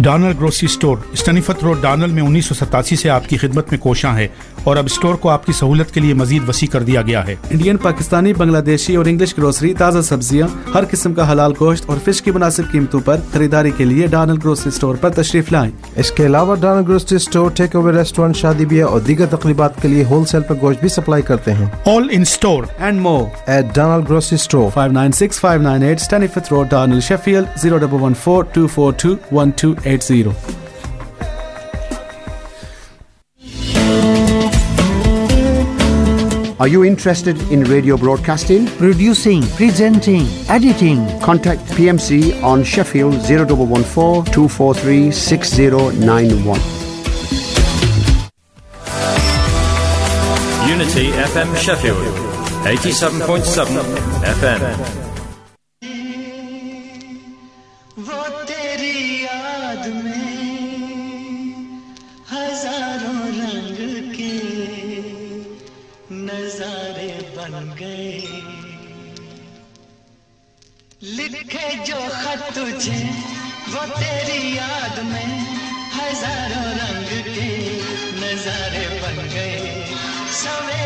Darnall grocery store Staniforth road Darnall میں انیس سو ستاسی سے آپ کی خدمت میں کوشاں ہے اور اب اسٹور کو آپ کی سہولت کے لیے مزید وسیع کر دیا گیا ہے انڈین پاکستانی بنگلہ دیشی اور انگلش گروسری تازہ سبزیاں ہر قسم کا حلال گوشت اور فش کی مناسب قیمتوں پر خریداری کے لیے ڈانل گروسری اسٹور پر تشریف لائیں اس کے علاوہ Darnall grocery store takeaway restaurant شادی بیاہ اور دیگر تقریبات کے لیے ہول سیل پر گوشت بھی سپلائی کرتے ہیں store five nine six five nine Darnall Sheffield zero double one four two four two one two eight zero Are you interested in radio broadcasting? Producing, presenting, editing. Contact PMC on Sheffield 0114 243 6091. Unity FM Sheffield, 87.7 FM. جو خط تجھے وہ تیری یاد میں ہزاروں رنگ کے نظارے بن گئے سویرے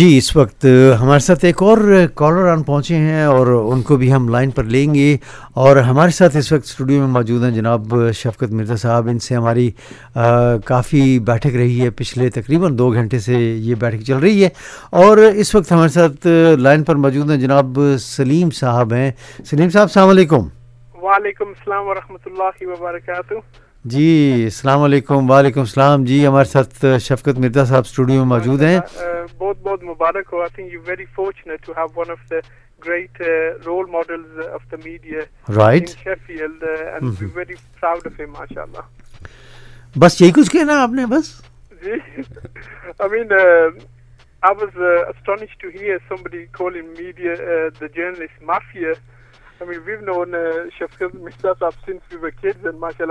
جی اس وقت ہمارے ساتھ ایک اور کالر آن پہنچے ہیں اور ان کو بھی ہم لائن پر لیں گے اور ہمارے ساتھ اس وقت اسٹوڈیو میں موجود ہیں جناب شفقت مرزا صاحب ان سے ہماری کافی بیٹھک رہی ہے پچھلے تقریباً دو گھنٹے سے یہ بیٹھک چل رہی ہے اور اس وقت ہمارے ساتھ لائن پر موجود ہیں جناب سلیم صاحب ہیں سلیم صاحب السلام علیکم وعلیکم السلام ورحمۃ اللہ وبرکاتہ جی السلام علیکم وعلیکم السلام جی ہمارے ساتھ شفقت مرزا صاحب اسٹوڈیو میں موجود ہیں بہت بہت مبارک ہو بس mm-hmm. بس یہی کچھ کہنا آپ نے جی۔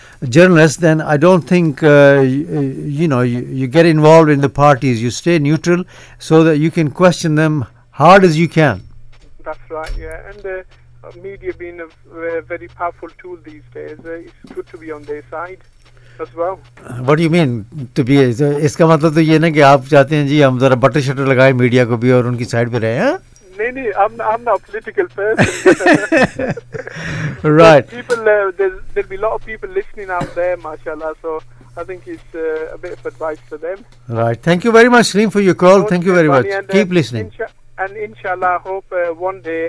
Journalist I don't think you know you get involved in the parties you stay neutral so that you can on you side. What you mean to be اس کا مطلب تو یہ نا کہ آپ چاہتے ہیں جی ہم ذرا بٹر شٹر لگائے میڈیا کو بھی اور ان کی سائڈ پہ رہے ہیں نہیں نہیں ہم نہ political person right people there be lot of people listening out there ماشاءاللہ so I think it's a bit of advice for them right thank you very much Saleem for your call thank you very much keep listening and انشاءاللہ hope one day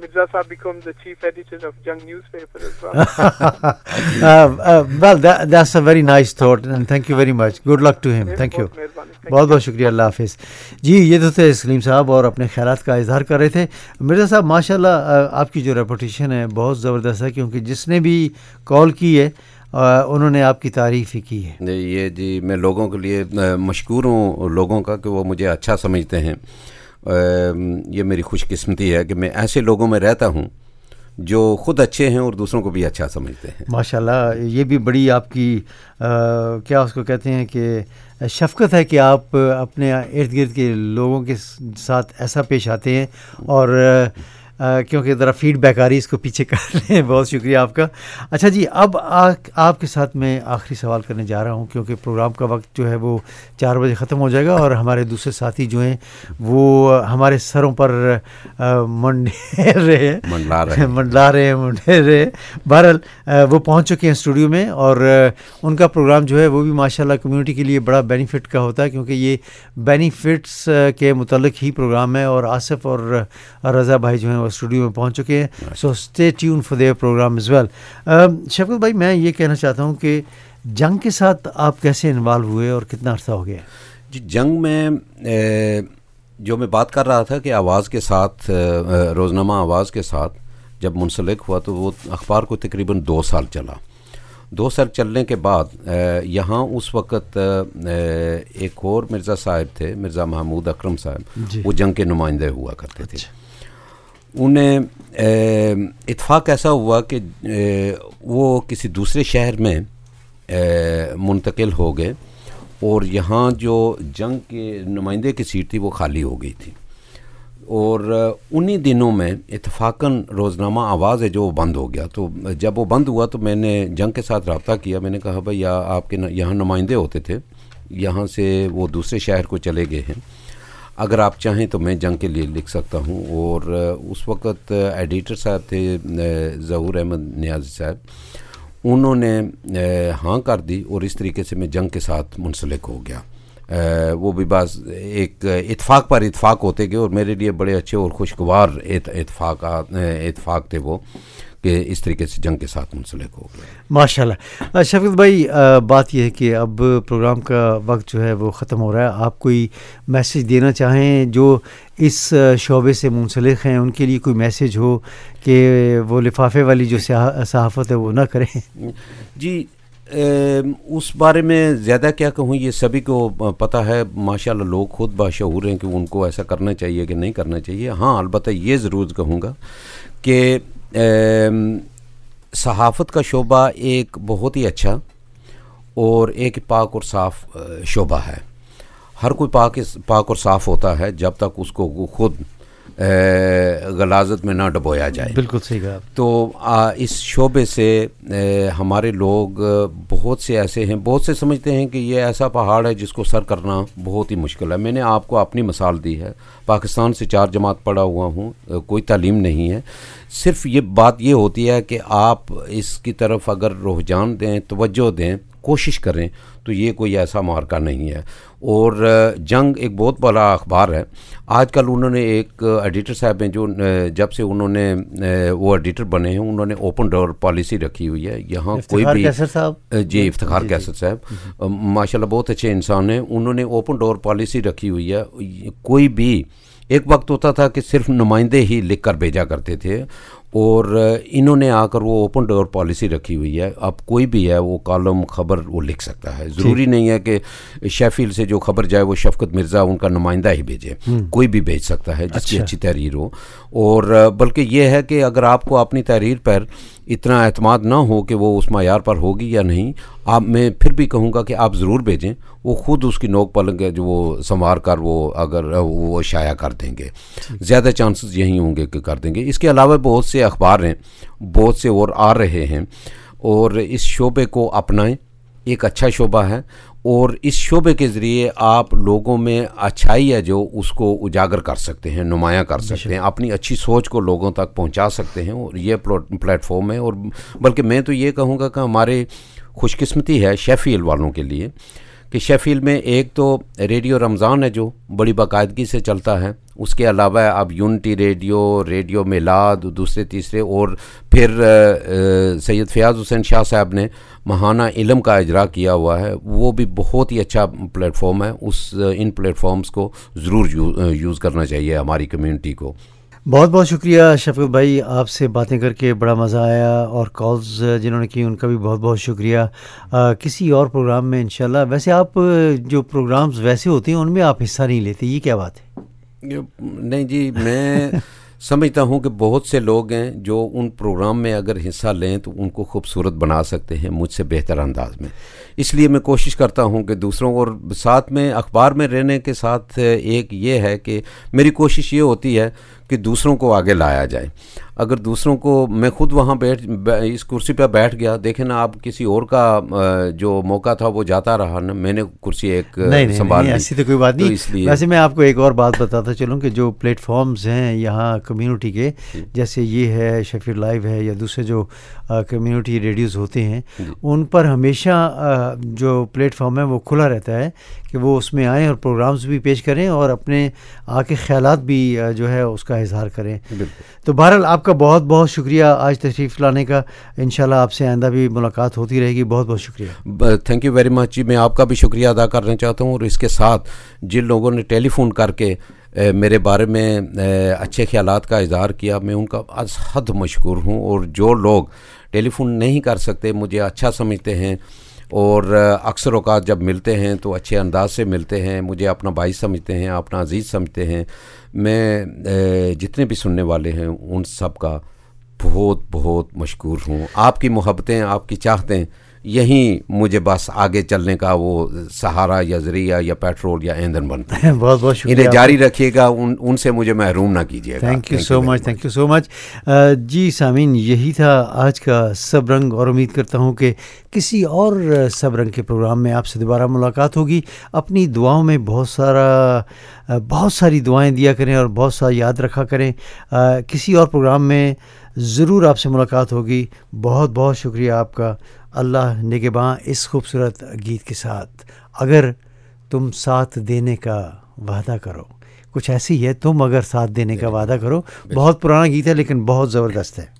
Mirza Saab becomes the chief editor of Young newspaper as well. uh, uh, well, that, that's a very nice thought and thank you very much. Good luck to him. Thank you. بہت بہت شکریہ اللہ حافظ جی یہ تو تھے سلیم صاحب اور اپنے خیالات کا اظہار کر رہے تھے مرزا صاحب ماشاء اللہ آپ کی جو ریپوٹیشن ہے بہت زبردست ہے کیونکہ جس نے بھی کال کی ہے انہوں نے آپ کی تعریف ہی کی ہے یہ جی میں لوگوں کے لیے مشکور ہوں لوگوں کا کہ وہ مجھے اچھا سمجھتے ہیں یہ میری خوش قسمتی ہے کہ میں ایسے لوگوں میں رہتا ہوں جو خود اچھے ہیں اور دوسروں کو بھی اچھا سمجھتے ہیں ماشاء اللہ یہ بھی بڑی آپ کی کیا اس کو کہتے ہیں کہ شفقت ہے کہ آپ اپنے ارد گرد کے لوگوں کے ساتھ ایسا پیش آتے ہیں اور کیونکہ ذرا فیڈ بیک آ رہی ہے اس کو پیچھے کر لیں بہت شکریہ آپ کا اچھا جی اب آپ کے ساتھ میں آخری سوال کرنے جا رہا ہوں کیونکہ پروگرام کا وقت جو ہے وہ چار بجے ختم ہو جائے گا اور ہمارے دوسرے ساتھی جو ہیں وہ ہمارے سروں پر منڈے رہے منڈلا رہے ہیں من رہے بہرحال وہ پہنچ چکے ہیں اسٹوڈیو میں اور ان کا پروگرام جو ہے وہ بھی ماشاء اللہ کمیونٹی کے لیے بڑا بینیفٹ کا ہوتا ہے کیونکہ یہ بینیفٹس کے متعلق ہی پروگرام ہے اور آصف اور رضا بھائی جو ہیں وہ اسٹوڈیو میں پہنچ چکے ہیں so stay tune there programme is well بھائی میں یہ کہنا چاہتا ہوں کہ جنگ کے ساتھ آپ کیسے انوالو ہوئے اور کتنا عرصہ ہو گیا جی جنگ میں جو میں بات کر رہا تھا کہ آواز کے ساتھ روزنامہ آواز کے ساتھ جب منسلک ہوا تو وہ اخبار کو تقریباً دو سال چلا دو سال چلنے کے بعد یہاں اس وقت ایک اور مرزا صاحب تھے مرزا محمود اکرم صاحب جی۔ وہ جنگ کے نمائندے ہوا کرتے تھے اچھا۔ انہیں اتفاق ایسا ہوا کہ وہ کسی دوسرے شہر میں منتقل ہو گئے اور یہاں جو جنگ کے نمائندے کی سیٹ تھی وہ خالی ہو گئی تھی اور انہی دنوں میں اتفاقاً روزنامہ آواز ہے جو وہ بند ہو گیا تو جب وہ بند ہوا تو میں نے جنگ کے ساتھ رابطہ کیا میں نے کہا بھائی آپ کے یہاں نمائندے ہوتے تھے یہاں سے وہ دوسرے شہر کو چلے گئے ہیں اگر آپ چاہیں تو میں جنگ کے لیے لکھ سکتا ہوں اور اس وقت ایڈیٹر صاحب تھے ظہور احمد نیاز صاحب انہوں نے ہاں کر دی اور اس طریقے سے میں جنگ کے ساتھ منسلک ہو گیا وہ بھی بعض ایک اتفاق پر اتفاق ہوتے گئے اور میرے لیے بڑے اچھے اور خوشگوار اتفاق اتفاق تھے وہ کہ اس طریقے سے جنگ کے ساتھ منسلک ہو ماشاء اللہ شفیق بھائی بات یہ ہے کہ اب پروگرام کا وقت جو ہے وہ ختم ہو رہا ہے آپ کوئی میسج دینا چاہیں جو اس شعبے سے منسلک ہیں ان کے لیے کوئی میسج ہو کہ وہ لفافے والی جو صحافت ہے وہ نہ کریں جی اس بارے میں زیادہ کیا کہوں یہ سبھی کو پتہ ہے ماشاء اللہ لوگ خود باشعور ہیں کہ ان کو ایسا کرنا چاہیے کہ نہیں کرنا چاہیے ہاں البتہ یہ ضرور کہوں گا کہ صحافت کا شعبہ ایک بہت ہی اچھا اور ایک پاک اور صاف شعبہ ہے ہر کوئی پاک پاک اور صاف ہوتا ہے جب تک اس کو خود غلازت میں نہ ڈبویا جائے بالکل صحیح تو اس شعبے سے ہمارے لوگ بہت سے ایسے ہیں بہت سے سمجھتے ہیں کہ یہ ایسا پہاڑ ہے جس کو سر کرنا بہت ہی مشکل ہے میں نے آپ کو اپنی مثال دی ہے پاکستان سے چار جماعت پڑا ہوا ہوں کوئی تعلیم نہیں ہے صرف یہ بات یہ ہوتی ہے کہ آپ اس کی طرف اگر رجحان دیں توجہ دیں کوشش کریں تو یہ کوئی ایسا مارکہ نہیں ہے اور جنگ ایک بہت بڑا اخبار ہے آج کل انہوں نے ایک ایڈیٹر صاحب ہیں جو جب سے انہوں نے وہ ایڈیٹر بنے ہیں انہوں نے اوپن ڈور پالیسی رکھی ہوئی ہے یہاں کوئی بھی کیسر صاحب جی, جی، افتخار جی، جی۔ کیسر صاحب ماشاءاللہ بہت اچھے انسان ہیں انہوں نے اوپن ڈور پالیسی رکھی ہوئی ہے کوئی بھی ایک وقت ہوتا تھا کہ صرف نمائندے ہی لکھ کر بھیجا کرتے تھے اور انہوں نے آ کر وہ اوپن ڈور پالیسی رکھی ہوئی ہے اب کوئی بھی ہے وہ کالم خبر وہ لکھ سکتا ہے ضروری نہیں ہے کہ شیفیل سے جو خبر جائے وہ شفقت مرزا ان کا نمائندہ ہی بھیجے کوئی بھی بھیج سکتا ہے جس کی اچھا۔ اچھی تحریر ہو اور بلکہ یہ ہے کہ اگر آپ کو اپنی تحریر پر اتنا اعتماد نہ ہو کہ وہ اس معیار پر ہوگی یا نہیں آپ میں پھر بھی کہوں گا کہ آپ ضرور بھیجیں وہ خود اس کی نوک پلنگ ہے جو وہ سنوار کر وہ اگر وہ شائع کر دیں گے زیادہ چانسز یہی ہوں گے کہ کر دیں گے اس کے علاوہ بہت سے اخبار ہیں بہت سے اور آ رہے ہیں اور اس شعبے کو اپنائیں ایک اچھا شعبہ ہے اور اس شعبے کے ذریعے آپ لوگوں میں اچھائی ہے جو اس کو اجاگر کر سکتے ہیں نمایاں کر سکتے ہیں اپنی اچھی سوچ کو لوگوں تک پہنچا سکتے ہیں اور یہ پلیٹ فارم ہے اور بلکہ میں تو یہ کہوں گا کہ ہمارے خوش قسمتی ہے شیفیل والوں کے لیے کہ شیفیل میں ایک تو ریڈیو رمضان ہے جو بڑی باقاعدگی سے چلتا ہے اس کے علاوہ اب یونٹی ریڈیو ریڈیو میلاد دوسرے تیسرے اور پھر سید فیاض حسین شاہ صاحب نے ماہانہ علم کا اجرا کیا ہوا ہے وہ بھی بہت ہی اچھا پلیٹ فارم ہے اس ان پلیٹ فارمز کو ضرور یوز کرنا چاہیے ہماری کمیونٹی کو بہت بہت شکریہ شفیق بھائی آپ سے باتیں کر کے بڑا مزہ آیا اور کالز جنہوں نے کی ان کا بھی بہت بہت شکریہ آ, کسی اور پروگرام میں انشاءاللہ ویسے آپ جو پروگرامز ویسے ہوتے ہیں ان میں آپ حصہ نہیں لیتے یہ کیا بات ہے نہیں جی میں سمجھتا ہوں کہ بہت سے لوگ ہیں جو ان پروگرام میں اگر حصہ لیں تو ان کو خوبصورت بنا سکتے ہیں مجھ سے بہتر انداز میں اس لیے میں کوشش کرتا ہوں کہ دوسروں اور ساتھ میں اخبار میں رہنے کے ساتھ ایک یہ ہے کہ میری کوشش یہ ہوتی ہے کہ دوسروں کو آگے لایا جائے اگر دوسروں کو میں خود وہاں بیٹھ اس کرسی پہ بیٹھ گیا دیکھیں نا آپ کسی اور کا جو موقع تھا وہ جاتا رہا نا میں نے کرسی ایک نہیں ایسی تو کوئی بات نہیں اس لیے ویسے میں آپ کو ایک اور بات بتاتا چلوں کہ جو پلیٹ فارمز ہیں یہاں کمیونٹی کے جیسے یہ ہے شفیر لائیو ہے یا دوسرے جو کمیونٹی ریڈیوز ہوتے ہیں جی۔ ان پر ہمیشہ جو پلیٹ فارم ہے وہ کھلا رہتا ہے کہ وہ اس میں آئیں اور پروگرامز بھی پیش کریں اور اپنے آ کے خیالات بھی جو ہے اس کا اظہار کریں تو بہرحال آپ کا بہت بہت شکریہ آج تشریف لانے کا انشاءاللہ شاء آپ سے آئندہ بھی ملاقات ہوتی رہے گی بہت بہت شکریہ تھینک یو ویری مچ جی میں آپ کا بھی شکریہ ادا کرنا چاہتا ہوں اور اس کے ساتھ جن لوگوں نے ٹیلی فون کر کے میرے بارے میں اچھے خیالات کا اظہار کیا میں ان کا از حد مشکور ہوں اور جو لوگ ٹیلی فون نہیں کر سکتے مجھے اچھا سمجھتے ہیں اور اکثر اوقات جب ملتے ہیں تو اچھے انداز سے ملتے ہیں مجھے اپنا بھائی سمجھتے ہیں اپنا عزیز سمجھتے ہیں میں جتنے بھی سننے والے ہیں ان سب کا بہت بہت مشکور ہوں آپ کی محبتیں آپ کی چاہتیں یہیں مجھے بس آگے چلنے کا وہ سہارا یا ذریعہ یا پیٹرول یا ایندھن بنتا ہے بہت بہت شکریہ انہیں جاری رکھیے گا ان ان سے مجھے محروم نہ کیجیے thank you so much thank you so much جی سامعین یہی تھا آج کا سب رنگ اور امید کرتا ہوں کہ کسی اور سب رنگ کے پروگرام میں آپ سے دوبارہ ملاقات ہوگی اپنی دعاؤں میں بہت سارا بہت ساری دعائیں دیا کریں اور بہت سارا یاد رکھا کریں کسی اور پروگرام میں ضرور آپ سے ملاقات ہوگی بہت بہت شکریہ آپ کا اللہ نگباں اس خوبصورت گیت کے ساتھ اگر تم ساتھ دینے کا وعدہ کرو کچھ ایسی ہے تم اگر ساتھ دینے کا جی۔ وعدہ کرو بہت پرانا گیت ہے لیکن بہت زبردست ہے